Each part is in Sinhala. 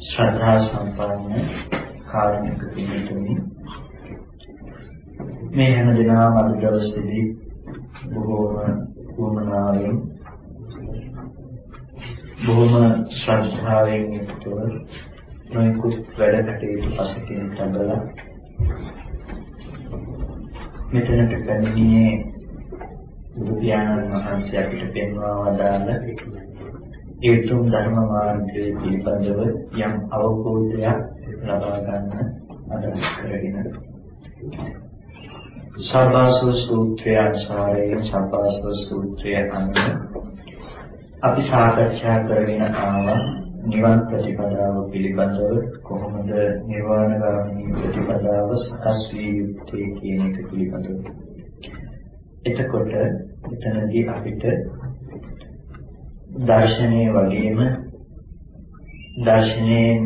ශ්‍රද්ධා සම්පන්න කාරුණික පිළිතුරු මේ හැම දිනම අද දවසේදී බොහෝම වමනාවෙන් බොහොම ශ්‍රද්ධාවෙන් යුක්තව නොයෙකුත් වැඩ කටයුතු පසකින් තබලා මෙතනට පැමිණියේ බුදු පියාණන් වහන්සේ අපිට පෙන්වා වදාළ ඒ තුන් ධර්ම මාර්ගයේ පිළිබඳව යම් අවබෝධයක් ලබා ගන්න අදහස් කරගෙන සබ්බාසව සූත්‍රය අනුසාරයෙන් සබ්බාසව සූත්‍රය අනුව අපි සාකච්ඡා කරගෙන ආවා නිවන් ප්‍රතිපදාව පිළිබඳව කොහොමද නිර්වාණ ගාමී ප්‍රතිපදාව සකස් විය යුත්තේ කියන එක පිළිබඳව. එතකොට එතනදී අපිට දර්ශනයේ වගේම දර්ශනයෙන්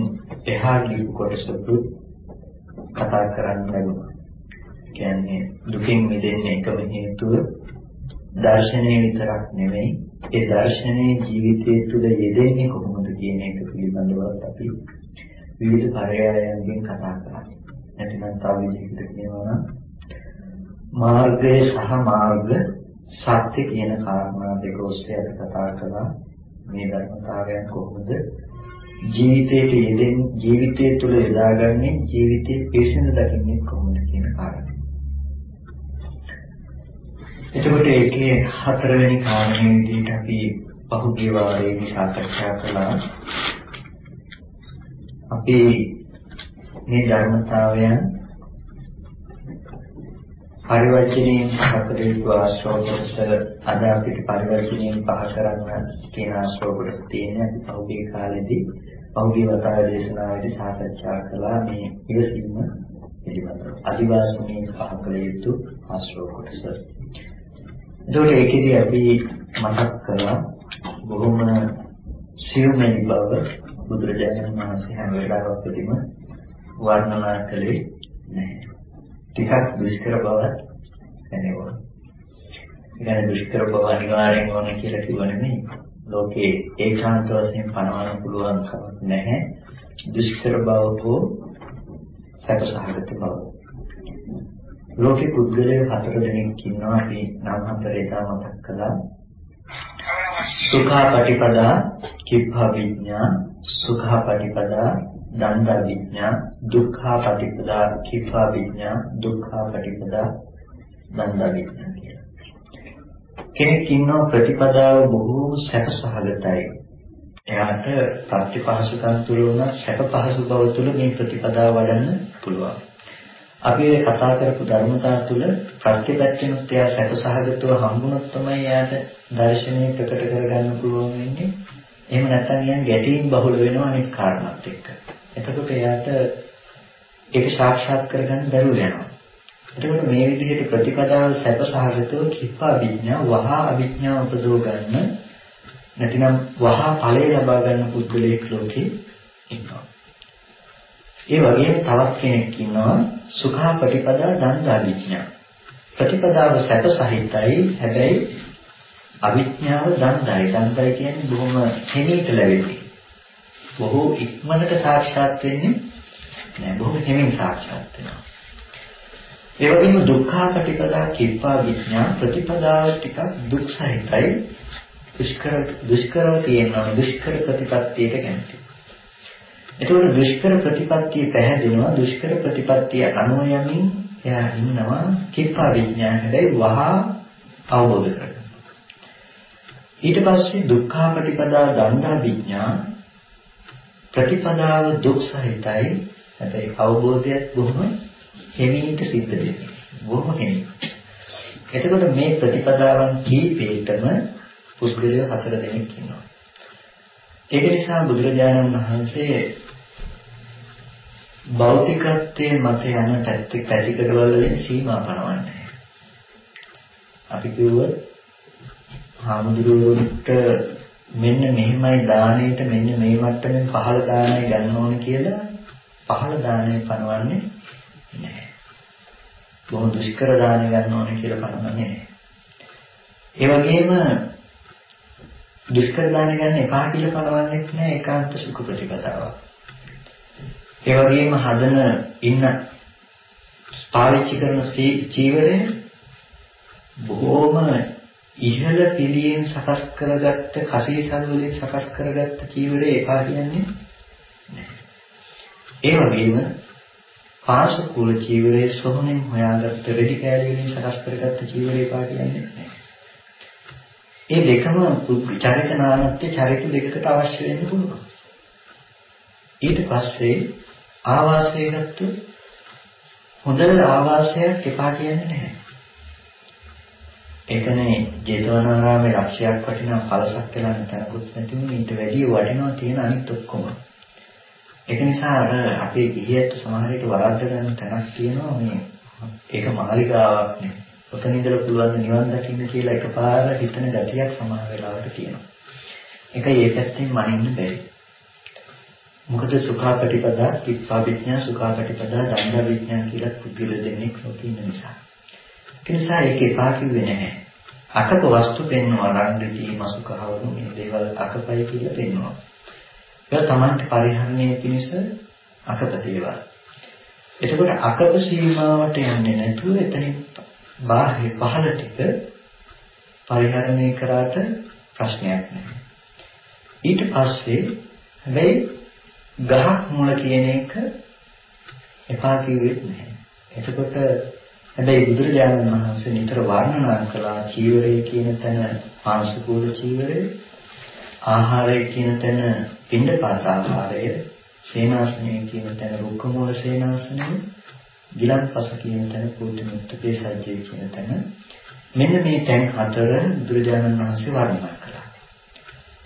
එහා ගිය කොටසකුත් කතා කරන්න ලැබුණා. කියන්නේ දුකින් මිදෙන්න එකම හේතුව දර්ශනය විතරක් නෙවෙයි ඒ දර්ශනයේ ජීවිතය තුළ යෙදෙන්නේ කොහොමද කියන එක පිළිබඳව අපි විවිධ පරයයන්ගෙන් කතා කරා. නැතිනම් තව විදිහකට කියනවා නම් මාර්ගය සහ මාර්ග සත්‍ය කියන කාරණා දෙක ඔස්සේ අපි කතා කළා. මේ ධර්මතාවයන් කොහොමද ජීවිතයට යෙදෙන ජීවිතය තුළ යොදාගන්නේ ජීවිතයේ පිරිසිදු දකින්නේ කොහොමද කියන කාරණා. එතකොට ඒකේ හතරවෙනි කාරණේ විදිහට අපි පහුගිය වාරයේදී සාකච්ඡා කළා. අපි මේ ධර්මතාවයන් පරිවර්තනයෙන් පහකට යුතු ආශ්‍රව කොටස අද අපිට පරිවර්තනයෙන් පහ කරන්න තියෙන ආශ්‍රව කොටස තියෙන අපි පහුගිය කාලෙදී පහුගිය වතාවේ දේශනාවේදී සාකච්ඡා කළා මේ ඉවසීම පිළිබඳව. අදිවාසීන් පහ කළ යුතු ආශ්‍රව කොටස. එතකොට ඒකෙදි අපි මතක් කළා බොහොම සියුම්මයි බව බුදුරජාණන් වහන්සේ හැම වෙලාවකදීම වර්ණනා කළේ නැහැ. ටිකක් දුෂ්කර බවක් දැනෙනවා. ඉතින් දුෂ්කර බව අනිවාර්යෙන් ඕන කියලා කිව්ව නෙමෙයි. ලෝකේ ඒකාන්ත වශයෙන් පනවන්න පුළුවන් කමක් නැහැ. දුෂ්කර බව හෝ සැපසහගත බව. ලෝකේ පුද්ගලයෝ හතර දෙනෙක් ඉන්නවා අපි නම් හතර එදා මතක් කළා. සුඛාපටිපදා කිප්පා විඥා සුඛාපටිපදා දන්දා විඥා දුක්ඛාපටිපදා කිප්පා විඥා දුක්ඛාපටිපදා දන්දා විඥා කියලා. කෙනෙක් ඉන්නවා ප්‍රතිපදාව බොහෝ සැපසහගතයි. එයාට ප්‍රතිපහසුකම් තුල උන සැප පහසු බව තුල මේ ප්‍රතිපදාව වඩන්න පුළුවන්. අපි ඒ කතා කරපු ධර්මතාව තුළ ප්‍රතිපත්තිනුත් එයා සැකසහගතව හම්බුනොත් තමයි එයාට දර්ශනය ප්‍රකට කරගන්න පුළුවන් වෙන්නේ. එහෙම නැත්නම් එයා ගැටීම් බහුල වෙනවා අනෙක් කාරණාත් එක්ක. එතකොට එයාට ඒක සාක්ෂාත් කරගන්න බැරුව යනවා. එතකොට මේ විදිහට ප්‍රතිපදාව සැපසහගතව කිප්පා විඥා වහා අවිඥා උපදව ගන්න නැතිනම් වහා ඵලය ලබා ගන්න පුද්ගලයෙක් ලෝකේ ඉන්නවා. ඒ වගේම තවත් කෙනෙක් ඉන්නවා සුඛා ප්‍රතිපදා දන්දා විඥා. ප්‍රතිපදාව සැප සහිතයි හැබැයි අවිඥාව දන්දයි. දන්දයි කියන්නේ බොහොම හිමීට ලැබෙන්නේ. බොහෝ ඉක්මනට සාක්ෂාත් වෙන්නේ නෑ. බොහොම හිමින් සාක්ෂාත් වෙනවා. ඒ වගේම දුක්ඛා ප්‍රතිපදා කිප්පා විඥා ප්‍රතිපදාව ටිකක් දුක් සහිතයි. දුෂ්කර දුෂ්කරව තියෙනවා. දුෂ්කර ප්‍රතිපත්තියට කැමති. එතකොට දුෂ්කර ප්‍රතිපත්තිය පැහැදෙනවා දුෂ්කර ප්‍රතිපත්තිය අනුව යමින් එයා ඉන්නවා කිප්පා විඥාන හැබැයි වහා අවබෝධ කරගන්න. ඊට පස්සේ දුක්ඛා ප්‍රතිපදා දන්දා විඥා ප්‍රතිපදාව දුක් සහිතයි හැබැයි අවබෝධයත් බොහොම හිමීට සිද්ධ වෙන්නේ. බොහොම හිමීට. එතකොට මේ ප්‍රතිපදාවන් කීපේටම පුද්ගලයෝ හතර දෙනෙක් ඉන්නවා. ඒක නිසා බුදුරජාණන් වහන්සේ භෞතිකත්වයේ මත යන පැති පැතිකඩවල වලින් සීමා පනවන්නේ. අපි කිව්ව හාමුදුරුවන්ට මෙන්න මෙහෙමයි දාණයට මෙන්න මේ මට්ටමින් පහළ දාණය ගන්න ඕනේ කියලා පහළ දාණය පනවන්නේ නැහැ. බොහොම දුෂ්කර දාණය ගන්න ඕනේ කියලා පනවන්නේ නැහැ. ඒ වගේම දුෂ්කර දාණය ගන්න එපා කියලා පනවන්නේ නැහැ ඒකාන්ත සුඛ ප්‍රතිපදාවක්. ඒ වගේම හදන ඉන්න පාවිච්චි කරන චීවරය බොහෝම ඉහළ පිළියෙන් සකස් කරගත්ත කසීසල් වලින් සකස් කරගත්ත චීවරය එපා කියන්නේ නැහැ. ඒ වගේම පාසකුල චීවරයේ සොහොනෙන් හොයාගත්ත රෙදි කෑලි වලින් සකස් කරගත්ත චීවරය එපා කියන්නේ නැහැ. ඒ දෙකම චරිත නානත්‍ය චරිත දෙකකට අවශ්‍ය වෙන්න පුළුවන්. ඊට පස්සේ ආවාසයකට හොඳ ආවාසයක් එපා කියන්නේ නැහැ. ඒකනේ ජේතවනාරාමේ ලක්ෂයක් වටිනා පළසක් කියලා නැතනකුත් නැතිව ඊට වැඩිය වටිනවා තියෙන අනිත් ඔක්කොම. ඒක නිසා අර අපේ ගිහියත් සමහර විට වරද්ද ගන්න තැනක් තියෙනවා මේ ඒක මාලිගාවක් නෙවෙයි. ඔතන ඉඳලා පුළුවන් නිවන් දකින්න කියලා එකපාර හිතන ගතියක් සමහර වෙලාවට තියෙනවා. ඒකයි ඒ පැත්තෙන් මනින්න බැරි. මොකද සුඛාපටිපදා, කිප්පාවිඥා, සුඛාපටිපදා, දණ්ඩ විඥා කියලා පුදුල දෙන්නේ ලෝකේ ඉන්න නිසා. ඒ නිසා ඒක එපා කිව්වේ නැහැ. අකප වස්තු පෙන්වනවා රණ්ඩිටි මසුකහවණු මේ දේවල් අකපයි කියලා පෙන්වනවා. ඒක තමයි පරිහරණය පිණිස අකප දේවල්. එතකොට අකප සීමාවට යන්නේ නැතුව එතනින් බාහිර පහළ ටික පරිහරණය කරාට ප්‍රශ්නයක් නැහැ. ඊට පස්සේ හැබැයි ගහක් මුල කියන එක එපා කිව්වෙත් නැහැ. එතකොට හැබැයි බුදුරජාණන් වහන්සේ නිතර වර්ණනා කළා චීවරය කියන තැන පාංශකූල චීවරය, ආහාරය කියන තැන පින්ඩපාත ආහාරය, සේනාසනය කියන තැන රුක්කමූල සේනාසනය, ගිලන්පස කියන තැන පූජමුක්ත පේසජ්ජය කියන තැන මෙන්න මේ තැන් හතර බුදුරජාණන් වහන්සේ වර්ණනා කළා.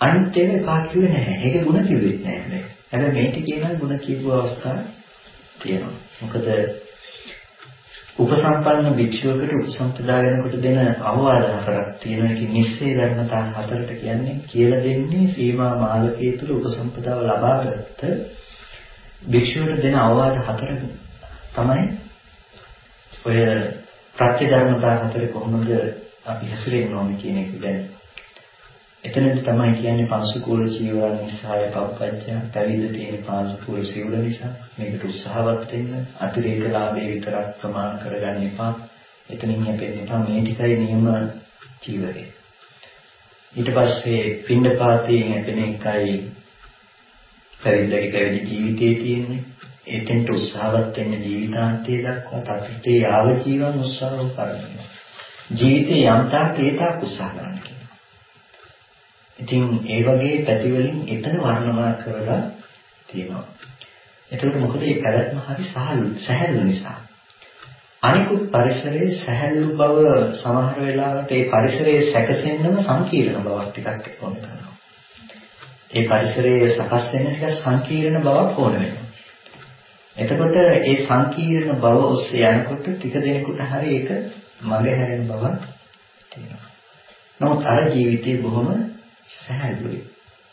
අනිත් ඒවා එපා කිව්වේ නැහැ. ඒක ಗುಣ කිව්වෙත් නැහැ. හැබැයි මේ ටිකේ නම් ಗುಣ කියපු අවස්ථා තියෙනවා. මොකද උපසම්පන්න භික්ෂුවකට උපසම්පදා වෙනකොට දෙන අවවාද හතරක් තියෙනවා. ඒකේ නිස්සේ ධර්මතා හතරට කියන්නේ කියලා දෙන්නේ සීමා මාලකයේ තුල උපසම්පදාව ලබාගත්ත භික්ෂුවට දෙන අවවාද හතර තමයි ඔය ප්‍රත්‍ය ධර්මතා හතර කොහොමද අපි හැසිරෙන්න ඕනේ කියන එක ගැන එතනදි තමයි කියන්නේ පංසකූල ජීවන නිසාය පවපච්චය පැවිදි තියෙන පංසකූල සිවුර නිසා මේකට උත්සාහවත් වෙන්න අතිරේක ලාභේ විතරක් ප්‍රමාණ කරගන්න එපා. එතනින් යපෙන්න එපා. මේ ටිකයි නියම ජීවරේ ඊට පස්සේ පින්ඩපාතයෙන් යැපෙන එකයි පැවිද්දගේ පැවිදි ජීවිතයේ තියෙන්නේ. එතෙන්ට උත්සාහවත් වෙන්න ජීවිතාන්තය දක්වා තත්ත්වයේ ආව ජීවන උත්සාහ කරනවා. ජීවිතේ යම්තාක් ඒතාක් උත්සාහ කරන්න ඉතින් ඒ වගේ පැති වලින් එතන වර්ණනා කරලා තියෙනවා. එතකොට මොකද මේ පැවැත්ම හරි සහල් සහැල්ලු නිසා. අනිකුත් පරිසරයේ සහැල්ලු බව සමහර වෙලාවට ඒ පරිසරයේ සැකසෙන්නම සංකීර්ණ බවක් ටිකක් ඕන කරනවා. ඒ පරිසරයේ සකස් වෙන ටික සංකීර්ණ බවක් ඕන වෙනවා. එතකොට ඒ සංකීර්ණ බව ඔස්සේ යනකොට ටික දෙනෙකුට හරි ඒක මඟ හැරෙන බවක් තියෙනවා. නමුත් අර ජීවිතේ බොහොම සහැල්ලුයි.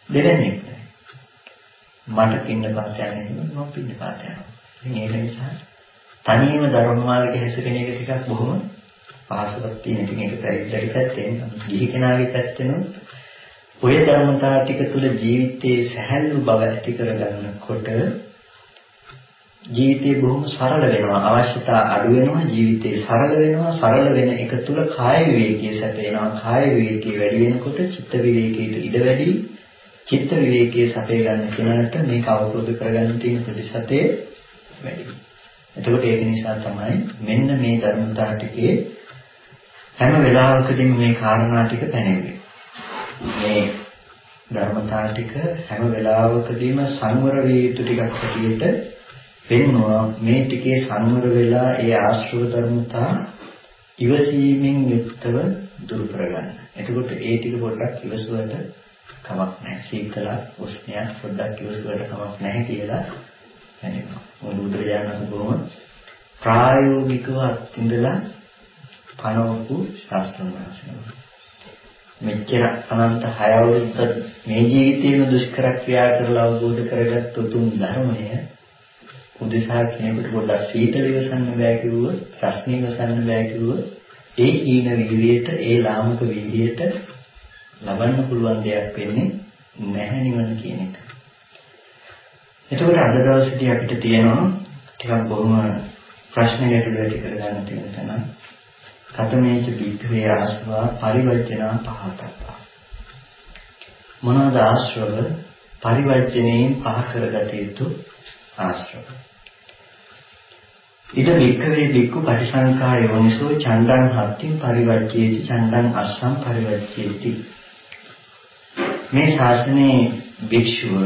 දෙදෙනෙක් නැහැ. මට පින්න පාත යන්නේ මම පින්න පාත යනවා. ඉතින් ඒක නිසා තනියම ධර්ම මාර්ගයේ හැසිරෙන එක ටිකක් බොහොම පහසුවක් තියෙන. ඉතින් ඒක පැවිද්දට පැත්තෙන් ගිහි කෙනාගේ පැත්තෙන් ඔය ධර්මතා ටික තුල ජීවිතයේ සහැල්ලු බව ඇති කරගන්නකොට ජීවිතේ බොහොම සරල වෙනවා. අවශ්‍යතා අඩු වෙනවා ජීවිතේ සරල වෙනවා. සරල වෙන එක තුල කාය විවේකයේ සැපේනවා කාය විවේකයේ වැඩි වෙනකොට චිත්ත විවේකයේ ඉඩ වැඩි. චිත්ත විවේකයේ සැපේ ගන්න කෙනාට මේක අවබෝධ කරගන්න තියෙන ප්‍රතිශතය වැඩි. එතකොට ඒක නිසා තමයි මෙන්න මේ ධර්මතා ටිකේ හැම වෙලාවකදීම මේ කාරණා ටික පැනෙන්නේ. මේ ධර්මතා ටික හැම වෙලාවකදීම සංවර විය යුතු ටිකක් හැටියට පෙන්නවා මේ ටිකේ සංවර වෙලා ඒ ආශ්‍රව ධර්මතා ඉවසීමෙන් යුක්තව දුරු කරගන්න. එතකොට ඒ ටික පොඩ්ඩක් ඉවසුවට කමක් නැහැ. සීතල උෂ්ණය පොඩ්ඩක් ඉවසුවට කමක් නැහැ කියලා දැනෙනවා. මොකද බුදුරජාණන් බොහොම ප්‍රායෝගිකව අත්විඳලා පනවපු ශාස්ත්‍රඥ මෙච්චර අනන්ත හය අවුරුද්ද මේ ජීවිතේම දුෂ්කර ක්‍රියා කරලා අවබෝධ කරගත්ත උතුම් ධර්මය උදෙසා කෙනෙකුට පොඩ්ඩක් සීතල ඉවසන්න බෑ කිව්වොත් රස්නේ ඉවසන්න බෑ කිව්වොත් ඒ ඊන විවිධයට ඒ ලාමක විවිධයට ලබන්න පුළුවන් දෙයක් වෙන්නේ නැහැ නිවන කියන එක. එතකොට අද දවසේදී අපිට තියෙනවා ටිකක් බොහොම ප්‍රශ්න ගැටළු ඇති කරගන්න තියෙන තැන. කතමේච බික්ඛවේ ආස්වා පරිවර්ජනා පහතප්පා මොනවාද ආශ්‍රව? පරිවර්ජණයෙන් පහ කරගත යුතු ආශ්‍රව. ඉද වික්ඛවේ බික්ඛු පටිසංඛා යෝනිසෝ චණ්ඩං හත්තින් පරිවර්ජේති චණ්ඩං අස්සම් පරිවර්ජේති මේ ශාසනයේ භික්ෂුව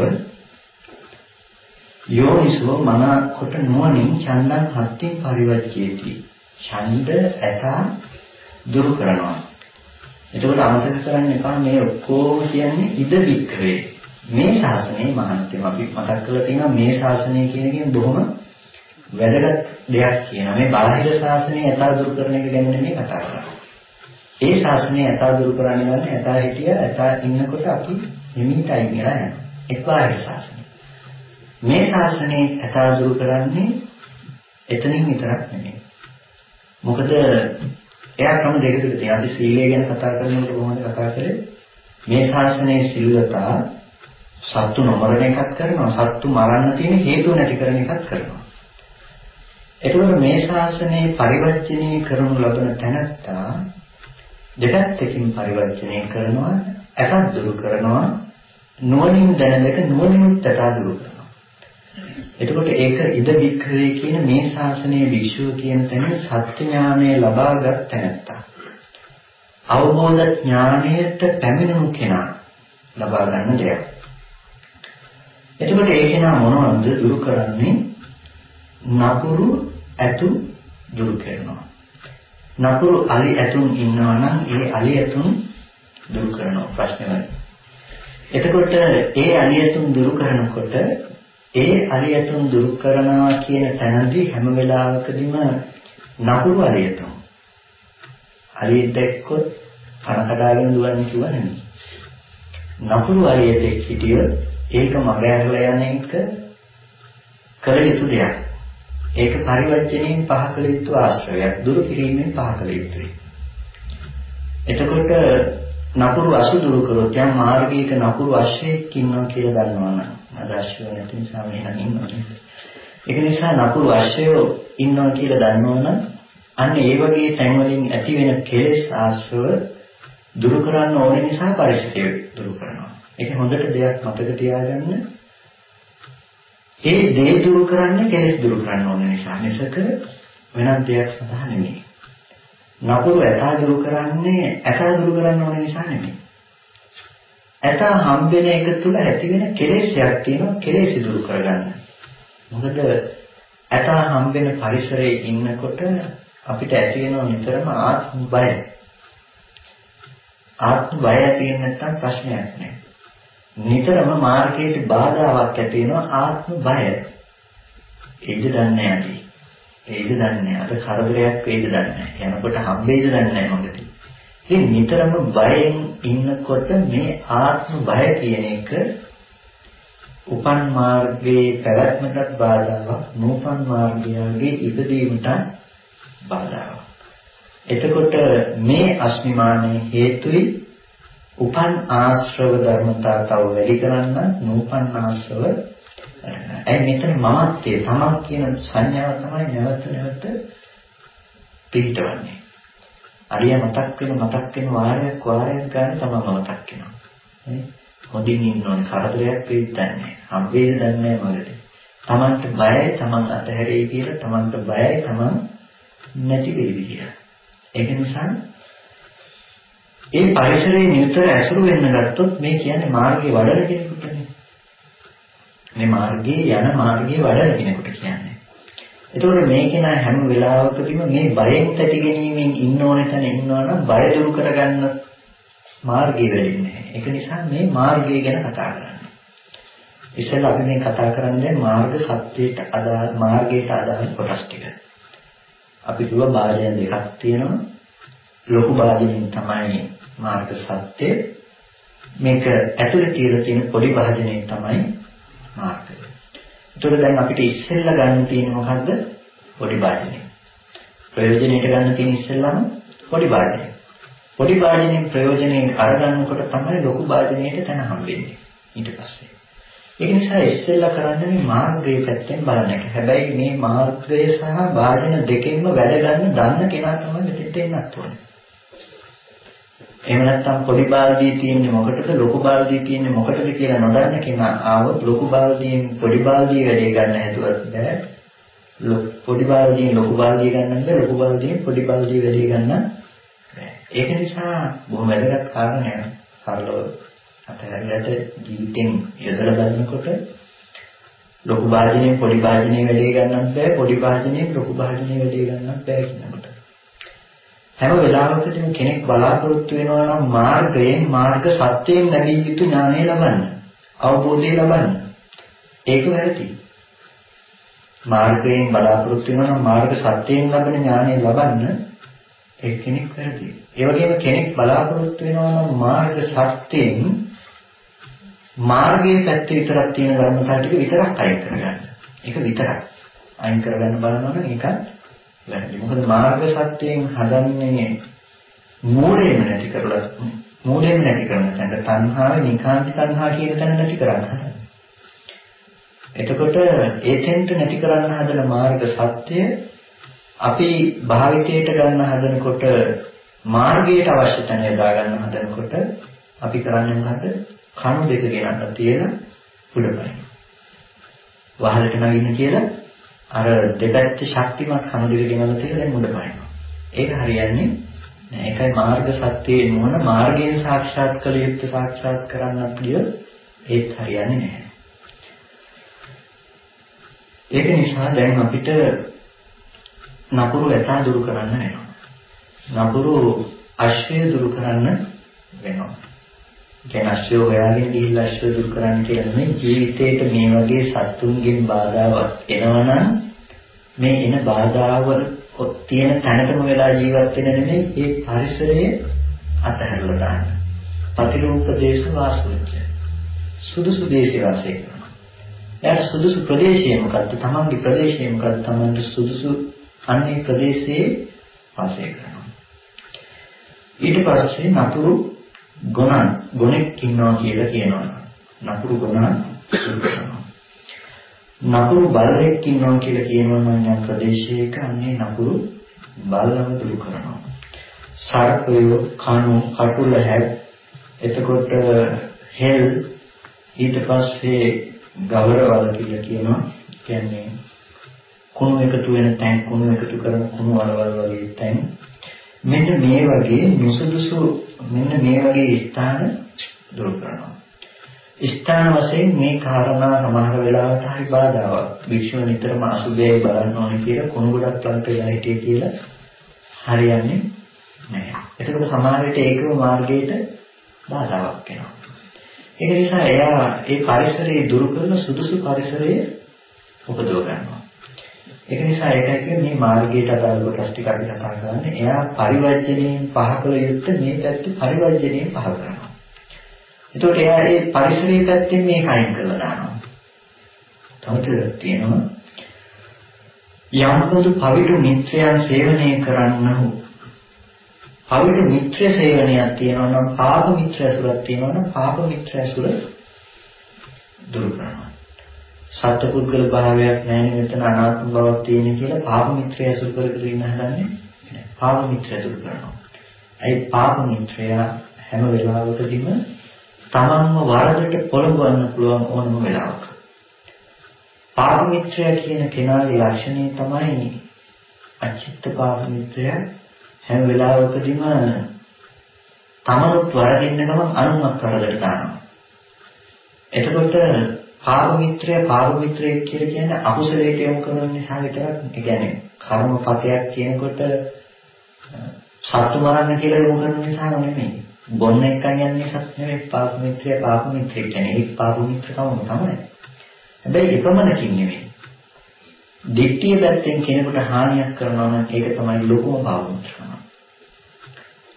යෝනිසෝ මන කොට නුවණින් චණ්ඩං හත්තින් පරිවර්ජේති ඡන්ද ඇතා දුරු කරනවා. එතකොට අමතක කරන්න එපා මේ ඔක්කොම කියන්නේ ඉද වික්‍රේ. මේ ශාසනයේ මහත්කම අපි මතක් කරලා තියෙනවා මේ ශාසනය කියන එකෙන් බොහොම වැදගත් දෙයක් කියනවා. මේ බාහිර ශාසනය ඇතා දුරු කරන එක ගැන නෙමෙයි කතා කරන්නේ. ඒ ශාසනය ඇතා දුරු කරන්නේ නැහැ. ඇතා හිටිය ඇතා ඉන්නකොට අපි නිමිතයි කියලා යනවා. එක් බාහිර ශාසනය. මේ ශාසනයේ ඇතා දුරු කරන්නේ එතනින් විතරක් නෙමෙයි. මොකද එයා ක්‍රම දෙකකට තියෙනවා. අපි සීලය ගැන කතා කරනකොට කොහොමද කතා කරේ? මේ ශාසනයේ සිල්වතා සත්තු නොමරන එකක් කරනවා. සත්තු මරන්න තියෙන හේතු නැති කරන එකක් කරනවා. එතකොට මේ ශාසනයේ පරිවර්තනය කරනු ලබන තැනත්තා දෙපැත්තකින් පරිවර්තනය කරනවා, එකක් දුරු කරනවා, නුවණින් දැනලක නුවණින් තථා දුරු කරනවා. එතකොට ඒක ඉද වික්‍රේ කියන මේ ශාසනයේ විශ්ව කියන තැන සත්‍ය ඥානය ලබාගත් තැනත්තා. අවබෝධ ඥානයට පැමිණුණු කෙනා ලබා ගන්න දෙයක්. එතකොට ඒ කෙනා මොනවද දුරු කරන්නේ? නපුරු ඇතු දුරු කරනවා. නපුරු අලි ඇතුන් ඉන්නවා නම් ඒ අලි ඇතුන් දුරු කරනවා ප්‍රශ්නේ එතකොට ඒ අලි ඇතුන් දුරු කරනකොට ඒ අරියතුන් දුරු කරනවා කියන තැනදී හැම වෙලාවකදීම නපුරු අරියතුන්. අරියෙක් දැක්කොත් කන කඩාගෙන දුවන්නේ කිව්ව නෙමෙයි. නපුරු අරියෙක් හිටියොත් ඒක මග ඇරලා යන එක කළ යුතු දෙයක්. ඒක පරිවර්තනයෙන් පහ කළ යුතු ආශ්‍රයයක්. දුරු කිරීමෙන් පහ කළ යුතුයි. එතකොට නපුරු අසු දුරු කරොත් යම් මාර්ගයක නපුරු අශ්වයෙක් ඉන්නවා කියලා දන්නවනම් අද අශ්වය නැති නිසා මෙහෙම ඉන්නවා. ඒක නිසා නපුරු අශ්වයෝ ඉන්නවා කියලා දන්නවනම් අන්න ඒ වගේ තැන් වලින් ඇති වෙන කෙලෙස් ආශ්‍රව දුරු කරන්න ඕන නිසා පරිශිතය දුරු කරනවා. ඒක හොඳට දෙයක් මතක තියාගන්න. ඒ දේ දුරු කරන්නේ කෙලෙස් දුරු කරන්න ඕන නිසා. මිසක වෙනත් දෙයක් සඳහා නෙමෙයි. නපුරු ඇතා දුරු කරන්නේ ඇතා දුරු කරන්න ඕන නිසා නෙමෙයි. ඇතා හම්බෙන එක තුල ඇති වෙන කෙලෙස්යක් තියෙනවා කෙලෙස් දුරු කරගන්න. මොකද ඇතා හම්බෙන පරිසරයේ ඉන්නකොට අපිට ඇති වෙන නිතරම ආත්ම බය. ආත්ම බය තියෙන නැත්නම් ප්‍රශ්නයක් නෑ. නිතරම මාර්ගයට බාධාවක් ඇති වෙනවා ආත්ම බය. ඒද දන්නේ නැහැ. ඒද දන්නේ අද කරදරයක් වේද දන්නේ යනකොට හම්බෙයිද දන්නේ මොකද ඉතින් නිතරම බයෙන් ඉන්නකොට මේ ආත්ම බය කියන එක උපන් මාර්ගයේ පැවැත්මට බාධාවක් නූපන් මාර්ගයේ ඉදදීමට බාධාවක් එතකොට මේ අස්මිමානයේ හේතුයි උපන් ආශ්‍රව ධර්මතා තව වැඩි කරන්න නූපන් ආශ්‍රව ඇයි මෙතන මමත්වයේ තමක් කියන සංඥාව තමයි නැවත නැවත පිටවන්නේ. අරිය මතක් වෙන මතක් වෙන වාරයක් වාරයක් ගන්න තමයි මතක් වෙනවා. නේ? හොඳින් ඉන්න ඕනේ කරදරයක් වෙයිද නැහැ. හම්බෙයිද දන්නේ නැහැ තමන්ට බයයි තමන් අතහැරෙයි කියලා තමන්ට බයයි තමන් නැති වෙයි කියලා. ඒක නිසා ඒ පරිසරයේ නිතර ඇසුරු වෙන්න ගත්තොත් මේ කියන්නේ මාර්ගයේ වඩන කෙනෙකුටනේ. මේ මාර්ගයේ යන මාර්ගයේ වඩන කෙනෙකුට කියන්නේ. එතකොට මේ කෙනා හැම වෙලාවකදීම මේ බයෙන් තැති ගැනීමෙන් ඉන්න ඕන තැන ඉන්නවනම් බය දුරු කරගන්න මාර්ගය වෙන්නේ ඒක නිසා මේ මාර්ගය ගැන කතා කරන්නේ. ඉතින් අපි මේ කතා කරන්නේ මාර්ග සත්‍යයට අදාළ මාර්ගයට අදාළ කොටස් ටික. අපි කිව්වා භාජන දෙකක් තියෙනවා. ලොකු භාජනයෙන් තමයි මාර්ග සත්‍ය. මේක ඇතුලේ තියලා තියෙන පොඩි භාජනයෙන් තමයි මාර්ගය. ඒතකොට දැන් අපිට ඉස්සෙල්ලා ගන්න තියෙන්නේ මොකද්ද? පොඩි භාජනය. ප්‍රයෝජනෙට ගන්න තියෙන ඉස්සෙල්ලාම පොඩි භාජනය. පොඩි භාජනයෙන් ප්‍රයෝජනෙ අරගන්නකොට තමයි ලොකු භාජනයට තැන හම්බෙන්නේ. ඊට පස්සේ. ඒක නිසා ඉස්සෙල්ලා කරන්නේ මේ මාර්ගයේ පැත්තෙන් බලන එක. හැබැයි මේ මාර්ගය සහ භාජන දෙකෙන්ම වැඩ ගන්න දන්න කෙනා තමයි මෙතෙන්ට එන්නත් ඕනේ. එහෙම නැත්නම් පොඩි බාල්දිය තියෙන්නේ මොකටද ලොකු බාල්දිය තියෙන්නේ මොකටද කියලා නොදන්න කෙනා ආවොත් ලොකු බාල්දියෙන් පොඩි බාල්දිය වැඩේ ගන්න හැදුවත් බෑ. පොඩි බාල්දියෙන් ලොකු බාල්දිය ගන්න බෑ ලොකු බාල්දියෙන් පොඩි බාල්දිය වැඩේ ගන්න බෑ. ඒක නිසා බොහොම වැදගත් කාරණයක්. සරලව අතහැරියට ජීවිතෙන් යොදලා බලනකොට ලොකු භාජනයෙන් පොඩි භාජනයේ වැඩේ ගන්නත් බෑ පොඩි භාජනයෙන් ලොකු භාජනයේ වැඩේ ගන්නත් බෑ කියනකොට හැම වෙලාවකදීම කෙනෙක් බලාපොරොත්තු වෙනවා නම් මාර්ගයෙන් මාර්ග සත්‍යයෙන් ලැබිය යුතු ඥානය ලබන්න අවබෝධය ලබන්න ඒක වැරදි මාර්ගයෙන් බලාපොරොත්තු වෙනවා නම් මාර්ග සත්‍යයෙන් ලබන ඥානය ලබන්න ඒ කෙනෙක් වැරදි ඒ වගේම කෙනෙක් බලාපොරොත්තු වෙනවා නම් මාර්ග සත්‍යයෙන් මාර්ගයේ පැත්තේ විතරක් තියෙන ධර්මතාව ටික විතරක් අයින් කරගන්න. ඒක විතරක්. අයින් කරගන්න බලනවා නම් ඒකත් වැරදි. මොකද මාර්ග සත්‍යයෙන් හදන්නේ මූලයෙන් නැති කරලා මූලයෙන් නැති කරන තැන තණ්හාවේ නිකාන්ති තණ්හා කියන තැන නැති කරන්න හදන්නේ. එතකොට ඒතෙන්ට නැති කරන්න හදන මාර්ග සත්‍ය අපි භාවිතයට ගන්න හදනකොට මාර්ගයට අවශ්‍ය තැන යොදා ගන්න හදනකොට අපි කරන්නේ මොකද? කණු දෙක ගෙනල්ලා තියලා උඩපයින්. වහලට නගින්න කියලා අර දෙපැත්තේ ශක්තිමත් කණු දෙක ගෙනල්ලා තියලා දැන් උඩපයින්. ඒක හරියන්නේ නෑ. ඒකයි මාර්ග සත්‍යයේ මොන මාර්ගයෙන් සාක්ෂාත් කළ යුත්තේ සාක්ෂාත් කරන්නත් ගිය ඒත් හරියන්නේ නැහැ. ඒක නිසා දැන් අපිට නපුරු ඇතා දුරු කරන්න වෙනවා. නපුරු අශ්වය දුරු කරන්න වෙනවා. කියන්නේ අශ්වය හොයාගෙන ගිහිල්ලා අශ්වය දුරු කරන්න කියලා නෙමෙයි ජීවිතේට මේ වගේ සත්තුන්ගෙන් බාධාවක් එනවනම් මේ එන බාධාව තියෙන තැනටම වෙලා ජීවත් වෙන නෙමෙයි ඒ පරිසරය අතහැරලා දාන්න. ප්‍රතිරූප දේශ වාසුච්ච. සුදුසු දේශේ වාසය කරනවා. එයාට සුදුසු ප්‍රදේශය මොකද්ද? තමන්ගේ ප්‍රදේශය මොකද්ද? තමන්ට සුදුසු අන්නේ ප්‍රදේශයේ වාසය කරනවා. ඊට පස්සේ නතුරු ගුණ ගුණෙක් ඉන්නවා කියලා කියනවා. නපුරු ගුණ නපුරු බලෙක් ඉන්නවා කියලා කියනවා නම් යම් ප්‍රදේශයක අන්නේ නපුරු බලව දුරු කරනවා. සර්පය කණු කටුල හැත් එතකොට හෙල් ඊට පස්සේ ගවරවල කියලා කියනවා. කියන්නේ කුණු එකතු වෙන තැන් කුණු එකතු කරන කුණු වලවල් වගේ තැන් මෙන්න මේ වගේ නුසුදුසු මෙන්න මේ වගේ ස්ථාන දුරු කරනවා. ස්ථාන වශයෙන් මේ කාරණා සමහර වෙලාවට හරි බාධාවක්. වික්ෂුව නිතරම අසුබේ බලන්න ඕනේ කියලා කුණු ගොඩක් ලංක වෙලා හිටියේ කියලා හරියන්නේ නැහැ. එතකොට සමහර විට ඒකම මාර්ගයට බාධාවක් වෙනවා. ඒක නිසා එයා ඒ පරිසරයේ දුරු කරන සුදුසු පරිසරය උපදව ගන්නවා. ඒක නිසා ඒකයි කියන්නේ මේ මාර්ගයට අදාළ කොටස් ටික අපි කතා කරන්නේ. එයා පරිවර්ජණයෙන් පහ කළ යුත්තේ මේ පැත්තේ පරිවර්ජණයෙන් පහ කරනවා. එතකොට එයා ඒ පරිසරයේ පැත්තෙන් මේක අයින් කරලා දානවා. තවද තියෙනවා යම්බදු පවිතු මිත්‍රයන් සේවනය කරන්නහු පවිතු මිත්‍ර සේවනයක් තියෙනවා නම් පාප මිත්‍ර ඇසුරක් තියෙනවා නම් පාප මිත්‍ර ඇසුර දුරු කරනවා. සත්පුද්ගල භාවයක් නැහැ මෙතන අනාත්ම බවක් තියෙන කියලා පාප මිත්‍රය අසුර කර කර ඉන්න හදන්නේ නැහැ. පාප මිත්‍රය දුරු කරනවා. ඒ පාප මිත්‍රය හැම වෙලාවකදීම තමන්ව වරදට පොළඹවන්න පුළුවන් ඕනම වෙලාවක. පාප මිත්‍රය කියන කෙනාගේ ලක්ෂණය තමයි අචිත්ත පාප මිත්‍රය හැම වෙලාවකදීම තමනුත් වරදින්න ගමන් අනුමත් වරදට දානවා. එතකොට පාප මිත්‍රය පාප මිත්‍රයෙක් කියලා කියන්නේ අකුසලයට යොමු කරන නිසා විතරක් ඒ කියන්නේ කර්මපතයක් කියනකොට සත්තු මරන්න කියලා යොමු කරන නිසා නෙමෙයි. බොන්න එක යන්නේ සත් නෙමෙයි පාප මිත්‍රය පාප මිත්‍රයෙක් කියන්නේ ඒ පාප මිත්‍රකම තමයි. හැබැයි එපමණකින් නෙමෙයි. දික්තිය පැත්තෙන් කෙනෙකුට හානියක් කරනවා නම් ඒක තමයි ලොකුම පාප මිත්‍රකම.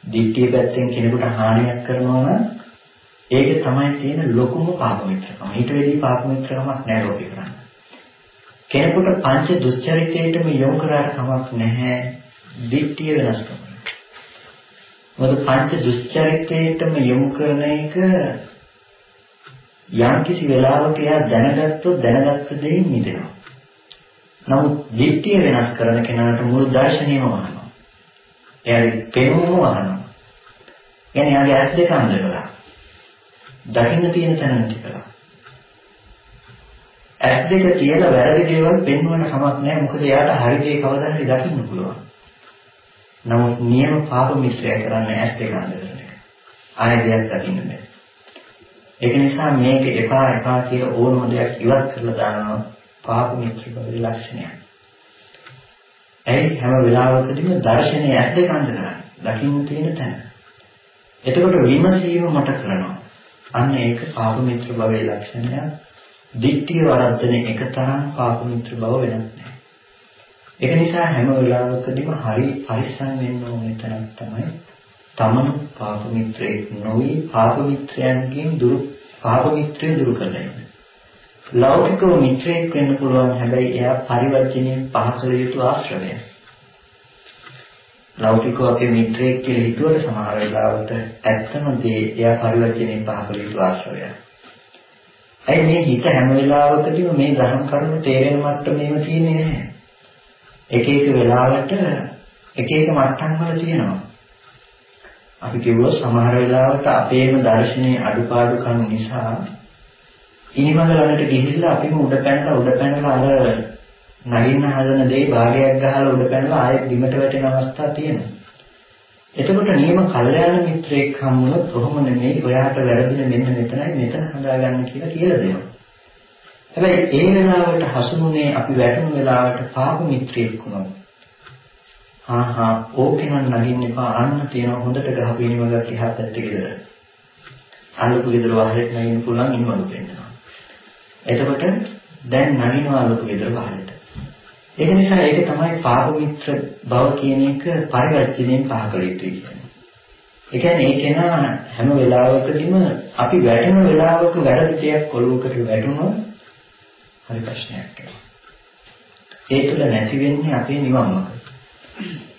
දිට්ඨිය පැත්තෙන් කෙනෙකුට හානියක් කරනවා නම් ඒක තමයි තියෙන ලොකුම පාප මිත්‍රකම. ඊට වැඩි පාප මිත්‍රකමක් නැහැ ලෝකේ කරන්නේ. කෙනෙකුට පංච දුස්චරිතයටම යොමු කරාට කමක් නැහැ. දිට්ඨිය වෙනස් කරනවා. මොකද පංච දුස්චරිතයටම යොමු කරන එක යම් කිසි වෙලාවක එයා දැනගත්තොත් දැනගත්ත දෙයින් මිදෙනවා. නමුත් දිට්ඨිය වෙනස් කරන කෙනාට මුළු දර්ශනයම වහනවා. එයාගේ පෙනුම වහනවා. يعني එයාගේ ඇස් දෙක අන්ධ කරලා. දකින්න තියෙන තැන නැති කරලා. ඇස් දෙක තියලා වැරදි දේවල් පෙන්වන්න කමක් නැහැ. මොකද එයාට හරි දේ කවදා හරි දකින්න පුළුවන්. නමුත් නියම පාප මිත්‍රය කරන්නේ ඇස් දෙක අන්ධ කරන එක. ආයෙ දෙයක් දකින්න බෑ. ඒක නිසා මේක එපා එපා කියලා ඕනම දෙයක් ඉවත් කරලා දානවා පාප මිත්‍රකගේ ලක්ෂණයක්. ඇයි හැම වෙලාවකදීම දර්ශනය ඇස් දෙක අන්ධ කරන්නේ. දකින්න තියෙන තැන. එතකොට විමසීම මට කරනවා. අන්න ඒක පාප මිත්‍ර භවයේ ලක්ෂණයක්. දිට්ඨිය වරද්දන එක තරම් පාප මිත්‍ර බව වෙනස් නැහැ. ඒක නිසා හැම වෙලාවකදීම හරි පරිස්සම් වෙන්න ඕනේ තැනක් තමයි තමන් පාප මිත්‍රයෙක් නොවි පාප මිත්‍රයන්ගෙන් දුරු පාප මිත්‍රය දුරු කරගන්න. ලෞකිකව මිත්‍රයෙක් වෙන්න පුළුවන් හැබැයි එයා පරිවර්තනයේ පහසල යුතු ආශ්‍රවයක්. ලෞකිකව අපේ මිත්‍රයෙක් කියලා හිතුවට සමහර වෙලාවට ඇත්තම දේ එයා පරිවර්තනයේ පහසල යුතු ආශ්‍රවයක්. ඇයි මේ හිත හැම වෙලාවකදීම මේ ධර්ම කරුණු තේරෙන මට්ටමේම තියෙන්නේ නැහැ. එක එක වෙලාවට එක එක මට්ටම් වල තියෙනවා. අපි කිව්වොත් සමහර වෙලාවට අපේම දර්ශනයේ අඩුපාඩුකම් නිසා ඉනිමඟ ළඟට ගිහිල්ලා අපිම උඩ පැනලා උඩ පැනලා අර නගින්න හදන දේ භාගයක් ගහලා උඩ පැනලා ආයෙත් බිමට වැටෙන අවස්ථා තියෙනවා. එතකොට නියම කල්යාණ මිත්‍රයෙක් හම්බුනොත් කොහොම නෙමෙයි ඔයාට වැරදුනේ මෙන්න මෙතනයි මෙතන හදාගන්න කියලා කියලා දෙනවා. හැබැයි ඒ වෙලාවට හසුමුනේ අපි වැටුණු වෙලාවට පාප මිත්‍රයෙක් වුණා. හා හා ඕකේ නම් නගින්න එපා අන්න තියෙන හොඳට ගහපු ඉනිමගක් එහා පැත්තේ ගෙදර. අල්ලපු ගෙදර වහලෙත් නගින්න පුළුවන් ඉනිමග පෙන්නනවා. එතකොට දැන් නගිනවා අල්ලපු ගෙදර වහලෙට. ඒක නිසා ඒක තමයි පාප මිත්‍ර බව කියන එක පරිවර්ජණයෙන් පහ කළ යුතුයි කියන්නේ. ඒ කියන්නේ ඒ කෙනා හැම වෙලාවකදීම අපි වැටෙන වෙලාවක වැරදි දෙයක් ඔලුවකට වැටුණොත් හරි ප්‍රශ්නයක් වෙනවා. ඒ තුළ නැති වෙන්නේ අපේ නිවන් මාර්ගය.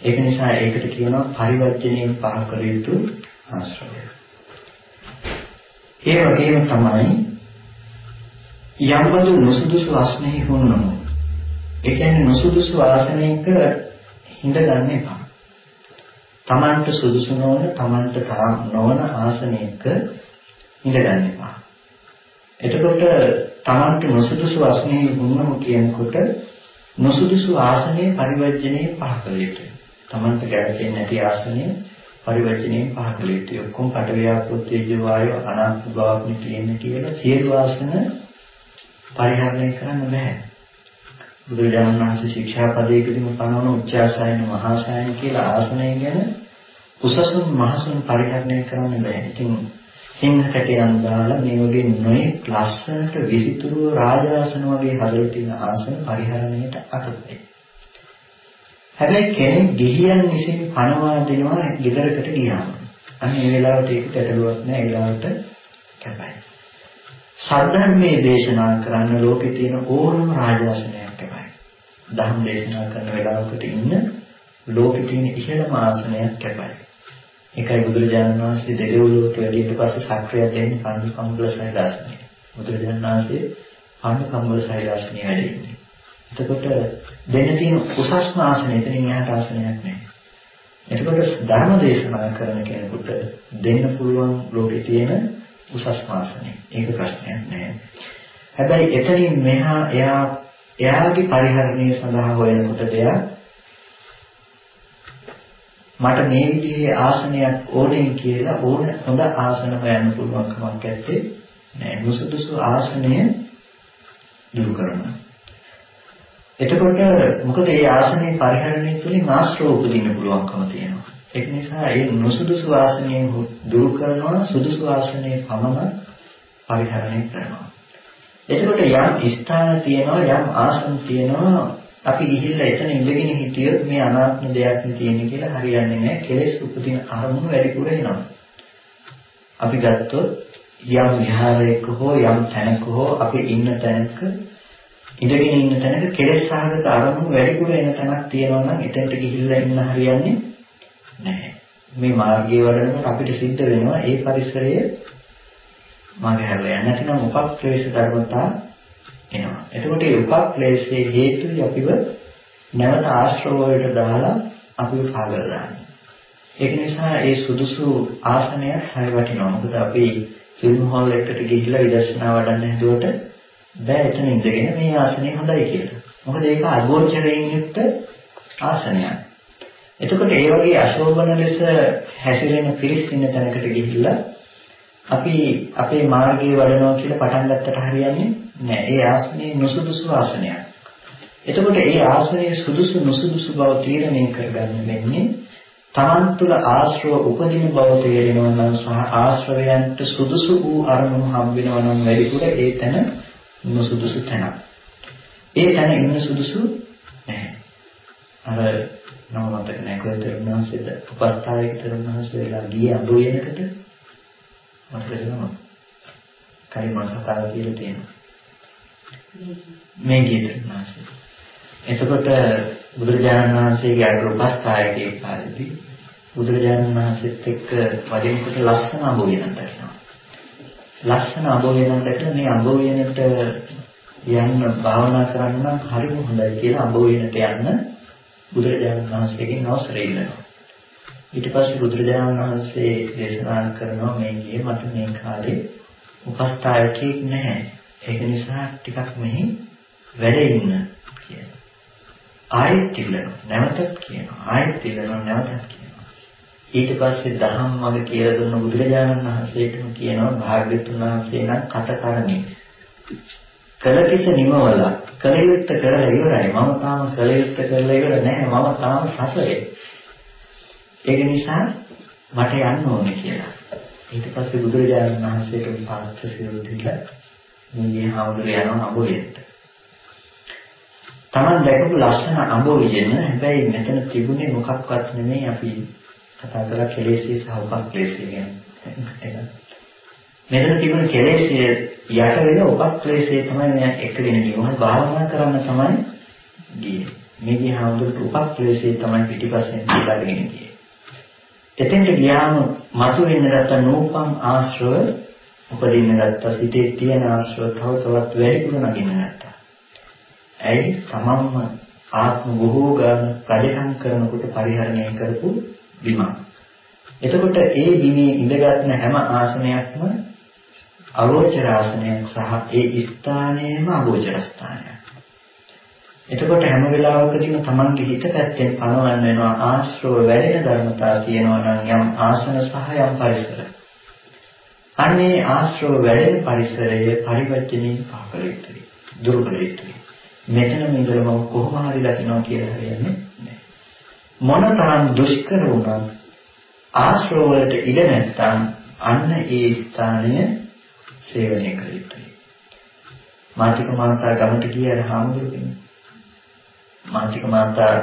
ඒක නිසා ඒකට කියනවා පරිවර්ජණයෙන් පහ කළ යුතු ආශ්‍රය. ඒ වගේම තමයි යම්බඳු නුසුදුසු අස්නෙහි වුණොම ඒ කියන්නේ නුසුදුසු ආසනයක හිඳ ගන්න එපා. Tamanට සුදුසු නොවන Tamanට තරම් නොවන ආසනයක හිඳ ගන්න එපා. එතකොට Tamanට නුසුදුසු ආසනයේ වුණොම කියනකොට නුසුදුසු ආසනයේ පරිවර්ජණයේ පහ කළ යුතුයි. Tamanට ගැළපෙන්නේ නැති ආසනය පරිවර්ජණයෙන් පහ කළ යුතුයි. ඔක්කොම පටවියාපෘතේජ වායු අනාත්ම බවක් තියෙන කියලා සියලු ආසන පරිහරණය කරන්න බෑ. බුදුරජාණන් වහන්සේ ශික්ෂාපදයකදීම පනවන උච්චාසයන මහාසයන කියලා ආසනය ගැන උසසුන් මහසුන් පරිහරණය කරන්න බෑ. ඉතින් සිංහ කැටයන් දාලා මේ වගේ නොයෙක් ලස්සනට විසිතුරු රාජාසන වගේ හදලා තියෙන ආසන පරිහරණයට අකපයි. හැබැයි කෙනෙක් ගිහියන් විසින් පනවා දෙනවා ගෙදරකට ගියාම. අන්න ඒ වෙලාවට ඒක ගැටලුවක් නෑ ඒ වෙලාවට කැපයි. සද්ධර්මයේ දේශනා කරන්න ලෝකේ තියෙන ඕනම රාජාසනයක් කැපයි. ධර්ම දේශනා කරන වෙලාවකට ඉන්න ලෝකේ තියෙන ඉහළම ආසනයක් කැපයි. ඒකයි බුදුරජාණන් වහන්සේ දෙදෙව්ලොවට වැඩියට පස්සේ සක්‍රිය දෙන්නේ පණ්ඩු කම්බල සෛලාසනය. බුදුරජාණන් වහන්සේ පණ්ඩු කම්බල සෛලාසනය වැඩි ඉන්නේ. එතකොට දෙන්න තියෙන උසස්ම ආසනය එතනින් එහාට ආසනයක් නැහැ. එතකොට ධර්ම දේශනා කරන කෙනෙකුට දෙන්න පුළුවන් ලෝකේ තියෙන උසස්ම ආසනය. ඒක ප්‍රශ්නයක් නැහැ. හැබැයි එතනින් මෙහා එයා එයාගේ පරිහරණය සඳහා හොයනකොට එයා මට මේ විදිහේ ආසනයක් ඕනේ කියලා ඕන හොඳ ආසන හොයන්න පුළුවන් කමක් නැත්තේ නෑ. මුසුදුසු ආසනය දුරු කරනවා. එතකොට මොකද මේ ආසනයේ පරිහරණය තුලින් ආශ්‍රව උපදින්න පුළුවන්කම තියෙනවා. ඒක නිසා ඒ නොසුදුසු ආසනයෙන් දුරු කරනවා සුදුසු ආසනයේ පමණ පරිහරණය කරනවා. එතකොට යම් ස්ථාන තියෙනවා යම් ආසන තියෙනවා අපි ගිහිල්ලා එතන ඉඳගෙන හිටියොත් මේ අනාත්ම දෙයක් නේ තියෙන්නේ කියලා හරියන්නේ නැහැ. කෙලෙස් උපදින අරමුණු වැඩිපුර එනවා. අපි ගත්තොත් යම් විහාරයක හෝ යම් තැනක හෝ අපි ඉන්න තැනක ඉඳගෙන ඉන්න තැනක කෙලෙස් සහගත අරමුණු වැඩිපුර එන තැනක් තියෙනවා නම් එතනට ගිහිල්ලා ඉන්න හරියන්නේ නැහැ. මේ මාර්ගයේ වඩනකොට අපිට සිද්ධ වෙනවා ඒ පරිසරය මගහැරලා යන්න නැතිනම් උපක්ලේශ ධර්මතා එනවා. එතකොට මේ උපක්ලේශයේ හේතුයි අපිව නැවත ආශ්‍රව වලට දාලා අපිව පාගල දාන්නේ. ඒක නිසා ඒ සුදුසු ආසනයක් හරි වටිනවා. මොකද අපි ෆිල්ම් හෝල් එකට ගිහිල්ලා විදර්ශනා වඩන්න හදුවට බෑ එතන ඉඳගෙන මේ ආසනය හොඳයි කියලා. මොකද ඒක අගෝචරයෙන් යුක්ත ආසනයක්. එතකොට ඒ වගේ අශෝභන ලෙස හැසිරෙන පිරිස් ඉන්න තැනකට ගිහිල්ලා අපි අපේ මාර්ගයේ වඩනවා කියලා පටන් ගත්තට හරියන්නේ නෑ. ඒ ආසනයේ නුසුදුසු ආසනයක්. එතකොට ඒ ආසනයේ සුදුසු නුසුදුසු බව තීරණය කරගන්න වෙන්නේ තමන් තුළ ආශ්‍රව උපදින බව තේරෙනවා නම් සහ ආශ්‍රවයන්ට සුදුසු වූ අරමුණු හම් වෙනවා නම් වැඩිපුර ඒ තැන නුසුදුසු තැනක්. ඒ තැන ඉන්න සුදුසු නැහැ. අර නම මතක නැහැ කොහෙද උන්වහන්සේද උපස්ථායක තරුණහන්සේ වෙලා ගියේ අඹුයනකට මතක දෙනවා. කලින් මම කතාව කියලා තියෙනවා. මේ ගියේ තරුණහන්සේ. එතකොට බුදුරජාණන් වහන්සේගේ අර උපස්ථායකයේ කාලේදී බුදුරජාණන් වහන්සේත් එක්ක වදිනකොට ලස්සන අඹුයනක් දකිනවා. ලස්සන අඹුයනක් දැකලා මේ අඹුයනට යන්න භාවනා කරන්න හරිම හොඳයි කියලා අඹුයනට යන්න බුදුරජාණන් වහන්සේගෙන් අවසරය ඉල්ලනවා. ඊට පස්සේ බුදුරජාණන් වහන්සේ දේශනා කරනවා මේ ගියේ මට මේ කාලේ උපස්ථායකයෙක් නැහැ. ඒක නිසා ටිකක් මෙහි වැඩ ඉන්න කියලා. ආයෙත් ඉල්ලනවා. නැවතත් කියනවා. ආයෙත් ඉල්ලනවා නැවතත් කියනවා. ඊට පස්සේ දහම් මඟ කියලා දුන්න බුදුරජාණන් වහන්සේටම කියනවා භාග්‍යතුන් වහන්සේ නම් කතකරණේ. කලකිස නිමවලා කලියුත්ත කරලා ඉවරයි. මම තාම කලියුත්ත කරලා ඉවර නැහැ. මම තාම සසරේ. ඒක නිසා මට යන්න ඕනේ කියලා. ඊට පස්සේ බුදුරජාණන් වහන්සේට පාත්‍ර සිවුරු දීලා මේ හාමුදුර යනවා අඹුවෙන්ට. Taman දැකපු ලස්සන අඹුවෙන් හැබැයි මෙතන තිබුණේ මොකක්වත් නෙමෙයි අපි කතා කරලා කෙලෙසිය සහ උපක්ලේශය ගැන. මෙතන තිබුණ කෙලෙසිය යට වෙන උපක්ලේශය තමයි මම එකගෙන ගියේ. මොහොත භාවනා කරන්න තමයි ගියේ. මේ ගිය හාමුදුරුවෝ උපක්ලේශය තමයි පිටිපස්සෙන් ඉඳලාගෙන ගියේ. එතෙන්ට ගියාම මතුවෙන්න ගත්ත නූපම් ආශ්‍රව උපදින්න ගත්තා. හිතේ තියෙන ආශ්‍රව තව තවත් වැඩිපුර නගින්න ගත්තා. ඇයි? තමන්ම ආත්ම බොහෝ ගාන රජකම් කරනකොට පරිහරණය කරපු බිමක්. එතකොට ඒ බිමේ ඉඳගත්න හැම ආසනයක්ම අගෝචර ආසනයක් සහ ඒ ස්ථානයේම අගෝචර ස්ථානයක්. එතකොට හැම වෙලාවකදීම Tamange හිත පැත්තෙන් පනවන්න වෙනවා ආශ්‍රව වැඩෙන ධර්මතා තියෙනවා නම් යම් ආසන සහ යම් පරිසර. අන්නේ ආශ්‍රව වැඩෙන පරිසරයේ පරිවර්තනයේ පාකල යුතුයි. දුරු කළ යුතුයි. මෙතන මේකම කොහොම හරි දකින්නවා කියලා හරියන්නේ නැහැ. මොනතරම් දුෂ්කර වුණත් ආශ්‍රව වලට ඉඩ නැත්නම් අන්න ඒ ස්ථානය සේවනය කළ යුතුයි. මාතික මාතා ගමට ගිය හාමුදුරු කෙනෙක් මාතික මාතා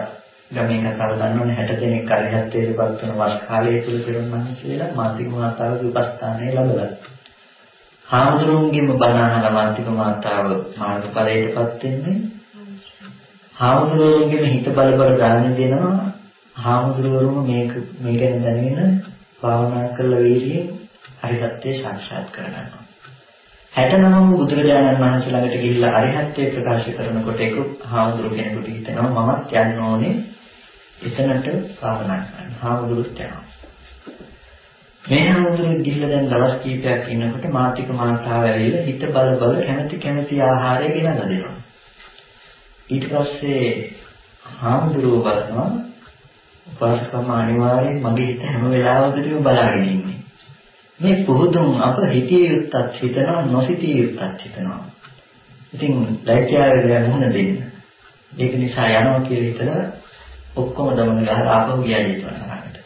ගමේ කතාව දන්නවනේ 60 දෙනෙක් අරිහත්ත්වයට පත් වන වස් කාලයේ තුල පෙරණ මහන්සියලා මාතික මාතාවගේ උපස්ථානය ලැබලා. හාමුදුරුවන්ගෙම බණ අහලා මාතික මාතාව මාර්ගඵලයටපත් වෙන්නේ. හාමුදුරුවන්ගෙම හිත බල බල දාන දෙනවා. හාමුදුරුවරුම මේක මේ ගැන දැනගෙන භාවනා කළ වීර්යයෙන් අරිහත්ත්වයට සාක්ෂාත් කරගන්නවා. 69 බුදුරජාණන් වහන්සේ ළඟට ගිහිල්ලා අරිහත්ත්වයට ප්‍රකාශ කරනකොට ඒක හාමුදුරු කෙනෙකුට හිතෙනවා මමත් යන්න ඕනේ එතනට භාවනා කරන්න. හාමුදුරුත් යනවා. මේ හාමුදුරු ගිහිල්ලා දැන් දවස් කීපයක් ඉන්නකොට මාතික මාතාව ඇවිල්ලා හිත බල බල කැමැති කැමැති ආහාරය ගෙනල්ලා දෙනවා. ඊට පස්සේ හාමුදුරුව බලනවා උපාසකම අනිවාර්යෙන් මගේ හිත හැම වෙලාවෙදීම බලාගෙන ඉන්නේ. මේ පුහුදුන් අප හිතිය යුත්තත් හිතනවා නොසිතිය යුත්තත් හිතනවා. ඉතින් ලැජ්ජාවෙන් මුහුණ දෙන්න. ඒක නිසා යනවා කියලා හිතලා ඔක්කොම දමන ගහලා ආපහු ගියා ජීතවනාරාමයට.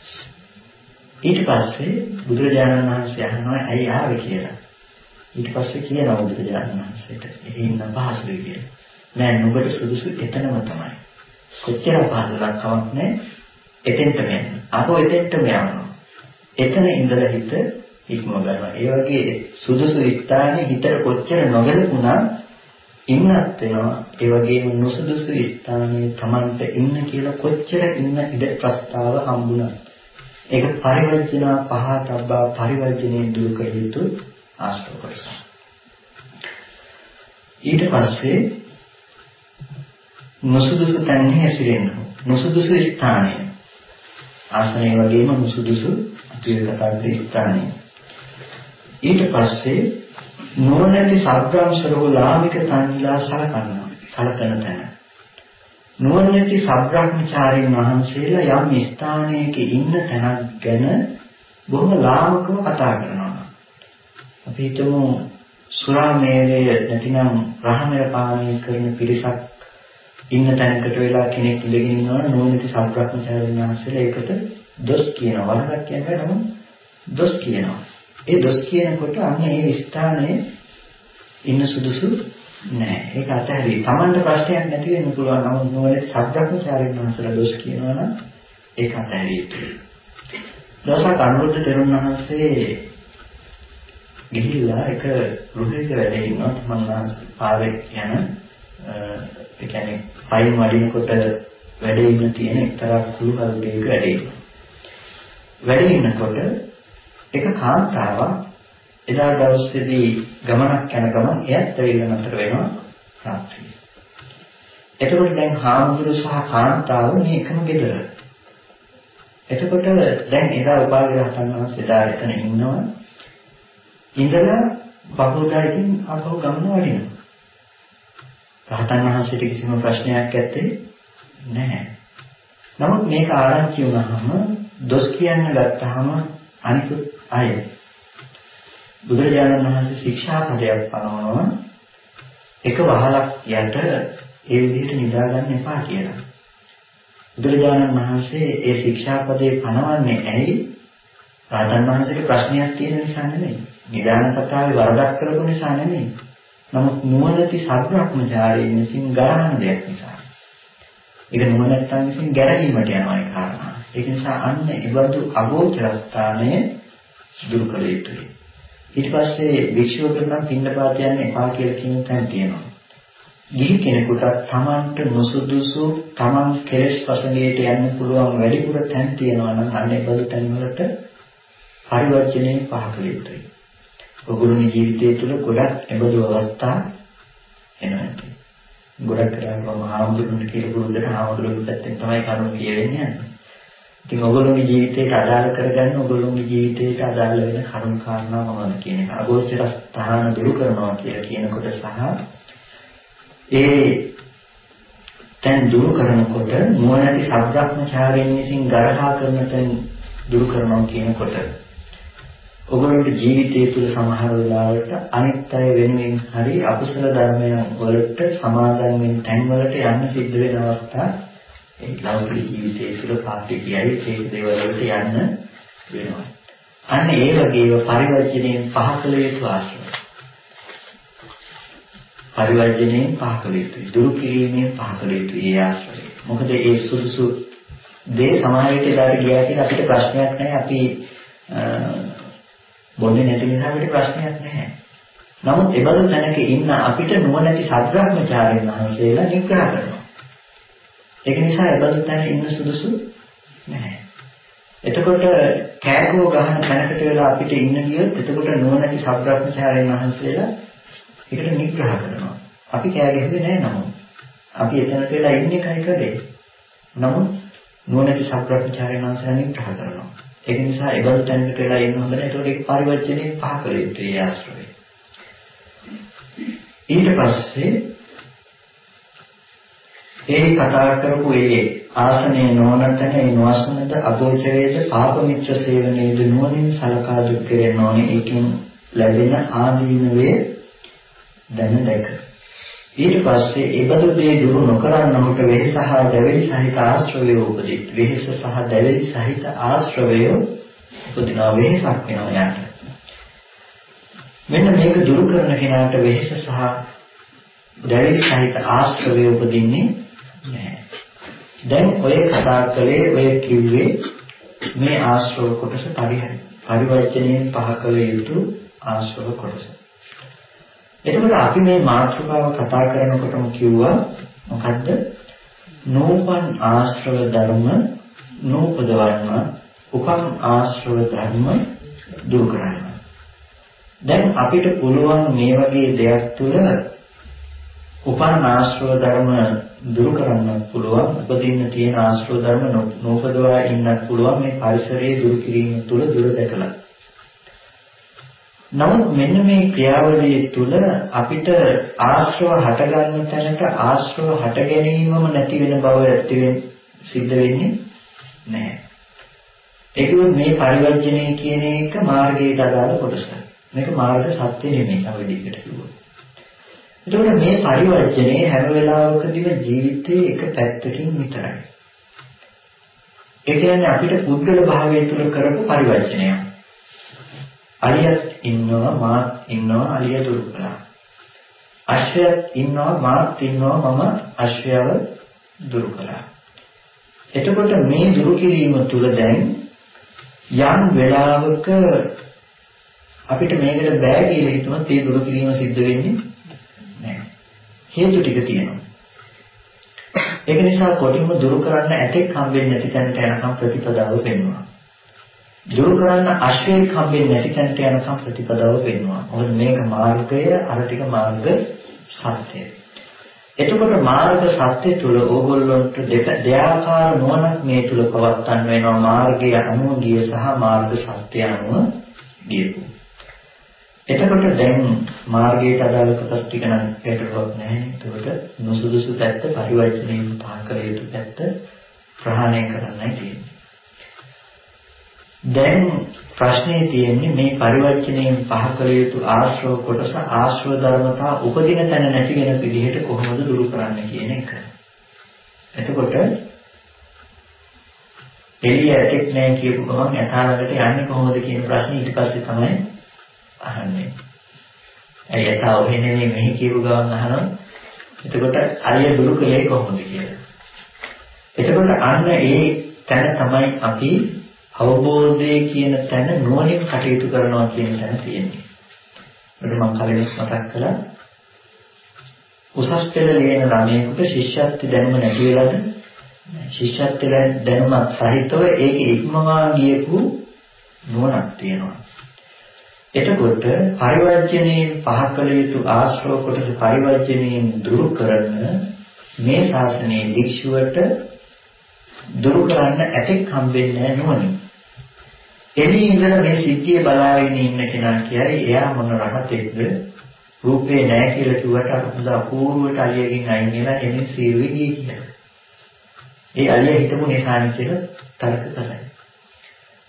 ඊට පස්සේ බුදුරජාණන් වහන්සේ අහනවා ඇයි ආවේ කියලා. ඊට පස්සේ කියනවා බුදුරජාණන් වහන්සේට එහෙ ඉන්න පහසුයි කියලා. නෑ නුඹට සුදුසු එතනම තමයි. කොච්චර පහසුවක් කමක් නැහැ. එතෙන්ට යන්න. අපෝ එතෙන්ටම යනවා. එතන ඉඳලා හිත ඉක්ම ගන්නවා. ඒ වගේ සුදුසු ස්ථානයේ හිතට කොච්චර නොගැලපුණා ඉන්නත් වෙනවා. ඒ වගේම නුසුදුසු ස්ථානයේ Tamanට ඉන්න කියලා කොච්චර ඉන්න ඉඩ ප්‍රස්තාව හම්බුණා. ඒක පරිවර්ජනා පහතබ්බා පරිවර්ජනේ දුරු කළ යුතු ආශ්‍රව කොටස. ඊට පස්සේ නුසුදුසු තැන්හි හැසිරෙන්න. නුසුදුසු ස්ථානය. ආසනය වගේම නුසුදුසු අතිරකතාවක ස්ථානය. ඊට පස්සේ නුවණැති සබ්‍රාංශරෝ ලාමික තන්හිලා සලකනවා. සලකන තැන. නුවණැති සබ්‍රාහ්මචාරීන් වහන්සේලා යම් ස්ථානයක ඉන්න තැනක් ගැන බොහොම ලාමකව කතා කරනවා. අපි හිතමු සුරාමේලය නැතිනම් රහමර පානය කරන පිරිසක් ඉන්න තැනකට වෙලා කෙනෙක් ඉඳගෙන ඉන්නවා නුවණැති සබ්‍රාහ්මචාරීන් වහන්සේලා ඒකට දොස් කියනවා. වරදක් කියන්නේ නම දොස් කියනවා. ඒ දොස් කියනකොට අන්න ඒ ස්ථානයේ ඉන්න සුදුසු නෑ. ඒක අතහැරි. Tamanට ප්‍රශ්නයක් නැති වෙන්න පුළුවන්. නමුත් නුවණැති සත්‍යඥාචාරින් වහන්සේලා දොස් කියනවා නම් ඒක අතහැරි යුතුයි. දවසක් අනුරුද්ධ තෙරුන් වහන්සේ ගිහිල්ලා එක ගෘහයක වැඩ ඉන්නවා. තමන් වහන්සේ පාරේ යන ඒ කියන්නේ පයින් වඩිනකොට වැඩ ඉන්න තියෙන එක්තරා කුළු හල්දේක වැඩ ඉන්නවා. වැඩ ඉන්නකොට එක කාන්තාවක් එදා දවසේදී ගමනක් යන ගමන් එයත් ඇවිල්ලා නතර වෙනවා රාත්‍රියේ. එතකොට දැන් හාමුදුරු සහ කාන්තාව මේ එකම ගෙදර. එතකොට දැන් එදා උපාලි රහතන් වහන්සේ එදා එතන ඉන්නවා. ඉඳලා බබෝදායකින් ආපහු ගමන වඩිනවා. රහතන් වහන්සේට කිසිම ප්‍රශ්නයක් ඇත්තේ නැහැ. නමුත් මේක ආරංචි වුණාම දොස් කියන්න ගත්තාම අනිකුත් අය බුදුරජාණන් වහන්සේ ශික්ෂාපදයක් පනවනවා එක වහලක් යට ඒ විදිහට නිදා ගන්න එපා කියලා. බුදුරජාණන් වහන්සේ ඒ ශික්ෂාපදේ පනවන්නේ ඇයි? රාජන් වහන්සේට ප්‍රශ්නයක් තියෙන නිසා නෙමෙයි. නිදාන කතාවේ වරදක් කරපු නිසා නෙමෙයි. නමුත් නුවණැති සත්‍වඥාචාරයෙන් විසින් ගණන දෙයක් නිසා. ඒක නුවණැත්තන් විසින් ගැරහීමට යනවා ඒ කාරණා. ඒක නිසා අන්න ඒබඳු අගෝචර ස්ථානයේ දුරු කළ යුතුයි. ඊට පස්සේ වික්ෂුවකට නම් පින්නපාත යන්න එපා කියලා කියන තැන තියෙනවා. ගිහි කෙනෙකුට තමන්ට නුසුදුසු තමන් කෙලෙස් වසඟයට යන්න පුළුවන් වැඩිපුර තැන් තියෙනවා නම් අන්න ඒ බඳු තැන් වලට පරිවර්ජණය පහ කළ යුතුයි. ඔගොල්ලෝගේ ජීවිතය තුළ ගොඩක් එබඳු අවස්ථා එනවා. ගොඩක් කරාම ආමුදුරුන්ට කියලා පුරුද්දට ආමුදුරුන්ගේ පැත්තෙන් තමයි කරුණු කියෙන්නේ යන්නේ. ඉතින් ඔයගොල්ලෝගේ ජීවිතයට අදාළ කරගන්න ඔයගොල්ලෝගේ ජීවිතයට අදාළ වෙන කරුණු කාරණා මොනවද කියන එක. අගෝචර ස්ථාන දුරු කරනවා කියලා කියනකොට සහ ඒ තැන් දුරු කරනකොට නුවණැති සබ්‍රක්‍මචාරයෙන් විසින් ගරහා කරන තැන් දුරු කරනවා කියනකොට ඔගොල්ලන්ගේ ජීවිතය තුළ සමහර වෙලාවට අනිත් අය වෙනුවෙන් හරි අකුසල ධර්මයන් වලට සමාදන් වෙන තැන් වලට යන්න සිද්ධ වෙන අවස්ථා ඒ ලෞකික ජීවිතයේ තුළ පාටි කියයි ඒක දේවල් වලට යන්න වෙනවා. අන්න ඒ වගේම පරිවර්ජණයෙන් පහ කළ යුතු ආශ්‍රය. පරිවර්ජණයෙන් පහ කළ යුතුයි. දුරු කිරීමෙන් පහ කළ යුතුයි ඒ ආශ්‍රය. මොකද ඒ සුදුසු දේ සමාජ විට එදාට ගියා කියලා අපිට ප්‍රශ්නයක් නැහැ. අපි බොන්නේ නැති නිසා අපිට ප්‍රශ්නයක් නැහැ. නමුත් එබඳු තැනක ඉන්න අපිට නුවණැති සත්‍යඥාචාර්යන් වහන්සේලා නිග්‍රහ කරනවා. ඒක නිසා එබඳු තැන ඉන්න සුදුසු නැහැ. එතකොට කෑකෝ ගහන තැනකට වෙලා අපිට ඉන්න ගියොත් එතකොට නුවණැති සබ්‍රාහ්මචාරයන් වහන්සේලා ඒකට නිග්‍රහ කරනවා. අපි කෑ ගැහුවේ නැහැ නමුත්. අපි එතනට වෙලා ඉන්නේ කයි කලේ. නමුත් නුවණැති සබ්‍රාහ්මචාරයන් වහන්සේලා නිග්‍රහ කරනවා. ඒක නිසා එබඳු තැනකට වෙලා ඉන්න හොඳ නැහැ. ඒකට ඒක පරිවර්තනයේ පහ කළ යුතුයි ආශ්‍රය. ඊට පස්සේ ඒ කතා කරපු ඒ ආසනයේ නොනතන ඒ නොඅසනද අගෝචරයේද පාප මිත්‍ර සේවනයේද නුවණින් සලකා දුක් කරන ඕනේ. ඒකෙන් ලැබෙන ආදීනවේ දැන දැක. ඊට පස්සේ ඒබඳු දේ දුරු නොකරනකොට වෙහස සහ දැවිලි සහිත ආශ්‍රවය උපදී වෙහස සහ දැවිලි සහිත ආශ්‍රවය උපදිනවා. වෙහසක් වෙනවා යන්න මෙන්න මේක දුරු කරන කෙනාට වෙහස සහ දැවිලි සහිත ආශ්‍රවය උපදින්නේ නැහැ. දැන් ඔය කතා කළේ ඔය කිව්වේ මේ ආශ්‍රව කොටස පරිහරණය. පරිවර්තනයෙන් පහ කළ යුතු ආශ්‍රව කොටස. එතකොට අපි මේ මාතෘකාව කතා කරනකොටම කිව්වා මොකද්ද? නෝපන් ආශ්‍රව ධර්ම නූපදවන්න උපන් ආශ්‍රව ධර්ම දුරු කරන්න. දැන් අපිට පුළුවන් මේ වගේ දෙයක් තුළ උපන් ආශ්‍රව ධර්ම දුරු කරන්න පුළුවන් උපදින්න තියෙන ආශ්‍රව ධර්ම නූපදවා ඉන්නත් පුළුවන් මේ පරිසරයේ දුරු කිරීම තුළ දුර දැකලා. නමුත් මෙන්න මේ ක්‍රියාවලිය තුළ අපිට ආශ්‍රව හටගන්න තැනට ආශ්‍රව හට ගැනීමම නැති වෙන බව ඇති සිද්ධ වෙන්නේ නැහැ. ඒක මේ පරිවර්ජනය කියන එක මාර්ගයට අදාළ කොටසක්. මේක මාර්ග සත්‍ය නෙමෙයි තව විදිහකට කිව්වොත්. එතකොට මේ පරිවර්ජනයේ හැම වෙලාවකදීම ජීවිතයේ එක පැත්තකින් විතරයි. ඒ කියන්නේ අපිට පුද්ගල භාවය තුළ කරපු පරිවර්ජනය. අලියත් ඉන්නවා මාත් ඉන්නවා අලිය දුරු කළා. අශ්වයත් ඉන්නවා මාත් ඉන්නවා මම අශ්වයව දුරු කළා. එතකොට මේ දුරු කිරීම තුළ දැන් යම් වෙලාවක අපිට මේකට බෑ කියලා හිතුවොත් ඒ දුරු කිරීම සිද්ධ වෙන්නේ හේතු ටික තියෙනවා. ඒක නිසා කොටින්ම දුරු කරන්න ඇතෙක් හම්බෙන්නේ නැති තැනට යනකම් ප්‍රතිපදාව පෙන්වනවා. දුරු කරන්න අශ්වයෙක් හම්බෙන්නේ නැති තැනට යනකම් ප්‍රතිපදාව පෙන්වනවා. මොකද මේක මාර්ගය අර ටික මාර්ග සත්‍යය. එතකොට මාර්ග සත්‍ය තුල ඕගොල්ලන්ට දෙක දෙආකාර නුවණක් මේ තුල පවත්වන්න වෙනවා මාර්ගය අනුව ගිය සහ මාර්ග සත්‍ය අනුව ගියපු. එතකොට දැන් මාර්ගයට අදාළ කොටස් ටික නම් ඒකවත් නැහැ නේද? එතකොට නුසුදුසු පැත්ත පරිවර්තනයෙන් පාකල යුතු පැත්ත ප්‍රහාණය කරන්නයි තියෙන්නේ. දැන් ප්‍රශ්නේ තියෙන්නේ මේ පරිවර්තනයෙන් පහකල යුතු ආශ්‍රව කොටස ආශ්‍රව ධර්මතා උපදින තැන නැති වෙන විදිහට කොහොමද දුරු කරන්න කියන එක. එතකොට එළිය ඇතෙක් නැහැ කියපු ගමන් යථාර්ථයට යන්නේ කොහොමද කියන ප්‍රශ්නේ ඊට පස්සේ තමයි අහන්නේ. ඇයි යථා ඔහෙ නෙමෙයි මෙහි කියපු ගමන් අහනවා. එතකොට අරිය දුරු කලේ කොහොමද කියලා. එතකොට අන්න ඒ තැන තමයි අපි අවබෝධය කියන තැන නුවණින් කටයුතු කරනවා කියන තැන තියෙන්නේ. ඒකට මම කලින් මතක් කළා උසස් පෙළ ලියන ළමයෙකුට ශිෂ්‍යත්ව දැනුම නැති වෙලාද ශිෂ්‍යත්ව දැනුමක් සහිතව ඒක ඉක්මවා ගියපු නුවණක් තියෙනවා. එතකොට පරිවර්ජණයෙන් පහ කළ යුතු ආශ්‍රව කොටස පරිවර්ජණයෙන් දුරු කරන මේ ශාසනයේ භික්ෂුවට දුරු කරන්න ඇතෙක් හම්බෙන්නේ නැහැ එළියේ ඉඳලා මේ සිද්ධිය බලාගෙන ඉන්න කෙනා කියයි එයා මොන රහතෙක්ද රූපේ නැහැ කියලා කිව්වට අර හොඳ අපූර්වට අලියකින් අයින් වෙලා එමින් සීරුවේ ගියේ කියලා. ඒ අලිය හිටපු නිසානේ කියලා තර්ක කරයි.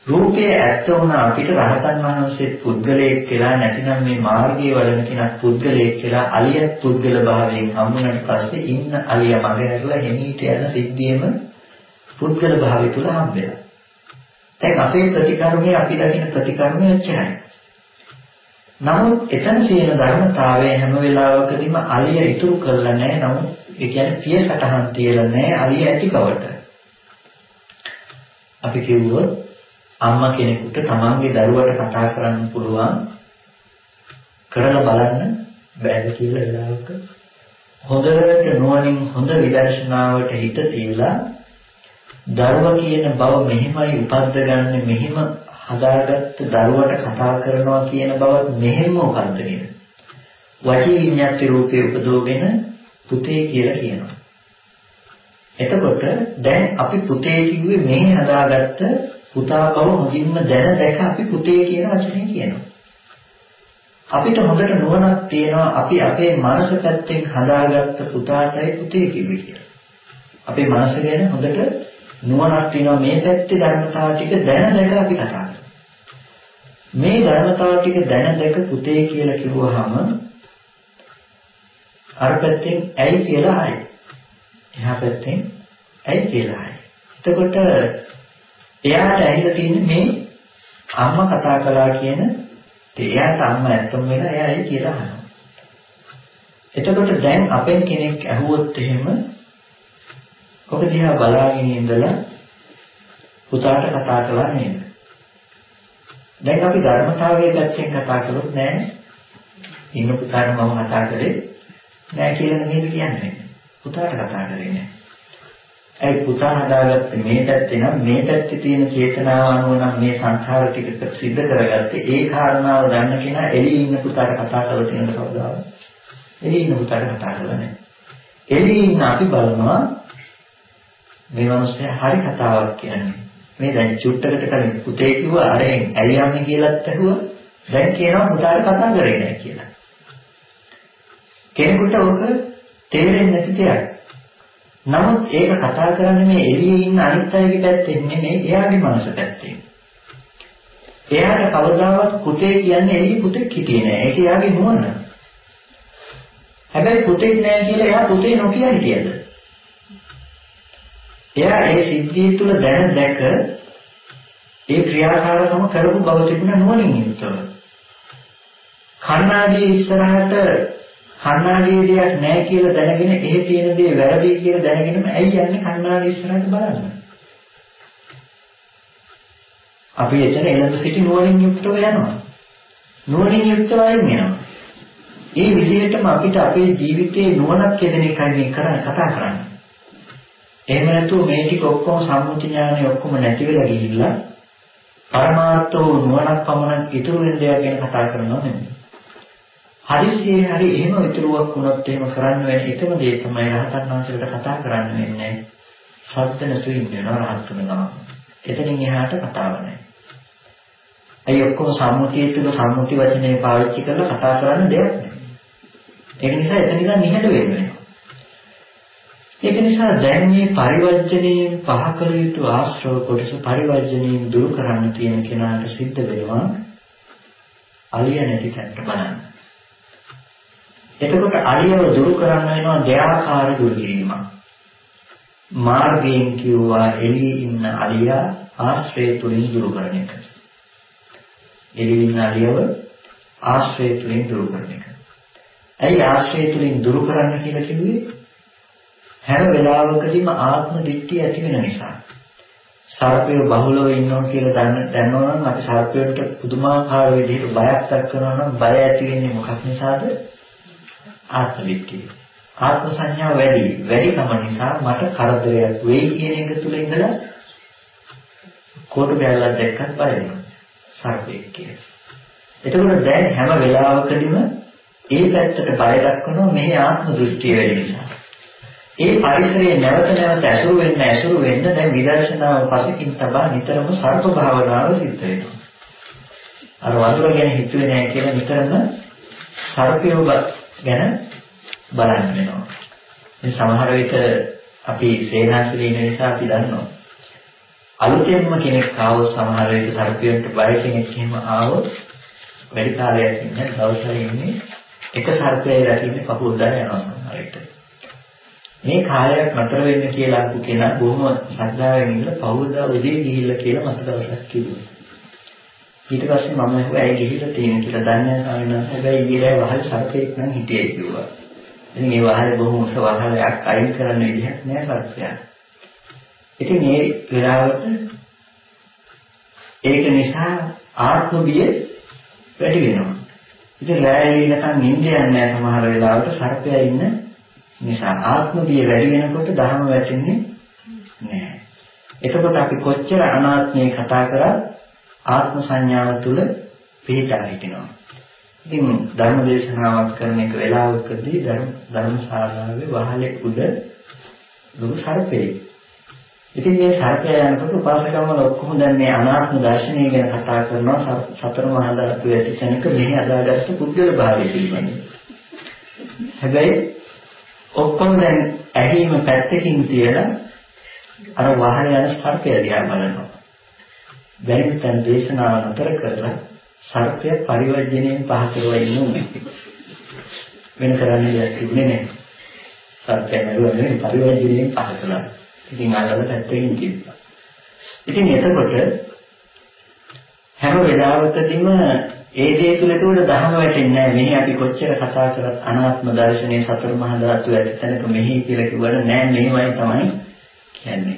රූපේ ඇත්ත වුණ අපිට රහතන් වහන්සේ පුද්ගලයෙක් කියලා නැතිනම් මේ මාර්ගයේ වඩන කෙනෙක් පුද්ගලයෙක් කියලා අලියත් පුද්ගල භාවයෙන් හම්බුනට පස්සේ ඉන්න අලිය මගහැරලා හිමීට යන සිද්ධියම පුද්ගල භාවය තුල හම්බෙනවා. දැන් අපේ ප්‍රතිකර්මයේ අපි දකින ප්‍රතිකර්මය එච්චරයි. නමුත් එතන තියෙන ධර්මතාවය හැම වෙලාවකදීම අලිය ඉතුරු කරලා නැහැ. නමුත් ඒ කියන්නේ පිය සටහන් තියලා නැහැ අලිය ඇති බවට. අපි කිව්වොත් අම්මා කෙනෙකුට තමන්ගේ දරුවට කතා කරන්න පුළුවන් කරලා බලන්න බෑද කියලා වෙලාවක හොඳට නුවණින් හොඳ විදර්ශනාවට හිත තියලා දරුවා කියන බව මෙහිමයි උපද්දගන්නේ මෙහිම හදාගත්ත දරුවට කතා කරනවා කියන බවත් මෙහෙම උපද්දගෙන වචී විඤ්ඤාති රූපේ උපදෝගෙන පුතේ කියලා කියනවා. එතකොට දැන් අපි පුතේ කිව්වේ මේ හදාගත්ත පුතා බව හොඳින්ම දැන දැක අපි පුතේ කියන වචනේ කියනවා. අපිට හොඳට නුවණක් තියෙනවා අපි අපේ මනස පැත්තෙන් හදාගත්ත පුතාටයි පුතේ කිව්වේ කියලා. අපේ මනස ගැන හොඳට නුවණක් තියෙනවා මේ පැත්තේ ධර්මතාව ටික දැන දැක අපි කතා මේ ධර්මතාව ටික දැන දැක පුතේ කියලා කිව්වහම අර පැත්තෙන් ඇයි කියලා ආයි. එහා පැත්තෙන් ඇයි කියලා ආයි. එතකොට එයාට ඇහිලා තියෙන්නේ මේ අම්මා කතා කළා කියන එයාට අම්මා ඇත්තම වෙලා එයා ඒ කියලා අහනවා. එතකොට දැන් අපෙන් කෙනෙක් ඇහුවොත් එහෙම ඔක දිහා බලාගෙන ඉඳලා පුතාට කතා කළා නේද? දැන් අපි ධර්මතාවයේ පැත්තෙන් කතා කළොත් නෑ. ඉන්න පුතාට මම කතා කරේ නෑ කියලා නේද කියන්නේ. පුතාට කතා කරේ නෑ. ඒ පුතා හදාගත්තේ මේ පැත්තේ නම් මේ පැත්තේ තියෙන චේතනාව අනුව නම් මේ සංඛාර ටික සිද්ධ කරගත්තේ ඒ කාරණාව දන්න කෙනා එළියේ ඉන්න පුතාට කතා කරලා තියෙන කවදාද? එළියේ ඉන්න පුතාට කතා කරලා නැහැ. එළියේ ඉන්න අපි බලනවා මේ මිනිස්සේ හරි කතාවක් කියන්නේ. මේ දැන් චුට්ටකට කලින් පුතේ කිව්වා අරෙන් ඇයි යන්නේ කියලාත් ඇහුවා. දැන් කියනවා පුතාට කතා කරේ නැහැ කියලා. කෙනෙකුට ඕක තේරෙන්නේ නැති දෙයක්. නමුත් ඒක කතා කරන්නේ මේ එළියේ ඉන්න අනිත් අයගේ පැත්තෙන් නෙමෙයි එයාගේ මනස පැත්තෙන්. එයාට කවදාවත් පුතේ කියන්නේ එළිය පුතෙක් හිටියේ නෑ. ඒක එයාගේ නුවණ. හැබැයි පුතෙක් නෑ කියලා එයා පුතේ නොකිය හිටියද? එයා ඒ සිද්ධිය තුළ දැන දැක ඒ ක්‍රියාකාරකම කරපු බව තිබුණ නුවණින් යුක්තව. කන්නාඩියේ ඉස්සරහට කණ්ණාඩියේ දෙයක් නැහැ කියලා දැනගෙන එහෙ තියෙන දේ වැරදි කියලා දැනගෙනම ඇයි යන්නේ කණ්ණාඩි ඉස්සරහට බලන්න. අපි එතන එළඹ සිටි නුවණින් යුක්තව යනවා. නුවණින් යුක්තව අයින් වෙනවා. ඒ විදිහටම අපිට අපේ ජීවිතයේ නුවණක් කියන එකයි මේ කරන්නේ කතා කරන්නේ. එහෙම නැතුව මේ ටික ඔක්කොම සම්මුති ඥානෙ ඔක්කොම නැති වෙලා ගිහිල්ලා පරමාර්ථ වූ නුවණක් පමණක් ඉතුරු වෙන දෙයක් ගැන කතා කරනවා නෙමෙයි. හදිස්සියේ හරි එහෙම විතරුවක් වුණොත් එහෙම කරන්න වෙන එකම දේ තමයි රහතන් වහන්සේට කතා කරන්න වෙන්නේ. සත්‍ය නැතු ඉන්න වෙනවා රහත් වෙනවා. එතනින් එහාට කතාව නැහැ. අයි ඔක්කොම සම්මුතිය තුළ සම්මුති වචනේ පාවිච්චි කරලා කතා කරන්න දෙයක් නැහැ. ඒක නිසා එතන ඉඳන් නිහඬ වෙන්න ඒක නිසා දැන් මේ පරිවර්ජණයෙන් පහ කළ යුතු ආශ්‍රව කොටස පරිවර්ජණයෙන් දුරු කරන්න තියෙන කෙනාට සිද්ධ වෙනවා අලිය නැති තැනට බලන්න. එතකොට අරියව දුරු කරන්න වෙනවා දෙආකාර දුරු කිරීමක්. මාර්ගයෙන් කිව්වා එළියේ ඉන්න අලියා ආශ්‍රය තුලින් දුරු කරන එක. එළියේ ඉන්න අලියව ආශ්‍රය තුලින් දුරු කරන එක. ඇයි ආශ්‍රය තුලින් දුරු කරන්න කියලා කිව්වේ? හැම වෙලාවකදීම ආත්ම දිට්ඨිය ඇති වෙන නිසා. සර්පය බහුලව ඉන්නවා කියලා දන්න දැනනවා නම් අපි සර්පයට පුදුමාකාර විදිහට බයක් දක්වනවා නම් බය ඇති වෙන්නේ මොකක් නිසාද? ආත්ම දිට්ඨිය. ආත්ම සංඥා වැඩි. වැඩිකම නිසා මට කරදරයක් වෙයි කියන එක තුල ඉඳලා කොට බැලලා දැක්කත් බය වෙනවා. සර්පෙක් කියලා. එතකොට දැන් හැම වෙලාවකදීම ඒ පැත්තට බය දක්වනවා මේ ආත්ම දෘෂ්ටිය වැඩි නිසා. ඒ පරිසරයේ නැවත නැවත ඇසුරු වෙන්න ඇසුරු වෙන්න දැන් විදර්ශනාව පසකින් තබා නිතරම සර්ප භාවනාව සිද්ධ වෙනවා. අර වතුර ගැන හිතුවේ නැහැ කියලා නිතරම සර්පයෝ ගැන බලන්න වෙනවා. මේ සමහර විට අපි සේනාසලේ ඉන්න නිසා අපි දන්නවා. අලුතෙන්ම කෙනෙක් ආවොත් සමහර විට සර්පියන්ට බය කෙනෙක් එහෙම ආවොත් වැඩි කාලයක් ඉන්න දවසට ඉන්නේ එක සර්පයයි දකින්නේ පපුව දාන යනවා සමහර විට. මේ කාලයක් නතර වෙන්න කියලා අහපු කෙනා බොහොම ශ්‍රද්ධාවෙන් ඉඳලා පහුවදා උදේ ගිහිල්ලා කියලා මට දවසක් කිව්වා. ඊට පස්සේ මම ඇහුවා ඇයි ගිහිල්ලා තියෙන කියලා දන්නේ නැහැ ස්වාමීන් වහන්සේ. හැබැයි ඊයේ වහල් සර්පෙක් නම් හිටියේ කිව්වා. ඉතින් මේ වහලේ බොහොම උස වහලයක් අයින් කරන්න විදිහක් නෑ සර්පයන්. ඉතින් මේ වෙලාවට ඒක නිසා ආත්ම බිය වැඩි වෙනවා. ඉතින් රැයේ ඉන්නකම් නිින්ද යන්නේ නැහැ සමහර වෙලාවට සර්පයා ඉන්න නිසා ආත්ම බිය වැඩි වෙනකොට ධර්ම වැටෙන්නේ නැහැ. එතකොට අපි කොච්චර අනාත්මේ කතා කරත් ආත්ම සංඥාව තුළ පිහිටා හිටිනවා. ඉතින් ධර්ම දේශනාවක් කරන එක වෙලාවකදී ධර්ම ධර්මශාලාවේ වහලේ උඩ ලොකු සර්පෙක්. ඉතින් මේ සර්පය යනකොට උපාසකම්වල ඔක්කොම දැන් මේ අනාත්ම දර්ශනය ගැන කතා කරනවා සතර මහා ධාතු ඇති තැනක මෙහි අදාගත්ත පුද්ගල භාවය පිළිබඳව. හැබැයි ඔක්කොම දැන් ඇහිම පැත්තකින් තියලා අර වහල යන සර්පය දිහා බලනවා. බැරි තැන් දේශනාව නතර කරලා සර්පය පරිවර්ජණයෙන් පහ කරලා ඉන්න උනේ. වෙන කරන්නේ දෙයක් තිබුණේ නැහැ. සර්පය නළුවා නෙවෙයි පරිවර්ජණයෙන් පහ කළා. ඉතින් අල්ලලා පැත්තකින් තිබ්බා. ඉතින් එතකොට හැම වෙලාවකදීම ඒ දේ තුල තුල දහම වැටෙන්නේ නැහැ. මෙහි අපි කොච්චර කතා කරත් අනාත්ම දර්ශනයේ සතර මහා ධාතු ඇති තැනක මෙහි කියලා කිව්වට නෑ මෙහෙමයි තමයි කියන්නේ.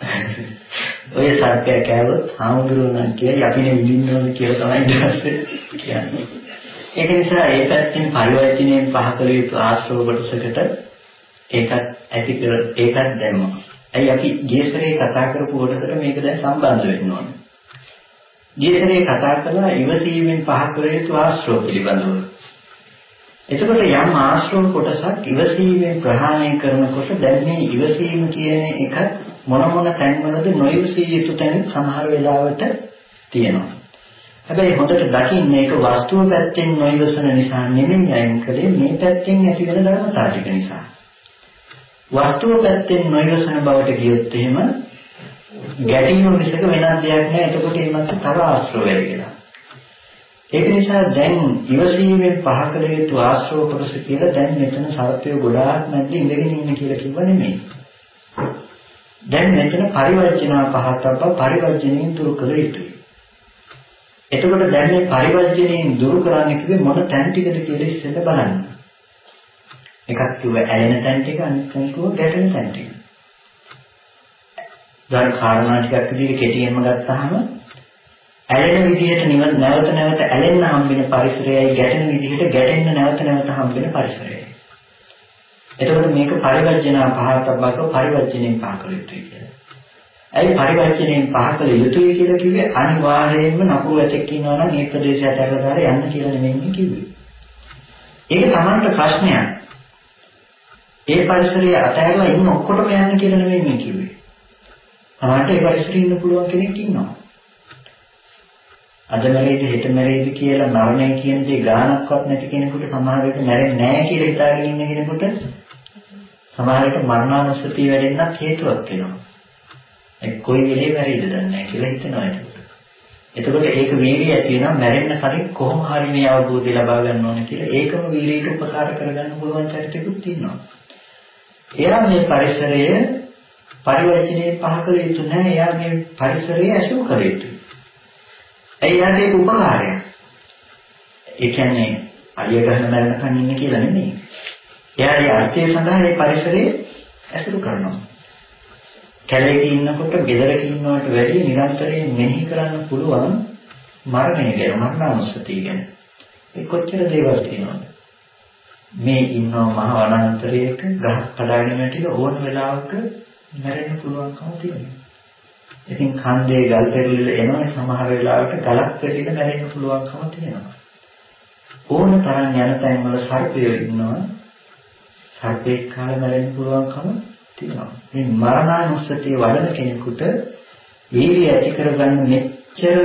ඔය සත්‍ය කෑවොත් හාමුදුරුවෝ නම් කියයි අපිනේ විඳින්න ඕනේ කියලා තමයි ඊට කියන්නේ. ඒක නිසා ඒ පැත්තෙන් පරිවර්තනයෙන් පහ කළ යුතු ආශ්‍රව කොටසකට ඒකත් ඇති කර ඒකත් දැම්මා. ඇයි අපි ගියසරේ කතා කරපු කොටසට මේක දැන් සම්බන්ධ වෙන්න ඕනේ. ගියසරේ කතා කළා ඉවසීමෙන් පහ කළ යුතු ආශ්‍රව පිළිබඳව. එතකොට යම් ආශ්‍රව කොටසක් ඉවසීමෙන් ප්‍රහාණය කරනකොට දැන් මේ ඉවසීම කියන එක මොන මොන තැන්වලද නොයවසී යුතු තැන් සමහර වෙලාවට තියෙනවා. හැබැයි හොඳට දකින්න ඒක වස්තුව පැත්තෙන් නොයවසන නිසා නෙමෙයි අයින් කළේ මේ පැත්තෙන් ඇති වෙන ධර්මතාව ටික නිසා. වස්තුව පැත්තෙන් නොයවසන බවට ගියොත් එහෙම ගැටීම මිසක වෙනත් දෙයක් නෑ. එතකොට ඒකට තව ආශ්‍රව වෙලා. ඒක නිසා දැන් ඉවසීමෙන් පහ කළ යුතු ආශ්‍රව කොටස කියලා දැන් මෙතන සර්පය ගොඩාක් නැද්ද ඉඳගෙන ඉන්න කියලා කිව්ව නෙමෙයි. දැන් මෙතන පරිවර්ජනා පහතබ්බ පරිවර්ජණයෙන් දුරු කළ යුතුයි. එතකොට දැන් මේ පරිවර්ජණයෙන් දුරු කරන්න කිව්වේ මොන තැන් ටිකද කියලා ඉස්සෙල්ලා බලන්න. එකක් කිව්ව ඇලෙන තැන් ටික අනිත් කිව්ව ගැටෙන තැන් ටික. දැන් කාරණා ටිකක් විදිහට කෙටියෙන්ම ගත්තාම ඇලෙන විදිහට නැවත නැවත ඇලෙන්න හම්බෙන පරිසරයයි ගැටෙන විදිහට ගැටෙන්න නැවත නැවත හම්බෙන පරිසරයයි. එතකොට මේක පරිවර්ජනා පහතබ්බක පරිවර්ජණයෙන් පහ කළ යුතුයි කියලා. ඇයි පරිවර්ජණයෙන් පහ කළ යුතුයි කියලා කිව්වේ අනිවාර්යයෙන්ම නපුරු ඇතෙක් ඉන්නවා නම් ඒ ප්‍රදේශයට ඇරලා දාලා යන්න කියලා නෙමෙයි කිව්වේ. ඒක Tamanට ප්‍රශ්නයක්. ඒ පරිසරයේ අතහැරලා ඉන්න ඔක්කොටම යන්න කියලා නෙමෙයි මේ කිව්වේ. Tamanට ඒ පරිසරයේ ඉන්න පුළුවන් කෙනෙක් ඉන්නවා. අද මැරෙයිද හෙට මැරෙයිද කියලා මරණය කියන දේ ගානක්වත් නැති කෙනෙකුට සමහර විට මැරෙන්නේ නැහැ කියලා හිතාගෙන ඉන්න කෙනෙකුට සමහර විට මරණානුස්සතිය වැඩෙන්නත් හේතුවක් වෙනවා. ඒ කොයි වෙලේ මැරෙයිද දන්නේ නැහැ කියලා හිතනවා ඒක. එතකොට ඒක වීර්යය ඇති වෙනවා මැරෙන්න කලින් කොහොම හරි මේ අවබෝධය ලබා ගන්න ඕනේ කියලා ඒකම වීර්යයට උපකාර කරගන්න පුළුවන් චරිතෙකුත් තියෙනවා. එයා මේ පරිසරය පරිවර්තනයේ පහ කළ යුතු නැහැ. එයා මේ පරිසරය ඇසුරු කළ යුතුයි. ඇයි යාට ඒක උපකාරයක්? ඒ කියන්නේ අලිය ගහන මරණකන් ඉන්න කියලා නෙමෙයි. එයා ඒ අර්ථය සඳහා මේ පරිසරයේ ඇසුරු කරනවා. කැලේක ඉන්නකොට ගෙදරක ඉන්නවට වැඩිය නිරන්තරයෙන් මෙනෙහි කරන්න පුළුවන් මරණය ගැන මරණානුස්සතිය ගැන. ඒ කොච්චර දේවල් තියෙනවද? මේ ඉන්නව මහ වනාන්තරයක ගහක් කඩාගෙන වැටිලා ඕන වෙලාවක මැරෙන්න පුළුවන්කම තියෙනවා. ඉතින් කන්දේ ගල් පෙරලිල එනවා සමහර වෙලාවට ගලක් පෙරලිලා මැරෙන්න පුළුවන්කම තියෙනවා. ඕන තරම් යන තැන්වල සර්පයෝ ඉන්නවා. සර්පෙක් කාලේ මැරෙන්න පුළුවන්කම තියෙනවා. මේ මරණානුස්සතිය වඩන කෙනෙකුට වීර්ය ඇති කරගන්න මෙච්චර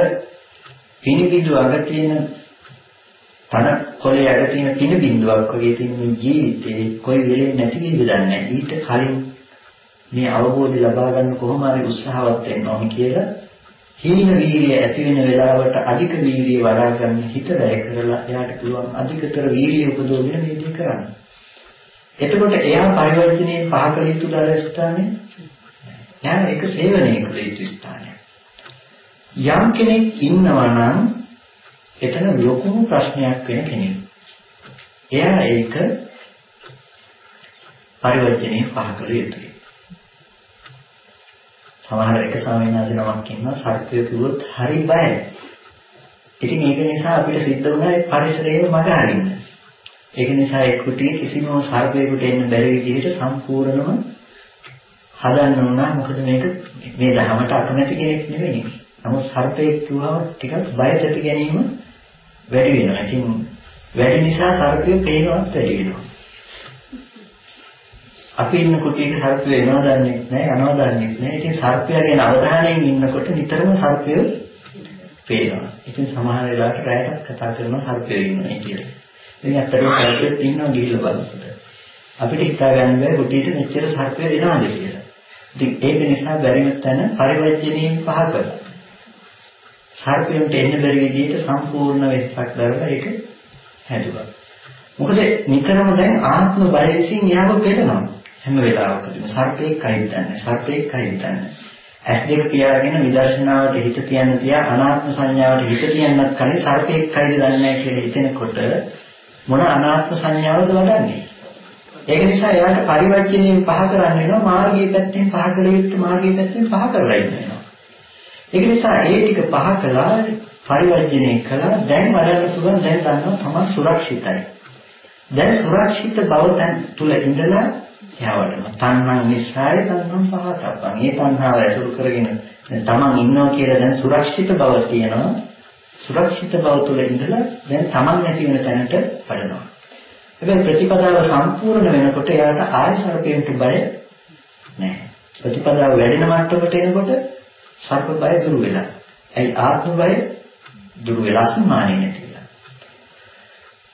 පිනිබිඳු අග තියෙන තන කොලේ අග තියෙන පිනිබිඳුවක් වගේ තියෙන ජීවිතේ කොයි වෙලේ නැති වෙයිද දන්නේ නැහැ. ඊට කලින් මේ අවබෝධය ලබා ගන්න කොහොම හරි උත්සාහවත් වෙන්න ඕනේ කියලා හීන වීර්යය ඇති වෙන වෙලාවට අධික වීර්යය වඩා ගන්න හිත වැය කරලා එයාට පුළුවන් අධිකතර වීර්යය උපදවගෙන මේ දේ කරන්න. එතකොට එයා පරිවර්තනයේ පහක යුතු දරස්ථානේ එයා ඒක සේවනය කළ යුතු ස්ථානයක්. යම් කෙනෙක් ඉන්නවා නම් එතන ලොකුම ප්‍රශ්නයක් වෙන කෙනෙක්. එයා ඒක පරිවර්තනයේ පහ කළ යුතුයි. සමහර එක ස්වාමීන් වහන්සේ නමක් ඉන්නවා සර්පය කිව්වොත් හරි බයයි. ඉතින් ඒක නිසා අපිට සිද්ධ වුණා ඒ පරිසරයේ මග අරින්න. ඒක නිසා ඒ කුටිය කිසිම සර්පයකට එන්න බැරි විදිහට සම්පූර්ණම හදන්න උනා. මොකද මේක මේ ධර්මයට අකමැති කෙනෙක් නෙවෙයි. නමුත් සර්පයෙක් කිව්වම ටිකක් බය ඇති ගැනීම වැඩි වෙනවා. ඉතින් වැඩි නිසා සර්පය පේනවත් වැඩි වෙනවා. අපි ඉන්න කුටියක සර්පය එනවා දන්නේ නැහැ යනවා දන්නේ නැහැ. ඉතින් සර්පයා ගැන අවධානයෙන් ඉන්නකොට නිතරම සර්පය පේනවා. ඉතින් සමහර වෙලාවට රැයට කතා කරනවා සර්පය ඉන්නවා කියලා. ඉතින් අත්තරම සර්පයෙක් ඉන්නවා ගිහිල්ලා බලනකොට. අපිට හිතා ගන්න බැහැ කුටියට මෙච්චර සර්පය එනවාද කියලා. ඉතින් ඒක නිසා බැරිම තැන පරිවර්ජනීයෙන් පහ කරලා. සර්පයන්ට එන්න බැරි විදිහට සම්පූර්ණ වෙස්සක් දරලා ඒක හැදුවා. මොකද නිතරම දැන් ආත්ම බය විසින් යාව පෙළනවා. හැම වෙලාවකදීම සර්පෙක් කයින්දන්නේ සර්පෙක් කයින්දන්නේ ඇස් දෙක පියාගෙන විදර්ශනාවට හිත තියන්න තියා අනාත්ම සංඥාවට හිත තියන්නත් කලින් සර්පෙක් කයිද දන්නේ නැහැ කියලා හිතෙනකොට මොන අනාත්ම සංඥාවද වඩන්නේ ඒක නිසා එයාට පරිවර්ජණයෙන් පහ කරන්න වෙනවා මාර්ගයේ පැත්තෙන් පහ කළ යුත්තේ මාර්ගයේ පැත්තෙන් පහ කරලා ඉන්න වෙනවා. ඒක නිසා ඒ ටික පහ කළා පරිවර්ජණය කළා දැන් වඩන්න පුළුවන් දැන් ගන්නවා තමයි සුරක්ෂිතයි. දැන් සුරක්ෂිත බව තුල ඉඳලා එයාවටම තණ්හා නිසාය තණ්හා පහතප්පන්. මේ තණ්හාව ඇසුරු කරගෙන තමන් ඉන්නවා කියලා දැන් සුරක්ෂිත බව තියෙනවා. සුරක්ෂිත බව තුළ ඉඳලා දැන් තමන් නැති වෙන තැනට වඩනවා. හැබැයි ප්‍රතිපදාව සම්පූර්ණ වෙනකොට එයාට ආය සර්පේන්ට බය නැහැ. ප්‍රතිපදාව වැඩෙන මට්ටමට එනකොට සර්ප බය දුරු වෙලා. ඇයි ආත්ම බය දුරු වෙලා සම්මානෙ නැති වෙලා.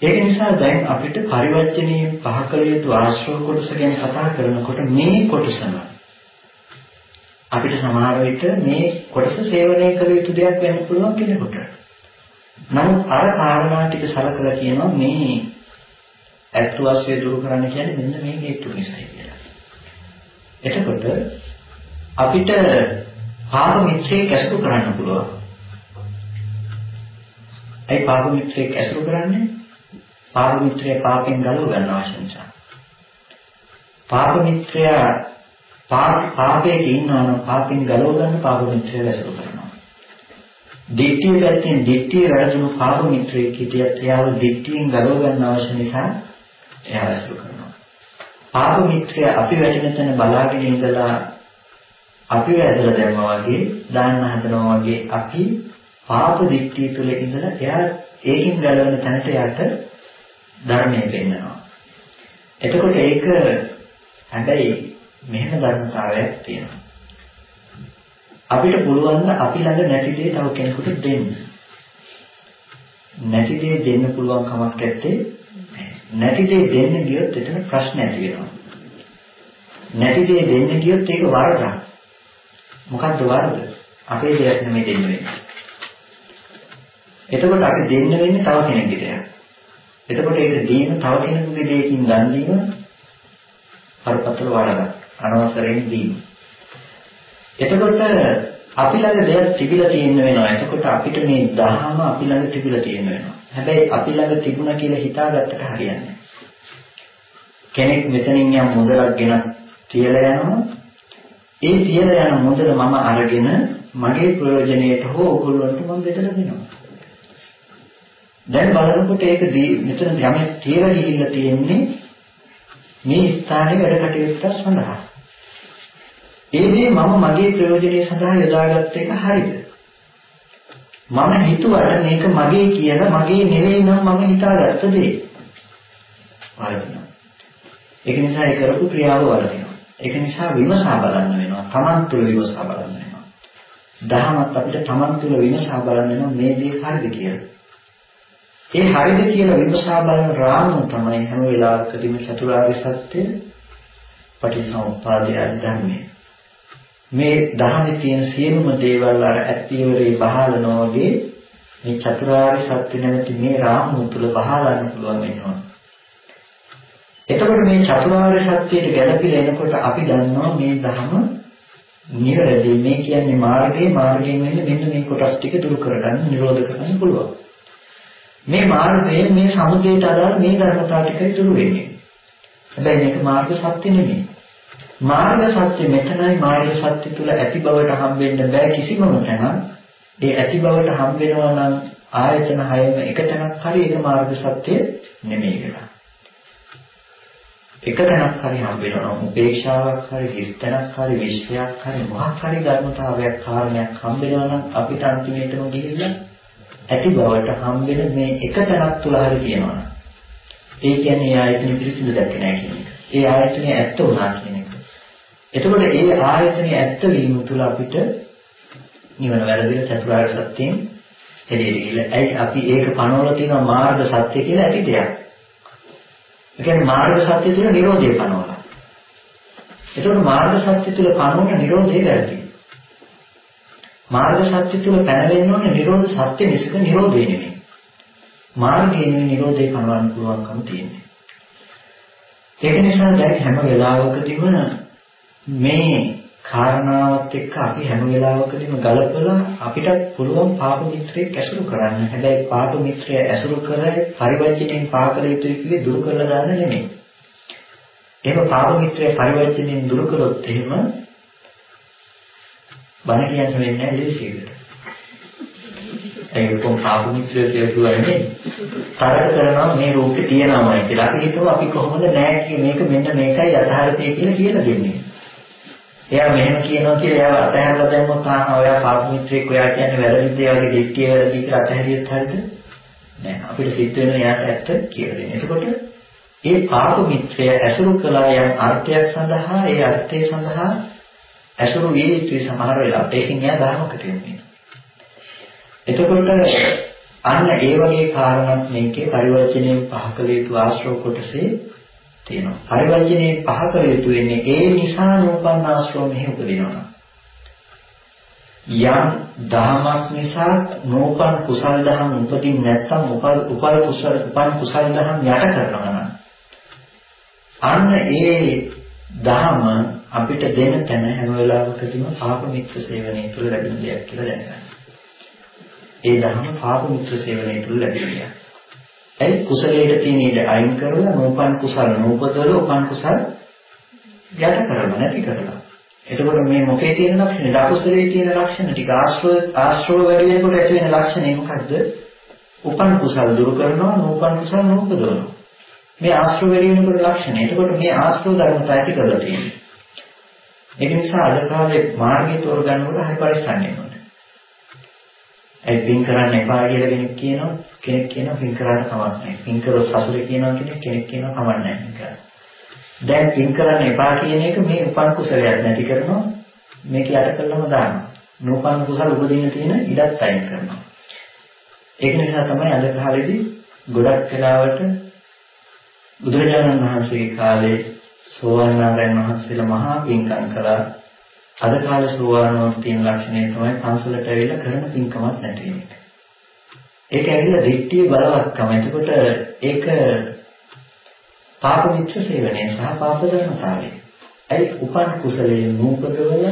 ඒක නිසා දැන් අපිට පරිවර්තනීය පහකල යුතු ආශ්‍රව කොටස ගැන කතා කරනකොට මේ කොටසම අපිට සමහර විට මේ කොටස සේවනය කළ යුතු දෙයක් වෙන්න පුළුවන් කෙනෙකුට. නමුත් අර කාරණා ටික සලකලා කියනවා මේ ඇත්තු වශයෙන් දුරු කරන්න කියන්නේ මෙන්න මේ හේතු නිසායි කියලා. එතකොට අපිට පාප මිත්‍රයෙක් ඇසුරු කරන්න පුළුවන්. ඒ පාප මිත්‍රයෙක් ඇසුරු කරන්නේ පාප මිත්‍රය පාපෙන් ගලව ගන්න අවශ්‍ය නිසා. පාප මිත්‍රයා පාපයේ ඉන්නවා නම් පාපෙන් ගලව ගන්න පාප මිත්‍රය ඇසුරු කරනවා. දිට්ඨිය පැත්තෙන් දිට්ඨිය වැඩුණු පාප මිත්‍රයෙක් හිටියත් එයාව දිට්ඨියෙන් ගලව ගන්න අවශ්‍ය නිසා එයා ඇසුරු කරනවා. පාප මිත්‍රය අපි වැටෙන තැන බලාගෙන ඉඳලා අපි වැදලා දැම්මා වගේ දාන්න හදනවා වගේ අපි පාප දිට්ඨිය තුළ ඉඳලා එයා ඒකින් ගලවන තැනට යට ධර්මයේ පෙන්නනවා. එතකොට ඒක හැබැයි මෙහෙම ධර්මතාවයක් තියෙනවා. අපිට පුළුවන් ද අපි ළඟ නැති දේ තව කෙනෙකුට දෙන්න. නැති දේ දෙන්න පුළුවන් කමක් නැත්තේ. නැති දේ දෙන්න ගියොත් එතන ප්‍රශ්න ඇති වෙනවා. නැති දේ දෙන්න ගියොත් ඒක වරදක්. මොකද්ද වරද? අපේ දෙයක් නෙමෙයි දෙන්න වෙන්නේ. එතකොට අපි දෙන්න වෙන්නේ තව කෙනෙක්ගේ දෙයක්. එතකොට ඒක දීම තව කෙනෙකුගේ දෙයකින් දන් දීම පරපතල වරදක්. අනවසරයෙන් දීම. එතකොට අපි ළඟ දෙයක් තිබිලා තියෙන්න වෙනවා. එතකොට අපිට මේ දහම අපි ළඟ තිබිලා තියෙන්න වෙනවා. හැබැයි අපි ළඟ තිබුණා කියලා හිතාගත්තට හරියන්නේ කෙනෙක් මෙතනින් යම් මුදලක් ගෙන තියලා යනවා. ඒ තියලා යන මුදල මම අරගෙන මගේ ප්‍රයෝජනයට හෝ ඔයගොල්ලන්ට මම බෙදලා දෙනවා. දැන් බලනකොට ඒක මෙතන යමෙක් තියලා ගිහිල්ලා තියෙන්නේ මේ ස්ථානයේ වැඩ කටයුත්ත සඳහා. ඒ දේ මම මගේ ප්‍රයෝජනය සඳහා යොදාගත්ත එක හරිද? මම හිතුවට මේක මගේ කියලා මගේ නෙවෙයි නම් මම හිතාගත්ත දේ. වරදිනවා. ඒක නිසා ඒ කරපු ක්‍රියාව වරදිනවා. ඒක නිසා විමසා බලන්න වෙනවා. Taman තුල විමසා බලන්න වෙනවා. දහමත් අපිට Taman තුල විමසා බලන්න වෙනවා මේ දේ හරිද කියලා. ඒ හරිද කියලා විමසා බලන රාමුව තමයි හැම වෙලාවකදීම චතුරාර්ය සත්‍ය පටිසමුප්පාදය ධර්මයේ. මේ ධර්මයේ තියෙන සියලුම දේවල් අර ඇත්තිවරේ බහලනවා වගේ මේ චතුරාර්ය සත්‍ය නැමැති මේ රාමුව තුල බහලන්න පුළුවන් වෙනවා. එතකොට මේ චතුරාර්ය සත්‍යයට ගැළපිලා එනකොට අපි දන්නවා මේ ධර්ම නිවැරදි මේ කියන්නේ මාර්ගයේ මාර්ගයෙන් වෙන්නේ මෙන්න මේ කොටස් ටික දුරු කරගන්න නිරෝධ කරන්න පුළුවන්. මේ මාර්ගයෙන් මේ සමුදයට අදාළ මේ ධර්මතාව ටිකයි දුරු වෙන්නේ. හැබැයි මේක මාර්ග සත්‍ය නෙමෙයි. මාර්ග සත්‍ය මෙතනයි මාර්ග සත්‍ය තුල ඇති බවට හම්බෙන්න බෑ කිසිම තැනක්. ඒ ඇති බවට හම්බ වෙනවා නම් ආයතන හයම එක තැනක් හරි ඒක මාර්ග සත්‍ය නෙමෙයි කියලා. එක තැනක් හරි හම්බ වෙනවා උපේක්ෂාවක් හරි හිස්තැනක් හරි විශ්වයක් හරි මොහක් හරි ධර්මතාවයක් කාරණයක් හම්බ වෙනවා නම් අපිට අන්තිමේටම ගිහිල්ලා ඇති බවට හම්බෙන මේ එක තැනක් තුල හරි කියනවා. ඒ කියන්නේ ඒ ආයතන පිළිසිඳ දැක්කේ නැහැ කියන එක. ඒ ආයතනය ඇත්ත වුණා කියන එක. එතකොට ඒ ආයතනය ඇත්ත වීම තුල අපිට නිවන වැරදිලා චතුරාර්ය සත්‍යයෙන් එළියට ගිහලා ඇයි අපි ඒක පනවලා තියෙන මාර්ග සත්‍ය කියලා ඇති දෙයක්. ඒ කියන්නේ මාර්ග සත්‍ය තුල නිරෝධය පනවලා. එතකොට මාර්ග සත්‍ය තුල පනවන නිරෝධය වැරදි. මාර්ග සත්‍ය තුල පැනවෙන්න ඕනේ නිරෝධ සත්‍ය මිසක නිරෝධය නෙමෙයි. මාර්ගයෙන් නිරෝධය පනවන්න පුළුවන්කම තියෙනවා. ඒක නිසා දැන් හැම වෙලාවකදීම මේ කාරණාවත් එක්ක අපි හැම වෙලාවකදීම ගලපලා අපිට පුළුවන් පාප මිත්‍රයෙක් ඇසුරු කරන්න. හැබැයි පාප මිත්‍රය ඇසුරු කරලා පරිවර්ජණයෙන් පාකල යුතුයි කිව්වේ දුරු කරලා දාන්න නෙමෙයි. එහෙම පාප මිත්‍රය පරිවර්තනයෙන් දුරු කළොත් එහෙම බණ කියන්න වෙන්නේ නැහැ දෙවිසියකට. ඒක කොහොම පාප මිත්‍රය කියලා කියන්නේ තරක කරනවා මේ රූපේ තියෙනවායි කියලා. අපි හිතුව අපි කොහොමද නැහැ කිය මේක මෙන්න මේකයි යථාර්ථය කියලා කියලා දෙන්නේ. එයා මෙහෙම කියනවා කියලා එයාව අතහැරලා දැම්මොත් ආ ඔයා පාප මිත්‍රෙක් ඔයා කියන්නේ වැරදිද ඒ වගේ දික්තිය වැරදි කියලා අතහැරියත් හරිද? නෑ අපිට සිත් වෙන එයාට ඇත්ත කියලා දෙන්නේ. එතකොට ඒ පාප මිත්‍රය ඇසුරු කළා යම් අර්ථයක් සඳහා ඒ අර්ථය සඳහා ඇසුරු විය යුතුයි සමහර වෙලාවට. ඒකෙන් එයා ධර්මකට යන්නේ. එතකොට අන්න ඒ වගේ කාරණාවක් මේකේ පරිවර්තනයෙන් පහ කළ යුතු ආශ්‍රව කොටසේ තියෙනවා. පරිවර්ජනයේ පහ කළ යුතු වෙන්නේ ඒ නිසා නූපන්න ආශ්‍රව මෙහි උපදිනවා. යම් දහමක් නිසා නූපන් කුසල් දහම් උපදින් නැත්නම් උපල් උපල් කුසල උපන් කුසල් දහම් යට කරනවා නම් අන්න ඒ දහම අපිට දෙන තැන හැම වෙලාවකදීම පාප මිත්‍ර සේවනයේ තුල ලැබෙන දෙයක් කියලා දැනගන්න. ඒ දහම පාප මිත්‍ර සේවනයේ තුල ලැබෙන දෙයක්. ඇයි කුසලයේ තියෙන ඉඩ අයින් කරලා නෝපන් කුසල නූපදවල උපන් කුසල යට කරලා නැති කරලා. එතකොට මේ මොකේ තියෙන ලක්ෂණ? දකුසලයේ තියෙන ලක්ෂණ ටික ආශ්‍රව ආශ්‍රව වැඩි වෙනකොට ඇති වෙන ලක්ෂණේ මොකද්ද? උපන් කුසල දුරු කරනවා නූපන් කුසල නූපදවනවා. මේ ආශ්‍රව වැඩි වෙනකොට ලක්ෂණ. එතකොට මේ ආශ්‍රව ධර්මතා ඇති කරලා තියෙනවා. ඒක නිසා අද කාලේ මාර්ගය තෝරගන්නකොට හරි පරිස්සම් වෙනවා. ඒ පින් කරන්න එපා කියලා කෙනෙක් කියනවා කෙනෙක් කියනවා පින් කරන්න කමක් නැහැ. පින් කරොත් සතුටේ කියනවා කෙනෙක් කෙනෙක් කියනවා කමක් නැහැ පින් කරන්න. දැන් පින් කරන්න එපා කියන එක මේ උපන් කුසලයක් නැති කරනවා මේක යට කළාම දානවා. නූපන් කුසල උපදින්න තියෙන ඉඩත් අයින් කරනවා. ඒක නිසා තමයි අද කාලේදී ගොඩක් වෙලාවට බුදුරජාණන් වහන්සේගේ කාලේ සෝවාන් ආරයන් වහන්සේලා මහා පින්කම් කළා අද කාලේ සෝවානෝන් තියෙන ලක්ෂණය තමයි පන්සලට ඇවිල්ලා කරන පින්කමක් නැති වෙන එක. ඒක ඇවිල්ලා දිට්ඨිය බලවත්කම. එතකොට ඒක පාප මිත්‍ර සේවනයේ සහ පාප ධර්මතාවය. ඒ උපන් කුසලයේ නූපදවල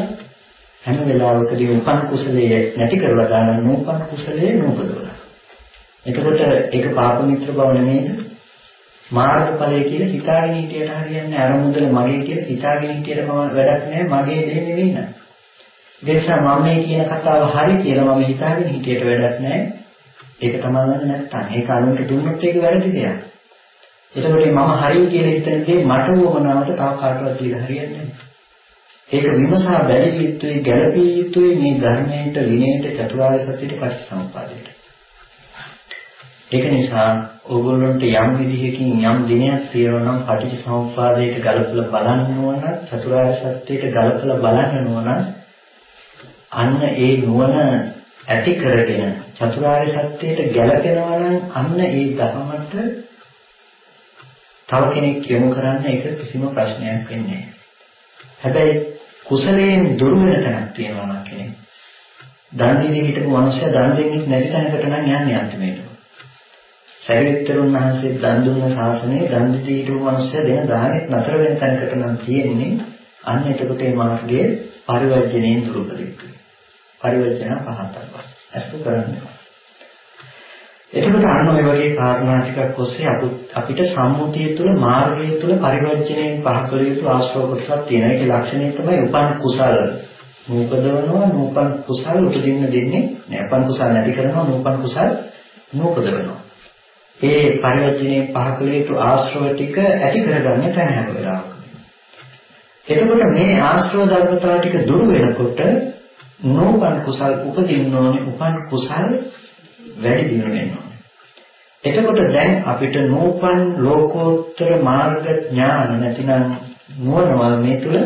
හැම වෙලාවකදී උපන් කුසලයේ නැති කරලා ගන්න නූපන් කුසලයේ නූපදවල. එතකොට ඒක පාප මිත්‍ර බව නෙමෙයිද? මාර්ගඵලය කියලා හිතාගෙන හිටියට හරියන්නේ අර මුදල මගේ කියලා හිතාගෙන හිටියට මම වැඩක් නැහැ මගේ දේ නෙවෙයි නේද? දේශා මම මේ කියන කතාව හරි කියලා මම හිතාගෙන හිටියට වැඩක් නැහැ. ඒක තමයි නැත්තම් ඒක අනුන්ට දුන්නොත් ඒක වැරදි දෙයක්. එතකොට මම හරි කියලා හිතන දේ මට වමනාවට තව කාටවත් දීලා හරියන්නේ නැහැ. ඒක විමසා බැලිය යුතුයි ගැළපිය යුතුයි මේ ධර්මයට විනයට චතුරාර්ය සත්‍යයට පරිසම්පාදයට. ඒක නිසා ඕගොල්ලන්ට යම් විදිහකින් යම් දිනයක් තියෙනවා නම් පටිච්චසමුප්පාදයට ගලපලා බලන්න ඕන චතුරාර්ය සත්‍යයට ගලපලා බලන්න ඕන අන්න ඒ නුවණ ඇති කරගෙන චතුරාර්ය සත්‍යයට ගැලපෙනවා නම් අන්න ඒ ධර්මයට තව කෙනෙක් යොමු කරන්න ඒක කිසිම ප්‍රශ්නයක් වෙන්නේ නැහැ. හැබැයි කුසලයෙන් දුර වෙන තැනක් තියෙනවා නම් කෙනෙක් දන් දීලා හිටපු මනුස්සයා දන් දෙන්නේ නැති තැනකට නම් යන්නේ අන්තිමේට. සරියුත්තරුන් වහන්සේ දන් දුන්න ශාසනයේ දන් දෙති හිටපු මිනිස්සු දෙන දානෙත් නතර වෙන තැනකට නම් තියෙන්නේ අන්න එතකොට මේ මාර්ගයේ පරිවර්ජණයෙන් දුරු කරගන්න. පරිවර්ජන පහතක්. අසු කරන්නේ. එතකොට අන්න ඔය වගේ කාරණා ටිකක් ඔස්සේ අපිට සම්මුතිය තුළ මාර්ගය තුළ පරිවර්ජණයෙන් පහ කළ යුතු ආශ්‍රව කොටසක් තියෙනවා. ඒකේ ලක්ෂණය තමයි උපන් කුසල. නූපදවනවා නූපන් කුසල උපදින්න දෙන්නේ නෑ. උපන් කුසල නැති කරනවා නූපන් කුසල නූපදවනවා. ඒ පරිවර්තනයේ පහ කළ යුතු ආශ්‍රව ටික ඇති කරගන්න තැන හැම වෙලාවකම. එතකොට මේ ආශ්‍රව ධර්මතාව ටික දුරු වෙනකොට නෝපන් කුසල් උපදින්න ඕනේ උපන් කුසල් වැඩි දියුණු වෙන්න ඕනේ. එතකොට දැන් අපිට නෝපන් ලෝකෝත්තර මාර්ග ඥාන නැතිනම් නුවණවල් මේ තුල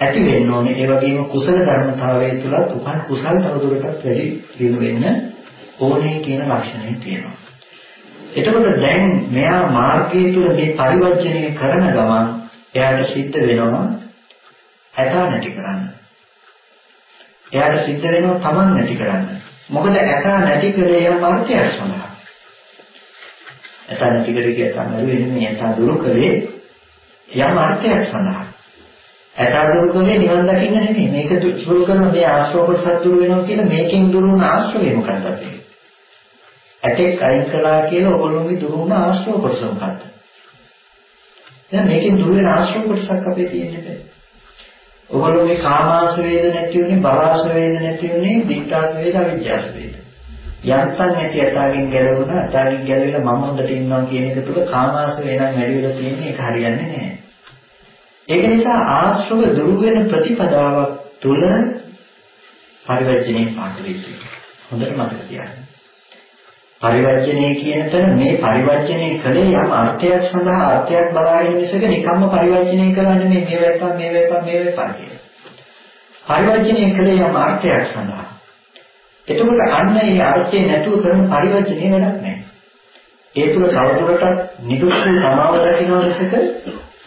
ඇති වෙන්න ඕනේ. ඒ වගේම කුසල ධර්මතාවයේ තුලත් උපන් කුසල් තවදුරටත් වැඩි දියුණු වෙන්න ඕනේ කියන ලක්ෂණය තියෙනවා. එතකොට දැන් මෙයා මාර්ගයේ තුල මේ පරිවර්ජනය කරන ගමන් එයාට සිද්ධ වෙනවා ඇතා නැති කරන්න. එයාට සිද්ධ වෙනවා Taman නැති කරන්න. මොකද ඇතා නැති කරේ යන මාර්ගය සඳහා. ඇතා නැති කරේ කියන නරුවේ ඇතා දුරු කරේ යම් අර්ථයක් සඳහා. ඇතා දුරු කරේ නිවන් දකින්න නෙමෙයි. මේක දුරු කරන මේ ආශ්‍රව කොටස දුරු වෙනවා කියලා මේකෙන් දුරු වුණ ආශ්‍රවය මොකක්ද අපේ? ඇටෙක් අයින් කළා කියලා ඔයගොල්ලෝගේ දුරු වුණ ආශ්‍රව කොටස මොකක්ද? දැන් මේකෙන් දුර වෙන ආශ්‍රම කොටසක් අපේ තියෙන්නේ. ඔයගොල්ලෝගේ කාමාස වේද නැති උනේ, භවස වේද නැති උනේ, දික්ඨාස වේද, අවිජ්ජාස වේද. යන්තම් ඇති අතකින් ගැලවුණා, අතකින් ගැලවිලා මම හොඳට ඉන්නවා කියන එක තුල කාමාස වේනම් වැඩි වෙලා තියෙන්නේ ඒක හරියන්නේ නැහැ. ඒක නිසා ආශ්‍රව දුරු වෙන ප්‍රතිපදාවක් තුල පරිවර්ජනේ පාඩුවේ හොඳට මතක තියාගන්න. පරිවර්ජනය කියන තැන මේ පරිවර්ජනය කළේ යම් අර්ථයක් සඳහා අර්ථයක් බලාගෙන මිසක නිකම්ම පරිවර්ජනය කරන්නේ මේ මේ වෙප්පා මේ වෙප්පා මේ වෙප්පා කියන. පරිවර්ජනය කළේ යම් අර්ථයක් සඳහා. එතකොට අන්න ඒ අර්ථය නැතුව කරන පරිවර්ජනය වැඩක් නැහැ. ඒ තුල තවදුරටත් නිදුක්ඛ සමාව දකින්න මිසක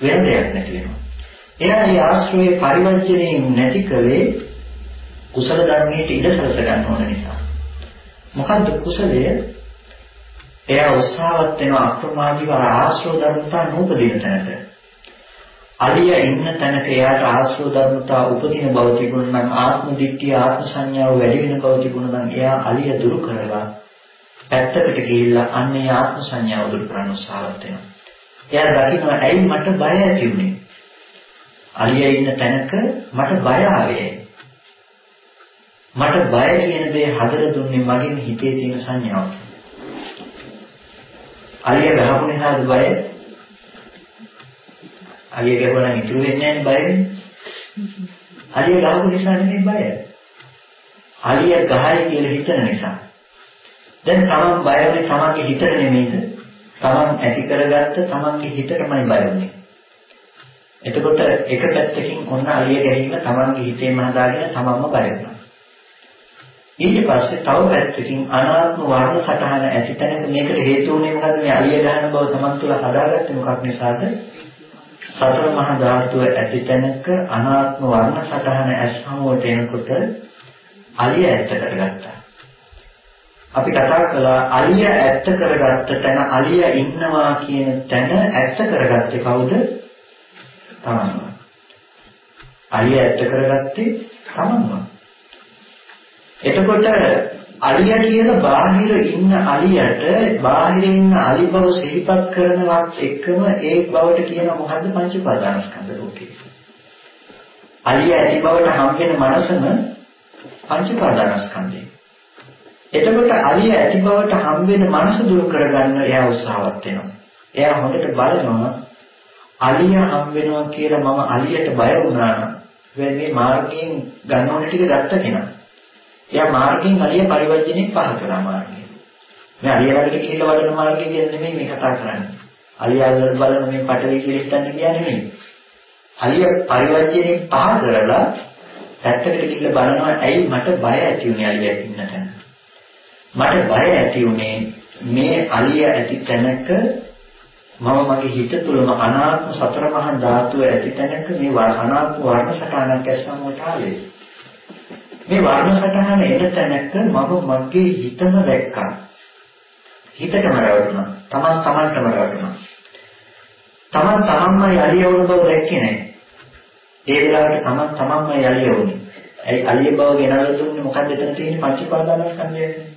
වෙන දෙයක් නැති වෙනවා. එයා මේ ආශ්‍රයේ පරිවර්ජනය නැති කලේ කුසල ධර්මයට ඉඩ සලස ගන්න ඕන නිසා. මොකද්ද කුසලය? එයා උත්සාහවත් වෙන අප්‍රමාදීව ආශ්‍රව ධර්මතා නූපදින තැනට. අලිය ඉන්න තැනක එයාට ආශ්‍රව ධර්මතා උපදින බව තිබුණ නම් ආත්ම දිට්ඨිය ආත්ම සංඥාව වැඩි වෙන බව තිබුණ නම් එයා අලිය දුරු කරලා පැත්තකට ගිහිල්ලා අන්නේ ආත්ම සංඥාව දුරු කරන්න උත්සාහවත් වෙනවා. එයා දකින්න ඇයි මට බය ඇති වුනේ? අලිය ඉන්න තැනක මට බය ආවේ. මට බය කියන දේ හදලා දුන්නේ මගේ හිතේ තියෙන සංඥාව. අලිය ගහපු නිසාද බය? අලිය ගහුවා නම් ඉතුරු වෙන්නේ නැහැ බය. අලිය ගහපු නිසා නෙමෙයි බය. අලිය ගහයි කියලා හිතන නිසා. දැන් තමන් බය වෙන්නේ තමන්ගේ හිතට නෙමෙයිද? තමන් ඇති කරගත්ත තමන්ගේ හිතටමයි බය වෙන්නේ. එතකොට එක පැත්තකින් ඔන්න අලිය ගැහිම තමන්ගේ හිතේම හදාගෙන තමන්ම බය වෙනවා. ඊට පස්සේ තව පැත්තකින් අනාත්ම වර්ණ සටහන ඇති තැනක මේකට හේතු වුණේ මොකද්ද? මේ අලිය ගන්න බව තමන් තුළ හදාගත්තේ මොකක් නිසාද? සතර මහා ධාතුව ඇති තැනක අනාත්ම වර්ණ සටහන ඇස් හමුවට එනකොට අලිය ඇත්ත කරගත්තා. අපි කතා කළා අලිය ඇත්ත කරගත්ත තැන අලිය ඉන්නවා කියන තැන ඇත්ත කරගත්තේ කවුද? තමන්ම අලිය ඇත්ත කරගත්තේ තමන්ම එතකොට අලිය කියන බාහිර ඉන්න අලියට බාහිර ඉන්න අලි බව සිහිපත් කරනවත් එක්කම ඒ බවට කියන මොකද්ද පංච උපාදානස්කන්ධ ලෝකේ. අලිය ඇති බවට හම් වෙන මනසම පංච උපාදානස්කන්ධය. එතකොට අලිය ඇති බවට හම් වෙන මනස දුරු කරගන්න එයා උත්සාහවත් වෙනවා. එයා හොඳට බලනවා අලිය හම් වෙනවා කියලා මම අලියට බය වුණා නම් මේ මාර්ගයෙන් ගන්නවන ටික ගත්ත කෙනා එයා මාර්ගයෙන් අලිය පරිවර්ජනේ පහ කළා මාර්ගය. මේ අලිය ළඟට ගිහිල්ලා වඩන මාර්ගය කියන්නේ නෙමෙයි මේ කතා කරන්නේ. අලිය අල්ලන බලන මේ පටලි කියලා හිතන්න කියන්නේ නෙමෙයි. අලිය පරිවර්ජනේ පහ කරලා පැත්තකට ගිහිල්ලා බලනවා ඇයි මට බය ඇති වුනේ අලිය ඉන්න තැන. මට බය ඇති වුනේ මේ අලිය ඇති තැනක මම මගේ හිත තුළම අනාත්ම සතර මහා ධාතුව ඇති තැනක මේ අනාත්ම වර්ණ සටහනක් ඇස්සම වලට ආවේ. මේ වර්ණ සටහන එන තැනක මම මගේ හිතම දැක්කා. හිතටම රැවටුණා. තමන් තමන්ටම රැවටුණා. තමන් තමන්මයි අලිය වුණ බව දැක්කේ නැහැ. ඒ වෙලාවට තමන් තමන්මයි අලිය වුණේ. ඒ අලිය බව ගෙනල්ලා දුන්නේ මොකක්ද එතන තියෙන්නේ පංච උපාදානස්කන්ධයනේ.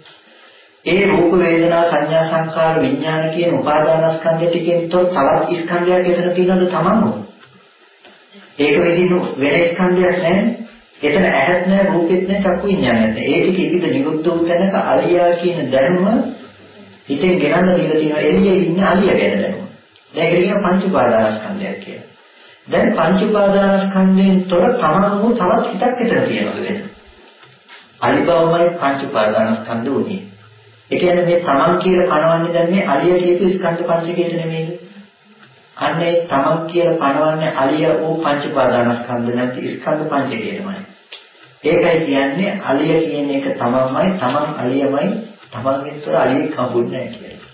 ඒ රූප වේදනා සංඥා සංකාර විඥාන කියන උපාදානස්කන්ධ ටිකෙන් තොර තවත් ස්කන්ධයක් එතන තියෙනවද තමන්ම? ඒක වෙදිනු වෙන ස්කන්ධයක් නැහැ. එතන ඇහත් නැහැ රූපෙත් නැහැ චක්කු විඥානයත් නැහැ. ඒ ටික ඉදිරිය නිරුද්ධ වූ තැනක අලියා කියන දැනුම හිතෙන් ගෙනල්ලා දීලා තියෙනවා එළියේ ඉන්න අලිය ගැන දැනුම. දැන් ඒක කියන පංච උපාදානස්කන්ධයක් කියලා. දැන් පංච උපාදානස්කන්ධයෙන් තොර තමන් වූ තවත් හිතක් විතර තියෙනවද වෙන? අලිබවමයි පංච උපාදානස්කන්ධ උනේ. ඒ කියන්නේ මේ තමන් කියලා කනවන්නේ දැන් මේ අලිය කියපු ස්කන්ධ පංචකයට නෙමෙයිද? අන්නේ තමන් කියලා පනවන්නේ අලිය වූ පංච උපාදානස්කන්ධ නැති ස්කන්ධ පංචකයටමයි. ඒකයි කියන්නේ අලිය කියන එක තමන්මයි තමන් අලියමයි තමන්ගෙන් තොර අලියෙක් හම්බුන්නේ නැහැ කියලා.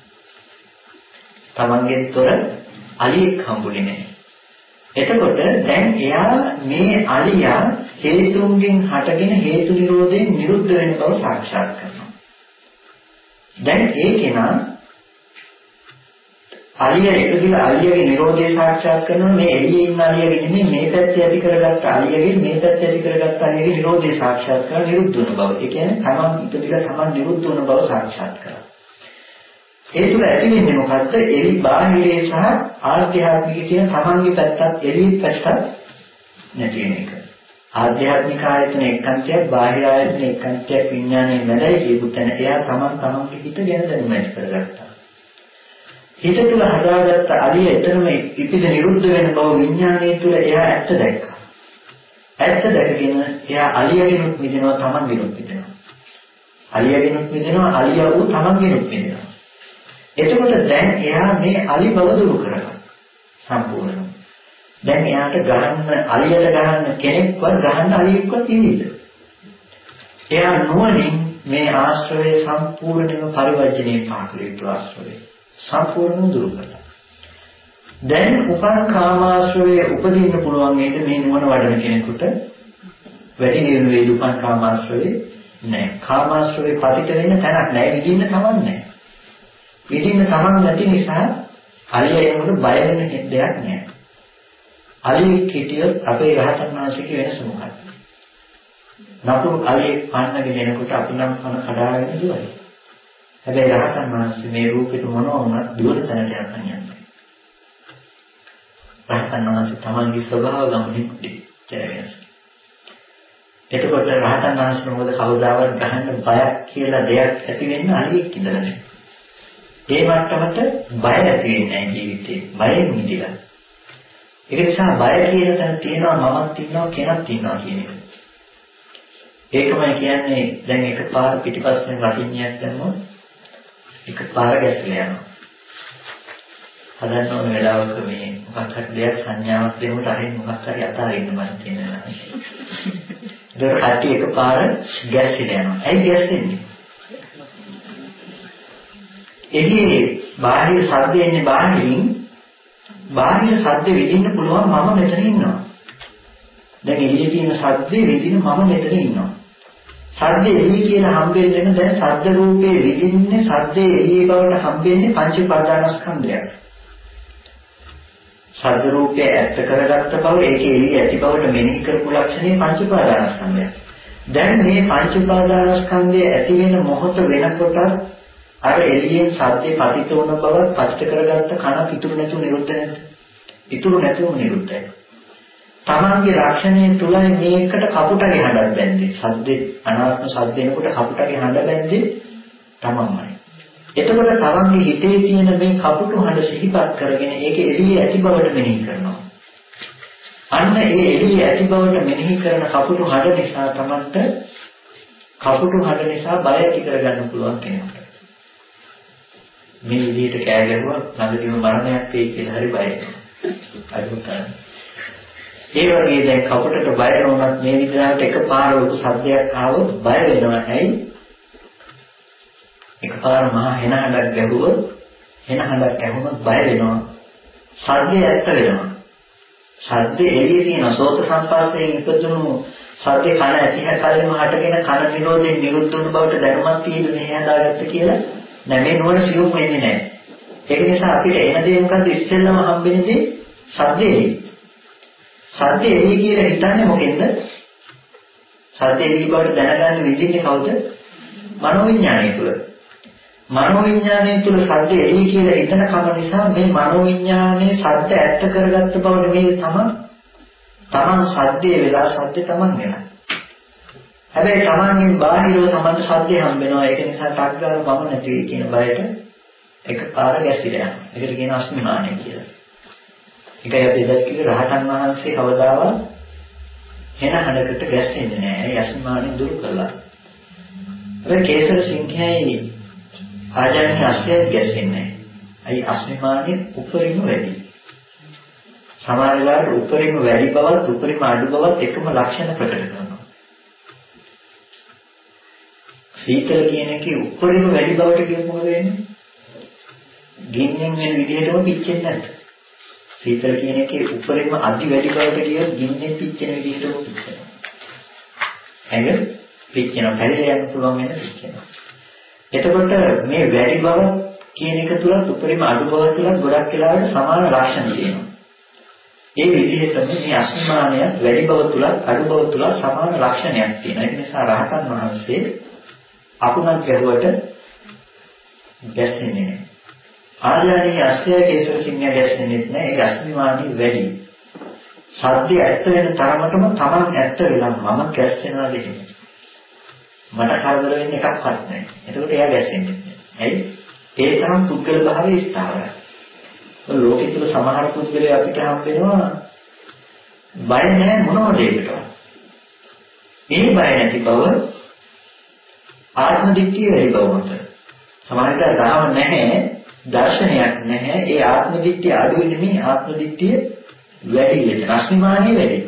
තමන්ගෙන් තොර අලියෙක් හම්බුනේ නැහැ. එතකොට දැන් එයා මේ අලියා හේතුන්ගෙන් හටගෙන හේතු නිරෝධයෙන් නිරුද්ධ වෙන බව සාක්ෂාත් කරනවා. දැන් ඒ කෙනා අලිය එකදිලා අලියගේ නිරෝධය සාක්ෂාත් කරනවා මේ එළියේ ඉන්න අලියගේ නෙමෙයි මේ පැත්තේ ඇති කරගත්ත අලියගේ මේ පැත්තේ ඇති කරගත්ත අලියගේ නිරෝධය සාක්ෂාත් කරලා නිරුද්ධ වෙන බව. ඒ කියන්නේ තමන් ඉපදිලා තමන් නිරුද්ධ වෙන බව සාක්ෂාත් කරනවා. ඒ තුල ඇති වෙන්නේ මොකද්ද? එලි බාහිරේ සහ ආධ්‍යාත්මික කියන තමන්ගේ පැත්තත් එළියේ පැත්තත් නැති වෙන එක. ආධ්‍යාත්මික ආයතන එක්කන්තයක් බාහිර ආයතන එක්කන්තයක් විඥානයේ මැදයි කියපු තැන එයා තමන් තමන්ගේ හිත ගැන දැනුම ඇති කරගත්තා. හිත තුළ හදාගත්ත අලිය එතරම් ඉපිද නිරුද්ධ වෙන බව විඥානයේ තුළ එයා ඇත්ත දැක්කා. ඇත්ත දැකගෙන එයා අලියගෙනුත් මිදෙනවා තමන්ගෙනුත් මිදෙනවා. අලියගෙනුත් මිදෙනවා අලිය වූ තමන්ගෙනුත් මිදෙනවා. එතකොට දැන් එයා මේ අලි බව දුරු කරගන්න සම්පූර්ණයෙන්. දැන් එයාට ගහන්න අලියට ගහන්න කෙනෙක්වත් ගහන්න අලියෙක්වත් ඉන්නේ එයා නුවණින් මේ ආශ්‍රවය සම්පූර්ණයෙන්ම පරිවර්ජණය පාකලීතු ආශ්‍රවය සම්පූර්ණයෙන් දුරු කරලා. දැන් උපන් කාමාශ්‍රවයේ උපදින්න පුළුවන් නේද මේ නුවණ වඩන කෙනෙකුට වැඩි දියුණු වේද උපන් කාමාශ්‍රවේ නෑ. කාමාශ්‍රවේ පතිත වෙන්න තැනක් නෑ විදින්න තමන් නෑ. විදින්න තමන් නැති නිසා හරිය එනකොට බය වෙන්න දෙයක් නෑ. අලියෙක් හිටියොත් අපේ රහතන් වහන්සේගේ වෙනස මොකක්ද? නපුරු අලියෙක් පන්නගෙන එනකොට අපි නම් කන කඩාගෙන දුවයි. හැබැයි රහතන් වහන්සේ මේ රූපෙට මොනවා වුණත් දුර තැනට යන්නේ. රහතන් වහන්සේ තමන්ගේ ස්වභාව ගමනින් දෙවෙනස. එතකොට රහතන් වහන්සේ මොකද කවදාවත් ගහන්න බයක් කියලා දෙයක් ඇති වෙන්න අලියෙක් ඉඳලා නැහැ. ඒ මට්ටමට බය ඇති වෙන්නේ නැහැ ජීවිතේ. බයෙන් මිදලා. ඒක නිසා බය කියන තැන තියෙනවා මමත් ඉන්නවා කෙනත් ඉන්නවා කියන එක. ඒකමයි කියන්නේ දැන් එකපාර පිටිපස්සෙන් රකින්නයක් දැම්මොත් එකපාර ගැසලා යනවා. හදන්න ඕන වෙලාවක මේ මොකක් හරි දෙයක් සංඥාවක් දෙනකොට අරින් මොකක් හරි අතාරින්න මම කියනවා. ඒක කට්ටි එකපාර ගැස්සෙලා යනවා. ඇයි ගැස්සෙන්නේ? එහි බාහිර ශබ්ද එන්නේ බාහිරින් බාහිර ශබ්ද විඳින්න පුළුවන් මම මෙතන ඉන්නවා. දැන් එළියේ තියෙන ශබ්දේ විඳින මම මෙතන ඉන්නවා. ශබ්ද එළිය කියලා හම්බෙන්නේ දැන් ශබ්ද රූපේ විඳින්නේ ශබ්දේ එළිය බවට හම්බෙන්නේ පංච උපාදානස්කන්ධයක්. ශබ්ද රූපේ ඇත්ත කරගත්ත බව ඒකේ එළිය ඇති බවට මෙනෙහි කරපු ලක්ෂණේ පංච උපාදානස්කන්ධයක්. දැන් මේ පංච උපාදානස්කන්ධය ඇති වෙන මොහොත වෙනකොට අර එළියෙන් සත්‍ය පතිත වුණ බවත් පතිත කරගත්ත කන ඉතුරු නැතුව නිරුද්ධ නැද්ද? ඉතුරු නැතුව නිරුද්ධයි. තමන්ගේ ලක්ෂණය තුලයි මේකට කපුටගේ හඬක් බැන්නේ. සද්දේ අනාත්ම සද්දේනකොට කපුටගේ හඬ බැන්නේ තමන්මයි. එතකොට තමන්ගේ හිතේ තියෙන මේ කපුටු හඬ සිහිපත් කරගෙන ඒක එළියේ ඇති බවට මෙනෙහි කරනවා. අන්න ඒ එළියේ ඇති බවට මෙනෙහි කරන කපුටු හඬ නිසා තමන්ට කපුටු හඬ නිසා බය ඇති කරගන්න පුළුවන් කෙනෙකුට. මේ විදිහට කෑ ගැහුවා ළඟදීම මරණයක් වෙයි කියලා හරි බයයි. අදුතරයි. ඒ වගේ දැන් කපුටට බය නොවනත් මේ විදිහට එකපාර ලොකු සද්දයක් ආවොත් බය වෙනවා. ඇයි? එකපාර මහා හෙන හඬක් ගැහුවොත් හෙන හඬක් ඇහුනොත් බය වෙනවා. සද්දේ ඇත්ත වෙනවා. සද්දේ එළියේ තියෙන සෝත සම්පස්යෙන් ඉපදුණු සද්දේ කන ඇති හැකලෙම හටගෙන කන නිරෝධයෙන් නිරුද්ධ වුණු බවට දැනුමක් තියෙද මෙහෙ හදාගත්ත කියලා නෑ මේ නුවණ සියුම් වෙන්නේ නෑ. ඒක නිසා අපිට එන දේ මොකද්ද ඉස්සෙල්ලම හම්බෙන දේ සද්දේ. සද්දේ එළිය කියලා හිතන්නේ මොකෙන්ද? සද්දේ එළිය බවට දැනගන්න විදිහේ කවුද? මනෝවිඤ්ඤාණය තුල. මනෝවිඤ්ඤාණය තුල සද්දේ එළිය කියලා හිතන කම නිසා මේ මනෝවිඤ්ඤාණයේ සද්ද ඇත්ත කරගත්ත බවට මේ තමන් තමන් සද්දේ වෙලා සද්දේ තමන් වෙනවා. හැබැයි Tamanගෙන් බාහිරව Tamanට සත්‍ය හම්බ වෙනවා. ඒක නිසා ටක් ගාලා මම නැති වෙයි කියන බයට එකපාර ගැසිලා යනවා. ඒකට කියන අස්මිමානය කියලා. ඒකයි අපි දැක්කේ රහතන් වහන්සේ කවදාවත් වෙන හඬකට ගැස්සෙන්නේ නැහැ. ඒ අස්මිමානය දුරු කළා. හැබැයි කේසර සිංහයයි ආජානක අස්සය ගැස්සෙන්නේ නැහැ. අයි අස්මිමානය උපරිම වැඩි. සමහර වෙලාවට උපරිම වැඩි බවත් උපරිම අඩු බවත් එකම ලක්ෂණ ප්‍රකට කරනවා. සීතල කියන එකේ උඩරිම වැඩි බවට කියමු මොකද වෙන්නේ? ගින්නෙන් වෙන විදිහටම පිච්චෙන්නේ නැද්ද? සීතල කියන එකේ උඩරිම අති වැඩි බවට කියොත් ගින්නෙන් පිච්චෙන විදිහටම පිච්චෙනවා. ඇඟ පිච්චෙනවා. පැලේ යන්න පුළුවන් වෙන පිච්චෙනවා. එතකොට මේ වැඩි බව කියන එක තුලත් උඩරිම අඩු බව තුලත් ගොඩක් වෙලාවට සමාන ලක්ෂණ තියෙනවා. ඒ විදිහටම මේ අස්මිමානය වැඩි බව තුලත් අඩු බව තුලත් සමාන ලක්ෂණයක් තියෙනවා. ඒ නිසා රහතන් වහන්සේ අකුණක් ගැහුවට ගැස්සෙන්නේ නැහැ. ආර්යණී අස්සය කේසර සිංහය ගැස්සෙන්නේ නැහැ. ඒ අස්මිමානී වැඩි. සත්‍ය ඇත්ත වෙන තරමටම Taman ඇත්ත වෙලා මම ගැස්සෙනවා දෙන්නේ. මට කරදර වෙන්න එකක්වත් නැහැ. එතකොට එයා ගැස්සෙන්නේ නැහැ. ඇයි? ඒ තරම් පුද්ගල භාවයේ ස්ථාවරයි. ලෝකෙ තුල සමහර පුද්ගලයෝ අපිට හම් වෙනවා බය නැහැ මොනම දෙයකටවත්. මේ බය නැති බව ආත්ම දිට්ඨිය වැඩි බව මත. සමහරවිට ධාම නැහැ, දර්ශනයක් නැහැ. ඒ ආත්ම දිට්ඨිය අඩු වෙන්නේ මේ ආත්ම දිට්ඨිය වැඩි වෙන. අස්මිමානිය වැඩි.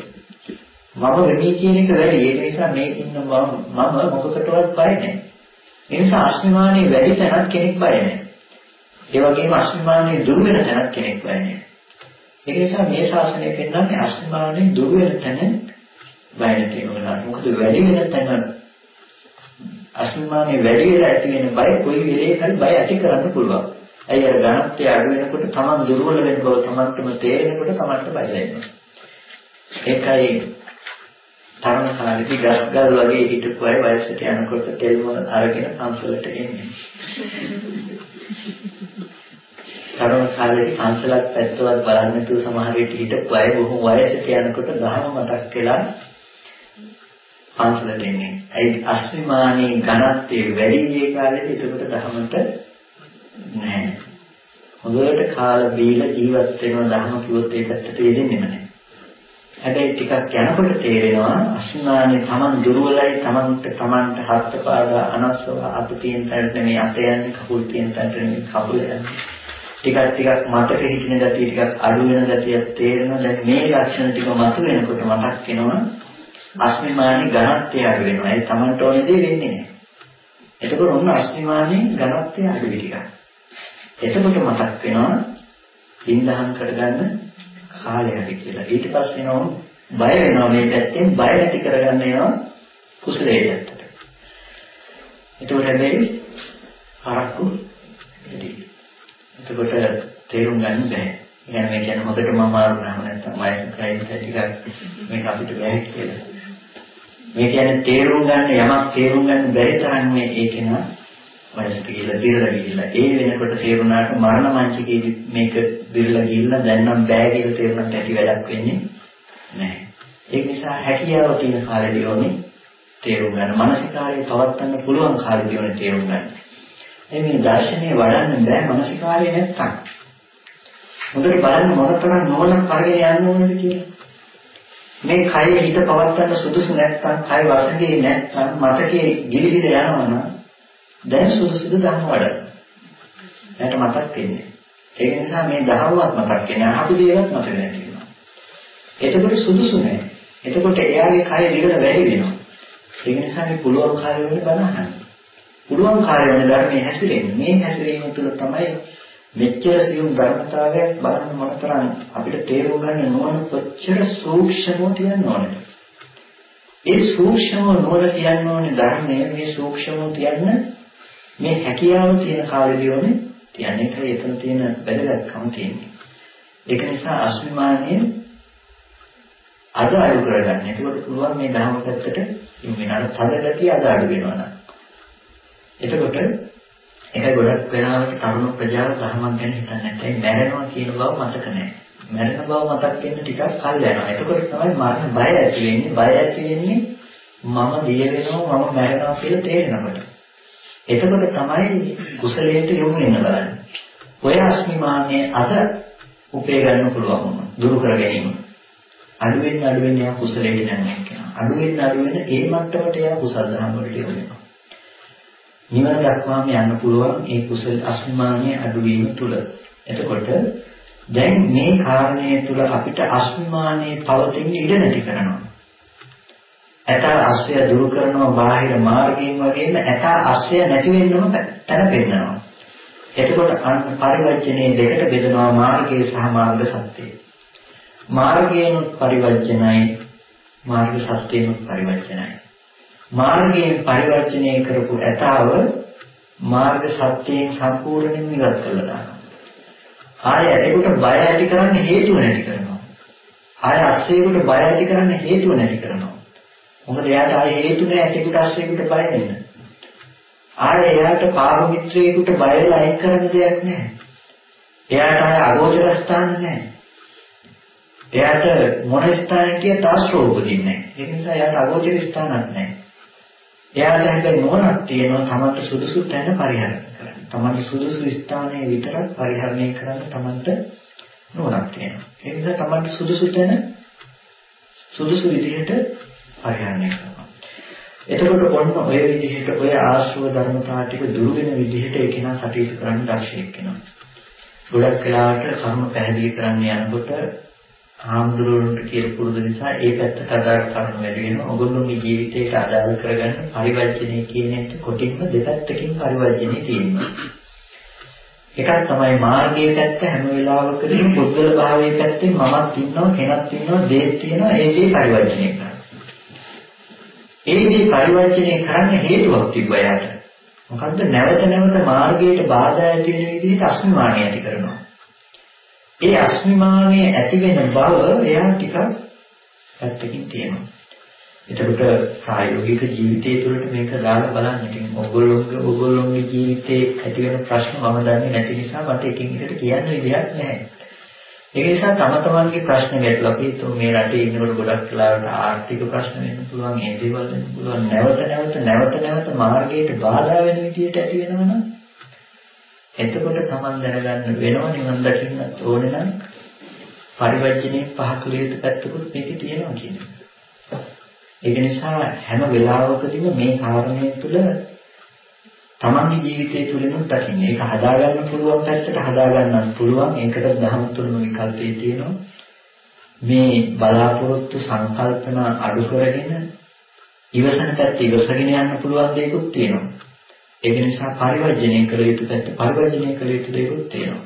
මම වෙමි කියන එක වැඩි. ඒක නිසා මේ ඉන්න මම මම මොකකටවත් බය නැහැ. ඒ නිසා අස්මිමානිය වැඩි තැනක් කෙනෙක් බය නැහැ. ඒ වගේම අස්මිමානිය දුරු වෙන තැනක් කෙනෙක් බය නැහැ. ඒක නිසා මේ ශාසනය පෙන්වන්නේ අස්මිමානිය දුරු වෙන තැන බය නැති වෙනවා. මොකද වැඩි වෙන තැන අස්මිමානිය වැඩි වෙලා ඇති වෙන බය කොයි වෙලේ හරි බය ඇති කරන්න පුළුවන්. ඇයි අර ඝනත්වය අඩු වෙනකොට Taman දුර්වල වෙන බව Tamanටම තේරෙනකොට Tamanට බය දැනෙනවා. ඒකයි තරණ කාලේදී ගස්ගල් වගේ හිටපු අය වයසට යනකොට තෙල්ම අරගෙන පන්සලට එන්නේ. තරණ කාලේදී පන්සලක් පැත්තවත් බලන්න නැතුව සමහර විට හිටපු අය බොහෝ වයසට යනකොට දහම මතක් වෙලා පන්සලට එන්නේ. ඒ අස්මිමානී ඝනත්වයේ වැඩි ඒ කාලේදී ඒකට දහමට නැහැ. හොඳට කාලා බීලා ජීවත් වෙනවා දහම කිව්වොත් ඒ පැත්තට යෙදෙන්නේම නැහැ. හැබැයි ටිකක් යනකොට තේරෙනවා අස්මිමානී Taman දුර්වලයි Tamanට Tamanට හත් පාදා අනස්සව අත තියෙන තැනට මේ අත යන්නේ කකුල් තියෙන තැනට මේ කකුල යන්නේ. ටිකක් ටිකක් මතක හිටින ගතිය ටිකක් අඩු වෙන ගතියක් තේරෙනවා. දැන් මේ ලක්ෂණ ටික මතු වෙනකොට මතක් වෙනවා අස්මිමානි ඝනත්වය අඩු වෙනවා. ඒ Tamanට ඕන දේ වෙන්නේ නැහැ. එතකොට ඔන්න අස්මිමානි ඝනත්වය අඩු වෙ ටිකක්. එතකොට මතක් වෙනවා ඉන්දහම් කරගන්න කාලය හරි කියලා. ඊට පස්සේ නෝ බය වෙනවා මේ පැත්තෙන් බය නැති කරගන්න යනවා කුසලයේ පැත්තට. එතකොට හැබැයි හරක්කු වැඩි. එතකොට තේරුම් ගන්න බෑ. يعني මේ කියන්නේ හොඳටම අමාරු නම් නැත්නම් වයසකයි ටිකක් මේක අපිට බෑ කියලා. මේ කියන්නේ තේරුම් ගන්න යමක් තේරුම් ගන්න බැරි තරම් මේ ඒක නා වයසට ගිහිල්ලා දිරලා ගිහිල්ලා ඒ වෙනකොට තේරුණාට මරණ මංචකයේදී මේක දිරලා ගිහිල්ලා දැන් නම් බෑ කියලා තේරුණාට ඇති වැඩක් වෙන්නේ නැහැ. ඒක නිසා හැකියාව තියෙන කාලෙදී ඕනේ තේරුම් ගන්න. මානසිකාරය පවත්වන්න පුළුවන් කාලෙදී ඕනේ තේරුම් ගන්න. ඒ මේ දර්ශනය වඩන්න බෑ මානසිකාරය නැත්තම්. හොඳට බලන්න මොනතරම් නෝනක් කරගෙන යන්න ඕනද කියලා. මේ කය හිත පවත්වන්න සුදුසු නැත්නම් කය වශයෙන් නැත්නම් මතකයේ ගිලිහිද යනවනම් දැන් සුදුසුද ධර්ම වඩන්න. එයාට මතක් වෙන්නේ. ඒක නිසා මේ ධර්මවත් මතක් වෙන්නේ අහපු දේවත් මතක නැති වෙනවා. එතකොට සුදුසු නැහැ. එතකොට එයාගේ කය විගල වැඩි වෙනවා. ඒක නිසා මේ පුළුවන් කාර්ය වල බලන්න. පුළුවන් කාර්ය වල ධර්මයේ හැසිරෙන්නේ. මේ හැසිරීම තුළ තමයි මෙච්චර සියුම් ධර්මතාවයක් බලන්න මොනතරම් අපිට තේරුම් ගන්න නොවන කොච්චර සූක්ෂමව තියන්න ඕනද ඒ සූක්ෂම නොවන තියන්න ඕනේ ධර්මයේ මේ සූක්ෂමව තියන්න මේ හැකියාව තියෙන කාලෙදී ඕනේ තියන්නේ ඒකයි එතන තියෙන වැදගත්කම තියෙන්නේ ඒක නිසා අස්මිමානිය අද අඩු කරගන්න. ඒකට පුළුවන් මේ ධර්ම පැත්තට යොමු වෙන අර තද ගතිය අද අඩු වෙනවා නම්. එතකොට ඒක ගොඩක් වෙලාවට තරුණ ප්‍රජාව ධර්මයන් ගැන හිතන්නේ නැත්නම් මැරෙනවා කියන බව මතක නැහැ. මැරෙන බව මතක් වෙන්න ටිකක් කල් යනවා. එතකොට තමයි මරණ බය ඇති වෙන්නේ. බය ඇති වෙන්නේ මම දිය වෙනවා මම මැරෙනවා කියලා තේරෙනකොට. එතකොට තමයි කුසලයට යොමු වෙන්න බලන්නේ. ඔය අස්මිමානයේ අද උපේ ගන්න පුළුවන් වුණා. දුරු කර ගැනීම. අඩු වෙන්න අඩු වෙන්න යා කුසලයට යන්නේ කියලා. අඩු වෙන්න අඩු වෙන්න ඒ මට්ටමට යා කුසල ධර්ම වලට යොමු වෙනවා. නිවන දක්වාම යන්න පුළුවන් ඒ කුසල අස්මිමානයේ අඩුවීම තුල. එතකොට දැන් මේ කාරණය තුල අපිට අස්මිමානයේ පවතින ඉඩ නැති කරනවා. ඇත අස්වැය දුරු කරනවා බාහිර මාර්ගයෙන් වගේම ඇත අස්වැය නැති වෙන්නම තැන පෙන්නනවා. එතකොට අන්න පරිවර්ජනයේ දෙකට බෙදනවා මාර්ගයේ සහ මාර්ග සත්‍යය. මාර්ගයනුත් පරිවර්ජනයි මාර්ග සත්‍යයනුත් පරිවර්ජනයි. මාර්ගයෙන් පරිවර්තනය කරපු ඇතාව මාර්ග සත්‍යයෙන් සම්පූර්ණයෙන්ම ඉවත් කළා දානවා. ආය ඇටෙකුට බය ඇති කරන්න හේතුව නැති කරනවා. ආය අස්සේකට බය ඇති කරන්න හේතුව නැති කරනවා. මොකද එයාට ආය හේතු නැහැ ඇටෙකුට අස්සේකට බය වෙන්න. ආය එයාට පාරමිත්‍රයෙකුට බය වෙලා අයින් කරන්න දෙයක් නැහැ. එයාට ආය අගෝචර ස්ථාන නැහැ. එයාට මොන ස්ථානයක කියත් ආශ්‍රව උපදින්නේ නැහැ. ඒ නිසා එයාට අගෝචර ස්ථානක් නැහැ. එයාට හැබැයි නෝනක් තියෙනවා තමන්ට සුදුසු තැන පරිහරණය කරන්න. තමන්ට සුදුසු ස්ථානයේ විතරක් පරිහරණය කරන්න තමන්ට නෝනක් තියෙනවා. ඒ නිසා තමන්ට සුදුසු තැන සුදුසු විදිහට පරිහරණය කරනවා. එතකොට ඔන්න ඔය විදිහට ඔය ආශ්‍රව ධර්මතා ටික දුරු වෙන විදිහට ඒ කෙනා කටයුතු කරන්න දක්ෂයෙක් වෙනවා. ගොඩක් වෙලාවට කර්ම පැහැදිලි කරන්න යනකොට ආම්දුරුන්ට කියලා පුරුදු නිසා ඒ පැත්තට අදාළ කරුණු වැඩි වෙනවා. ඔගොල්ලෝගේ ජීවිතයට අදාළ කරගන්න පරිවර්ජනය කියන එක කොටින්ම දෙපැත්තකින් පරිවර්ජනය තියෙනවා. එකක් තමයි මාර්ගයේ පැත්ත හැම වෙලාවකදීම පුද්ගල භාවයේ පැත්තේ මමත් ඉන්නවා කෙනක් ඉන්නවා දෙයක් තියෙනවා ඒ දේ පරිවර්ජනය කරන්න. ඒ දේ පරිවර්ජනය කරන්න හේතුවක් තිබ්බා යාට. මොකද්ද නැවත නැවත මාර්ගයට බාධා ඇති වෙන විදිහට අස්මිමානිය ඇති කරනවා. ඒ අස්මිමානයේ ඇති වෙන බව එයා ටිකක් පැත්තකින් තියෙනවා. එතකොට ප්‍රායෝගික ජීවිතය තුළට මේක දාලා බලන්න. ඉතින් ඔයගොල්ලෝගේ ඔයගොල්ලෝගේ ජීවිතේ ඇති වෙන ප්‍රශ්න මම දන්නේ නැති නිසා මට එකින් එකට කියන්න විදියක් නැහැ. ඒක නිසා තම තමන්ගේ ප්‍රශ්න ගැටලු අපි හිතුව මේ රටේ ඉන්නකොට ගොඩක් වෙලාවට ආර්ථික ප්‍රශ්න වෙන්න පුළුවන්, ඒ දේවල් වෙන්න පුළුවන්. නැවත නැවත නැවත නැවත මාර්ගයට බාධා වෙන විදියට ඇති වෙනවනම් එතකොට Taman දැනගන්න වෙනවා නිවන් දකින්නත් ඕනේ නම් පරිවර්ජනයේ පහකල යුතු පැත්තකුත් මේකේ තියෙනවා කියන එක. ඒක නිසා හැම වෙලාවකදීම මේ කාරණය තුළ තමන්ගේ ජීවිතය තුළින් දකින්න. ඒක හදාගන්න පුළුවන් පැත්තට හදාගන්නත් පුළුවන්. ඒකට දහම තුළම විකල්පේ තියෙනවා. මේ බලාපොරොත්තු සංකල්පන අඩු කරගෙන ඉවසන පැත්ත ඉවසගෙන යන්න පුළුවන් දෙයක්ත් තියෙනවා. ඒක නිසා පරිවර්ජණය කළ යුතු පැත්ත පරිවර්ජණය කළ යුතු දේකුත් තියෙනවා.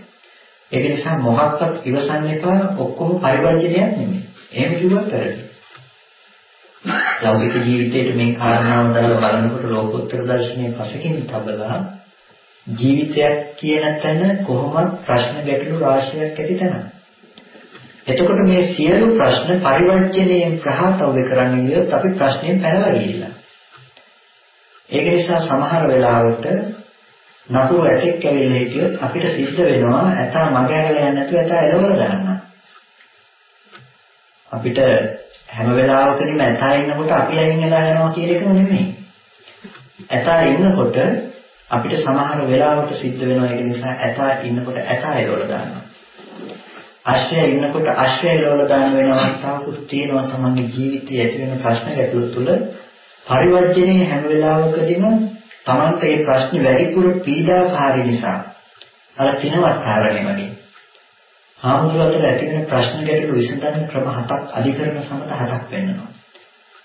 ඒක නිසා මොකක්වත් ඉවසන්න එපා ඔක්කොම පරිවර්ජනයක් නෙමෙයි. එහෙම කිව්වත් වැරදි. ලෞකික ජීවිතයේ මේ කාරණාව දාලා බලනකොට ලෝකෝත්තර දර්ශනයේ පසකින් තබලා ජීවිතයක් කියන තැන කොහොමද ප්‍රශ්න ගැටලු රාශියක් ඇති තැන. එතකොට මේ සියලු ප්‍රශ්න පරිවර්ජණයෙන් ප්‍රහාතව්‍ය කරන්න ගියොත් අපි ප්‍රශ්නයෙන් පැනලා ගිහිල්ලා. ඒක නිසා සමහර වෙලාවට නපුර ඇටෙක් ඇවිල්ලා හිටියොත් අපිට සිද්ධ වෙනවා ඇතා මග ඇරලා යන්නේ නැතුව ඇතා එලවලා දාන්න. අපිට හැම වෙලාවකදීම ඇතා ඉන්නකොට අපි අයින් වෙලා යනවා කියන එකම නෙමෙයි. ඇතා ඉන්නකොට අපිට සමහර වෙලාවට සිද්ධ වෙනවා ඒක නිසා ඇතා ඉන්නකොට ඇතා එලවලා දානවා. ආශ්‍රය ඉන්නකොට ආශ්‍රය එලවලා දාන වෙන අවස්ථාවකුත් තියෙනවා තමන්ගේ ජීවිතයේ ඇති වෙන ප්‍රශ්න ගැටලු තුළ පරිවර්ජනයේ හැම වෙලාවකදීම Tamante මේ ප්‍රශ්නේ වැඩිපුර පීඩාකාරී නිසා අර තිනවත් කාරණේ වගේ. හාමුදුරුවන්ට ඇති වෙන ප්‍රශ්න ගැටළු විසඳන්න ක්‍රම හතක් අධිකරණ සමත හතක් වෙන්නවා.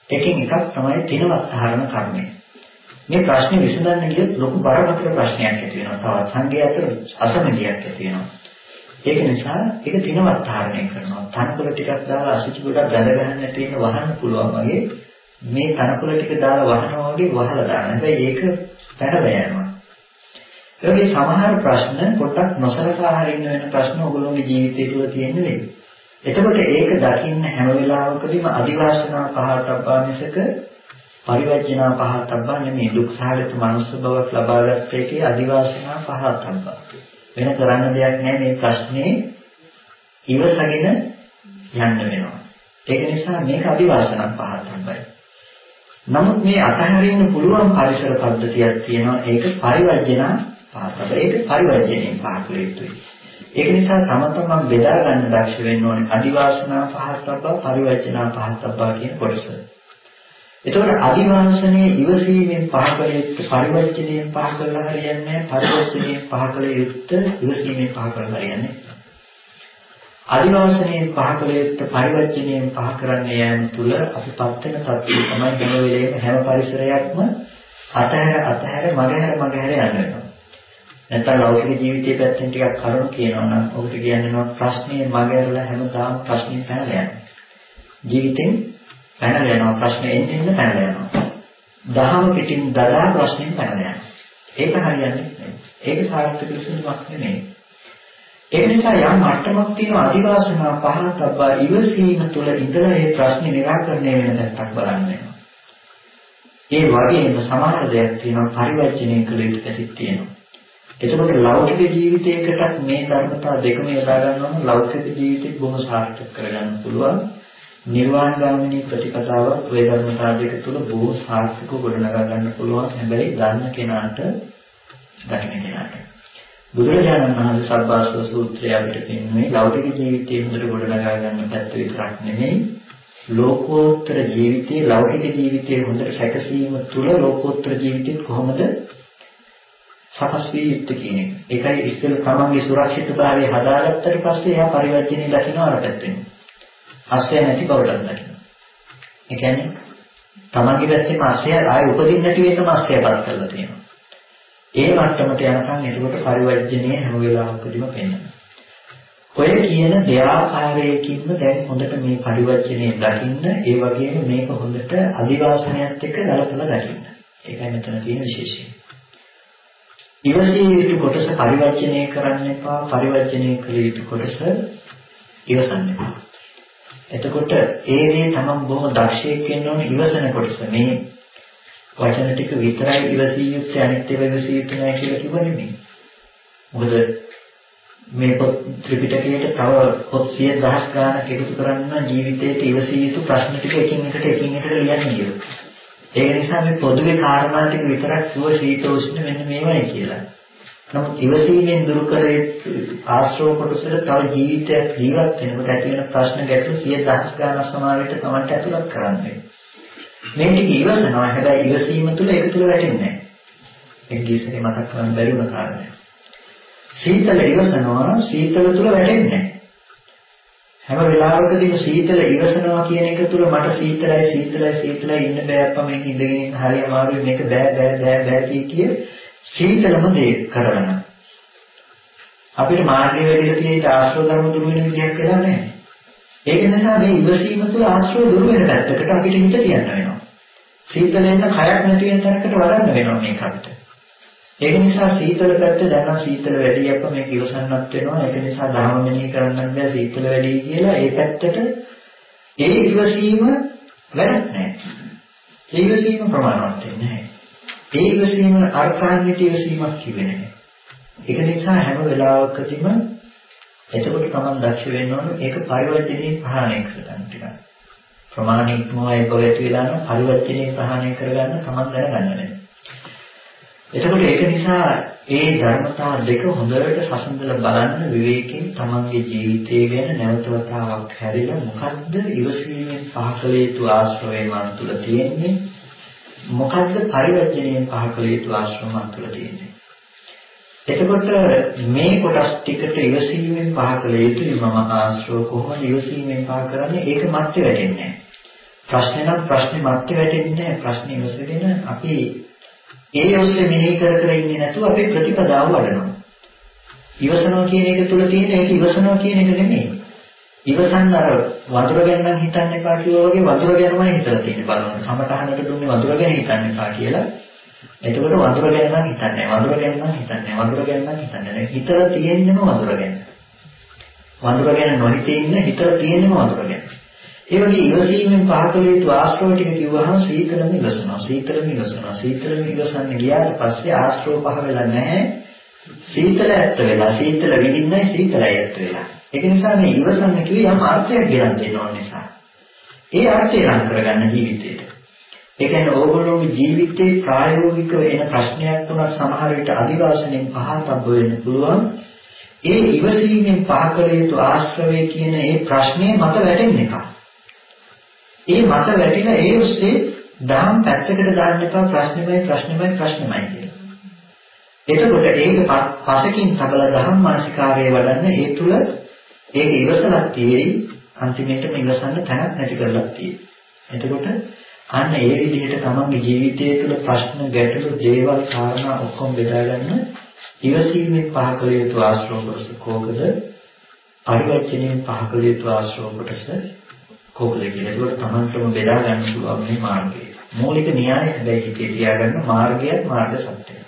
එකකින් එකක් තමයි තිනවත් කාරණ කර්මය. මේ ප්‍රශ්නේ විසඳන්න ගියොත් ලොකු බරපතල ප්‍රශ්නයක් ඇති වෙනවා. තවත් සංඝයා අතර අසමගියක් ඇති වෙනවා. ඒක නිසා ඒක තිනවත් ධාරණය කරනවා. තනකොළ ටිකක් දාලා අසුචි ගොඩක් ගඳ ගන්න නැති වෙන වහන්න පුළුවන් වගේ මේ තනකොළ ටික දාලා වහනවා වගේ වහලා දාන්න. හැබැයි ඒක පැටල යනවා. ඒ වගේ සමහර ප්‍රශ්න පොඩ්ඩක් නොසලකා හරින්න වෙන ප්‍රශ්න ඔයගොල්ලෝගේ ජීවිතය තුළ තියෙන වෙයි. එතකොට ඒක දකින්න හැම වෙලාවකදීම අදිවාසනා පහතබ්බා මිසක පරිවර්ජනා පහතබ්බා නෙමෙයි දුක් සහගත මනුස්ස බවක් ලබාගත් එකේ අදිවාසනා පහතබ්බා. වෙන කරන්න දෙයක් නැහැ මේ ප්‍රශ්නේ ඉවසගෙන යන්න වෙනවා. ඒක නිසා මේක අදිවාසනා පහතබ්බයි. නමුත් මේ අතහරින්න පුළුවන් පරිසර පද්ධතියක් තියෙනවා. ඒක පරිවර්ජන පාතබ. ඒක පරිවර්ජණයෙන් පාකල යුතුයි. ඒක නිසා තම තමන් බෙදා ගන්න දක්ෂ වෙන්න ඕනේ. අදිවාසනා පහතබ්බ පරිවර්ජනා පහතබ්බ කියන කොටස. එතකොට අදිවාසනයේ ඉවසීමෙන් පහකල යුත්තේ පරිවර්ජණයෙන් පහකල හරියන්නේ නැහැ. පරිවර්ජණයෙන් පහකල යුත්තේ ඉවසීමෙන් පහකල හරියන්නේ නැහැ. අදිවාසනයෙන් පහ කළ යුත්තේ පරිවර්ජනයෙන් පහ කරන්න යෑම තුළ අපි පත් වෙන තත්ත්වය තමයි හැම වෙලේම හැම පරිසරයක්ම අතහැර අතහැර මගහැර මගහැර යන්න වෙනවා. නැත්නම් ලෞකික ජීවිතයේ පැත්තෙන් ටිකක් කරුණු කියනවා නම් ඔබට කියන්නේ ප්‍රශ්නේ මගහැරලා හැමදාම ප්‍රශ්නේ පැනලා යනවා. ජීවිතෙන් පැනලා යනවා ප්‍රශ්නේ එන්න එන්න පැනලා යනවා. දහම පිටින් දදා ප්‍රශ්නෙන් පැනලා යනවා. ඒක හරියන්නේ නැහැ. ඒක සාර්ථක විසඳුමක් නෙමෙයි. ඒ නිසා යම් මට්ටමක් තියෙන අදිවාසනා පහතබ්බා ඉවසීම තුළ ඉඳලා මේ ප්‍රශ්නේ निराකරණය වෙන තැනක් බලන්න වෙනවා. ඒ වගේම සමහර දෙයක් තියෙනවා පරිවර්ජනය කළ යුතු පැතිත් තියෙනවා. එතකොට ලෞකික ජීවිතයකටත් මේ ධර්මතා දෙකම යොදා ගන්නවා නම් ලෞකික ජීවිතේ බොහොම සාර්ථක කරගන්න පුළුවන්. නිර්වාණ ගාමිනී ප්‍රතිපදාවත් ওই ධර්මතා දෙක තුළ බොහෝ සාර්ථකව ගොඩනගා ගන්න පුළුවන්. හැබැයි දන්න කෙනාට දකින්න කෙනාට. බුදුරජාණන් වහන්සේ සබ්බාසව සූත්‍රය අපිට පෙන්වන්නේ ලෞකික ජීවිතයේ හොඳට ගොඩනගා ගන්න පැත්ත විතරක් නෙමෙයි ලෝකෝත්තර ජීවිතයේ ලෞකික ජීවිතයේ හොඳට සැකසීම තුළ ලෝකෝත්තර ජීවිතේ කොහොමද සකස් වී යුත්තේ කියන එක. ඒකයි ඉස්සෙල් තමන්ගේ සුරක්ෂිතභාවය හදාගත්තට පස්සේ එයා පරිවර්ජනේ දකින්න අර පැත්තෙන්. අස්සය නැති බවට දකින්න. ඒ කියන්නේ තමන්ගේ පැත්තෙන් අස්සය ආයෙ උපදින්න නැති වෙනම අස්සයපත් කරලා තියෙනවා. ඒ මට්ටමට යනකම් එතකොට පරිවර්ජනීය හැම වෙලාවකදීම පෙන්වනවා. ඔය කියන දෙආකාරයකින්ම දැන් හොඳට මේ පරිවර්ජනයේ දකින්න ඒ වගේම මේක හොඳට අදිවාසනයත් එක්ක ගලපලා දකින්න. ඒකයි මෙතන තියෙන විශේෂය. ඉවසිය යුතු කොටස පරිවර්ජනය කරන්න එපා පරිවර්ජනය කළ යුතු කොටස ඉවසන්න එපා. එතකොට ඒ දේ තමන් බොහොම දක්ෂයෙක් වෙන්න ඕනේ ඉවසන කොටස. මේ වචන ටික විතරයි ඉවසිය යුත්තේ අනිත් ඒවා ඉවසිය යුතු නැහැ කියලා කිව්ව නෙමෙයි. මොකද මේ පොත් ත්‍රිපිටකයට තව පොත් 100 දහස් ගාණක් එකතු කරන්න ජීවිතයට ඉවසිය යුතු ප්‍රශ්න ටික එකින් එකට එකින් එකට ලියන්න කියලා. ඒක නිසා මේ පොදුවේ කාරණා ටික විතරක් කිව්ව ශීතෝෂ්ණ මෙන්න මේවයි කියලා. නමුත් ඉවසීමෙන් දුරු කරේ ආශ්‍රව කොටසට තව ජීවිතයක් ජීවත් වෙනකොට ඇති වෙන ප්‍රශ්න ගැටලු 100 දහස් ගාණක් සමාවෙට Tamanට ඇතුළත් කරන්නේ. මේ ටික ඉවසනවා හැබැයි ඉවසීම තුළ ඒක තුළ වැටෙන්නේ නැහැ. ඒක ගිස්සනේ මතක් කරන්න බැරි වුණ කාරණයක්. සීතල ඉවසනවා සීතල තුළ වැටෙන්නේ හැම වෙලාවකදීම සීතල ඉවසනවා කියන එක තුළ මට සීතලයි සීතලයි සීතලයි ඉන්න බෑ අප්පා මේක ඉඳගෙන ඉන්න හරි අමාරුයි මේක බෑ බෑ බෑ බෑ කිය කිය සීතලම දේ කරගෙන අපිට මාර්ගය වැඩිලා තියෙන ආශ්‍රව ධර්ම දුරු වෙන විදියක් කියලා නැහැ. ඒක නිසා මේ ඉවසීම තුළ ආශ්‍රව දුරු වෙන පැත්තකට අපිට හිත තියන්න වෙනවා. සීතලෙන්න කයක් නැති වෙන තැනකට වඩන්න වෙනවා මේක අපිට. ඒක නිසා සීතල පැත්ත දැනන සීතල වැඩි අප මේක ඉවසන්නත් වෙනවා. ඒක නිසා ධර්ම මෙනෙහි කරන්නත් බෑ සීතල වැඩි කියලා ඒ පැත්තට ඒ ඉවසීම වැඩක් නැහැ. ඒ ඉවසීම ප්‍රමාණවත් නැහැ. ඒ ඉවසීම අර්ථාන්විත ඉවසීමක් කිව්වේ නැහැ. ඒක නිසා හැම වෙලාවකදීම එතකොට තමන් දක්ෂ වෙන්න ඕන ඒක පරිවර්තනයේ ප්‍රහාණය කරගන්න ටිකක්. ප්‍රමාණිකමයි බවෙත් වෙලා නම් පරිවර්තනයේ ප්‍රහාණය කරගන්න තමන් දැනගන්න ඕනේ. එතකොට ඒක නිසා ඒ ධර්මතා දෙක හොඳට සසඳලා බලන්න විවේකයෙන් තමන්ගේ ජීවිතය ගැන නැවත වතාවක් හැරිලා මොකද්ද ඉවසීමෙන් පහකල යුතු ආශ්‍රවය මන් තුළ තියෙන්නේ? මොකද්ද පරිවර්ජණයෙන් පහකල යුතු ආශ්‍රව මන් තුළ තියෙන්නේ? එතකොට මේ කොටස් ටිකට ඉවසීමෙන් පහකල යුතුයි මම ආශ්‍රව කොහොමද ඉවසීමෙන් පහ කරන්නේ? ඒක මැත්තේ වැටෙන්නේ නැහැ. ප්‍රශ්නේ නම් ප්‍රශ්නේ මැත්තේ වැටෙන්නේ නැහැ. ප්‍රශ්නේ ඉවසගෙන අපි ඒ ඔස්සේ මෙනෙහි කර කර ඉන්නේ නැතුව අපේ ප්‍රතිපදාව වඩනවා. ඉවසනවා කියන එක තුල තියෙන ඒක ඉවසනවා කියන එක නෙමෙයි. ඉවසන්න අර වතුර ගැන නම් හිතන්න එපා කිව්වා වගේ වතුර ගැනමයි හිතලා තියෙන්නේ බලන්න. සමතහනකට දුන්නේ වතුර ගැන හිතන්න එපා කියලා. එතකොට වතුර ගැන නම් හිතන්නේ වතුර ගැන නම් හිතන්නේ වතුර ගැන නම් හිතන්නේ නැහැ. හිතලා තියෙන්නම වතුර ගැන. වතුර ගැන නොහිතේ ඉන්න හිතලා තියෙන්නම වතුර ගැන. ඒ වගේ ඉවසීමෙන් පහකල යුතු ආශ්‍රව ටික කිව්වහම සීතලම ඉවසනවා. සීතලම ඉවසනවා. සීතලම ඉවසන්න ගියාට පස්සේ ආශ්‍රව පහ වෙලා නැහැ. සීතල ඇත්ත වෙලා සීතල විඳින්නයි සීතලයි ඇත්ත වෙලා. ඒක නිසා මේ ඉවසන්න කිව්වේ යම් අර්ථයක් ගෙනත් දෙන්න ඕන නිසා. ඒ අර්ථය රන් කරගන්න ජීවිතේට. ඒ කියන්නේ ඕගොල්ලෝගේ ජීවිතේ ප්‍රායෝගිකව එන ප්‍රශ්නයක් තුනක් සමහර විට අදිවාසණයෙන් පහතබ්බ වෙන්න පුළුවන්. ඒ ඉවසීමෙන් පහකල යුතු ආශ්‍රවය කියන ඒ ප්‍රශ්නේ මත වැටෙන එකක්. ඒ මත වැටිලා ඒ ඔස්සේ දහම් පැත්තකට දාන්න එපා ප්‍රශ්නෙමයි ප්‍රශ්නෙමයි ප්‍රශ්නෙමයි කියලා. එතකොට ඒක පසකින් තබලා දහම් මානසිකාරයේ වඩන්න ඒ තුල ඒක ඉවසලක් තියෙයි අන්තිමේට ඉවසන්න තැනක් නැති කරලා තියෙයි. එතකොට අන්න ඒ විදිහට තමන්ගේ ජීවිතය තුළ ප්‍රශ්න ගැටලු දේවල් කාරණා ඔක්කොම බෙදා ගන්න ඉවසීමෙන් පහ කළ යුතු ආශ්‍රව කොටස කෝකද පරිවර්තනයෙන් පහ කළ යුතු ආශ්‍රව කොටස කෝකද කියලා. ඒකට තමන්ටම බෙදා ගන්න පුළුවන් මේ මාර්ගය. මූලික න්‍යාය හැබැයි හිතේ තියාගන්න මාර්ගයත් මාර්ග සත්‍යය.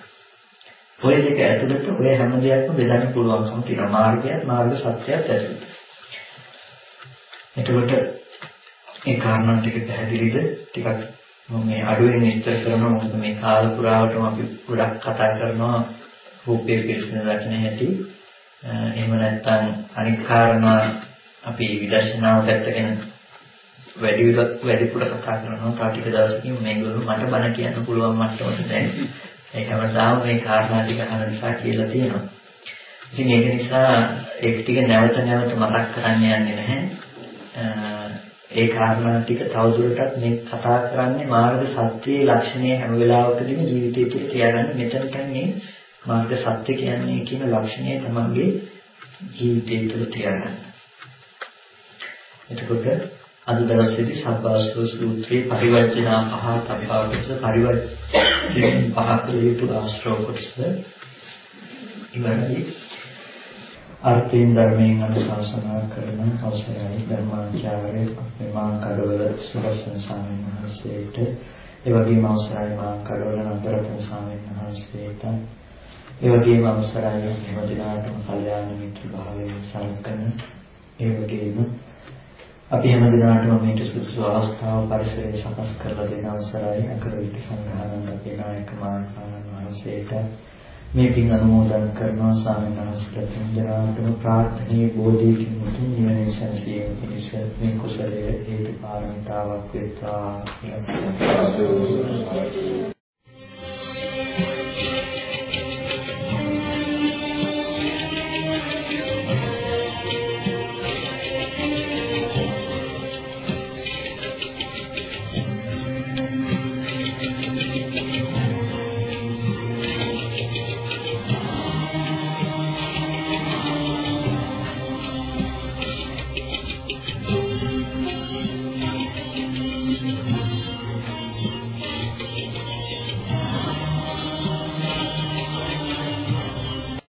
ඔය දෙක ඇතුළත ඔය හැම දෙයක්ම බෙදන්න පුළුවන්කම තියෙනවා. මාර්ගයත් මාර්ග සත්‍යයත් ඇතුළත. එතකොට මේ කාරණා ටික පැහැදිලිද? ටිකක් මම මේ අඩුවෙන් විස්තර කරනවා මොකද මේ කාල පුරාවටම අපි ගොඩක් කතා කරනවා රූපේ පිරිසිදු දකින්න හැටි එහෙම නැත්නම් අනික් කාරණා අපි විදර්ශනාව පැත්තගෙන වැඩි වැඩිපුර කතා කරනවා තා ටික දවසකින් මේගොල්ලෝ මට බණ කියන්න පුළුවන් මට්ටමට දැන් ඒ හැමදාම මේ කාරණා ටික අහන නිසා කියලා තියෙනවා. ඉතින් ඒක නිසා ඒක ටික නැවත නැවත මතක් කරන්න යන්නේ නැහැ. ඒ කාරණා ටික තවදුරටත් මේ කතා කරන්නේ මාර්ග සත්‍යයේ ලක්ෂණය හැම වෙලාවකදීම ජීවිතේ තුළ තියාගන්න මෙතන කියන්නේ මාර්ග සත්‍ය කියන්නේ කියන ලක්ෂණය තමන්ගේ ජීවිතය තුළ තියාගන්න. එතකොට අද දවසේදී සබ්බාස්ව සූත්‍රයේ පරිවර්තනා පහ තබ්බාවස පරිවර්තන පහ කළ යුතු ආශ්‍රව කොටස ඉවරයි. අර්ථයෙන් ධර්මයෙන් අනුශාසනා කරන අවසරයි ධර්මාචාර්ය අපේ මා කඩවල සුරසන් ස්වාමීන් වහන්සේට ඒ වගේම අවසරයි මා කඩවල නන්දරතන ස්වාමීන් වහන්සේට ඒ වගේම අවසරයි හැම දිනකටම කල්යාණ මිත්‍ර භාවයෙන් සම්කන ඒ වගේම අපි හැම දිනකටම මේට සුදුසු අවස්ථාව පරිසරය සකස් කරලා දෙන අවසරයි. අකරවිට සංඝානන්ද අපේ නායක මාර්ගානන් වහන්සේට මේ පින් අනුමෝදන් කරනවා. ස්වාමීන් වහන්සේට තුන්දෙනාටම ප්‍රාර්ථනීය බෝධියකින් මුතුන් නිවන සැනසීම පිණිස මේ කුසලයේ හේතු පාරමිතාවක් වෙත්වා කියලා.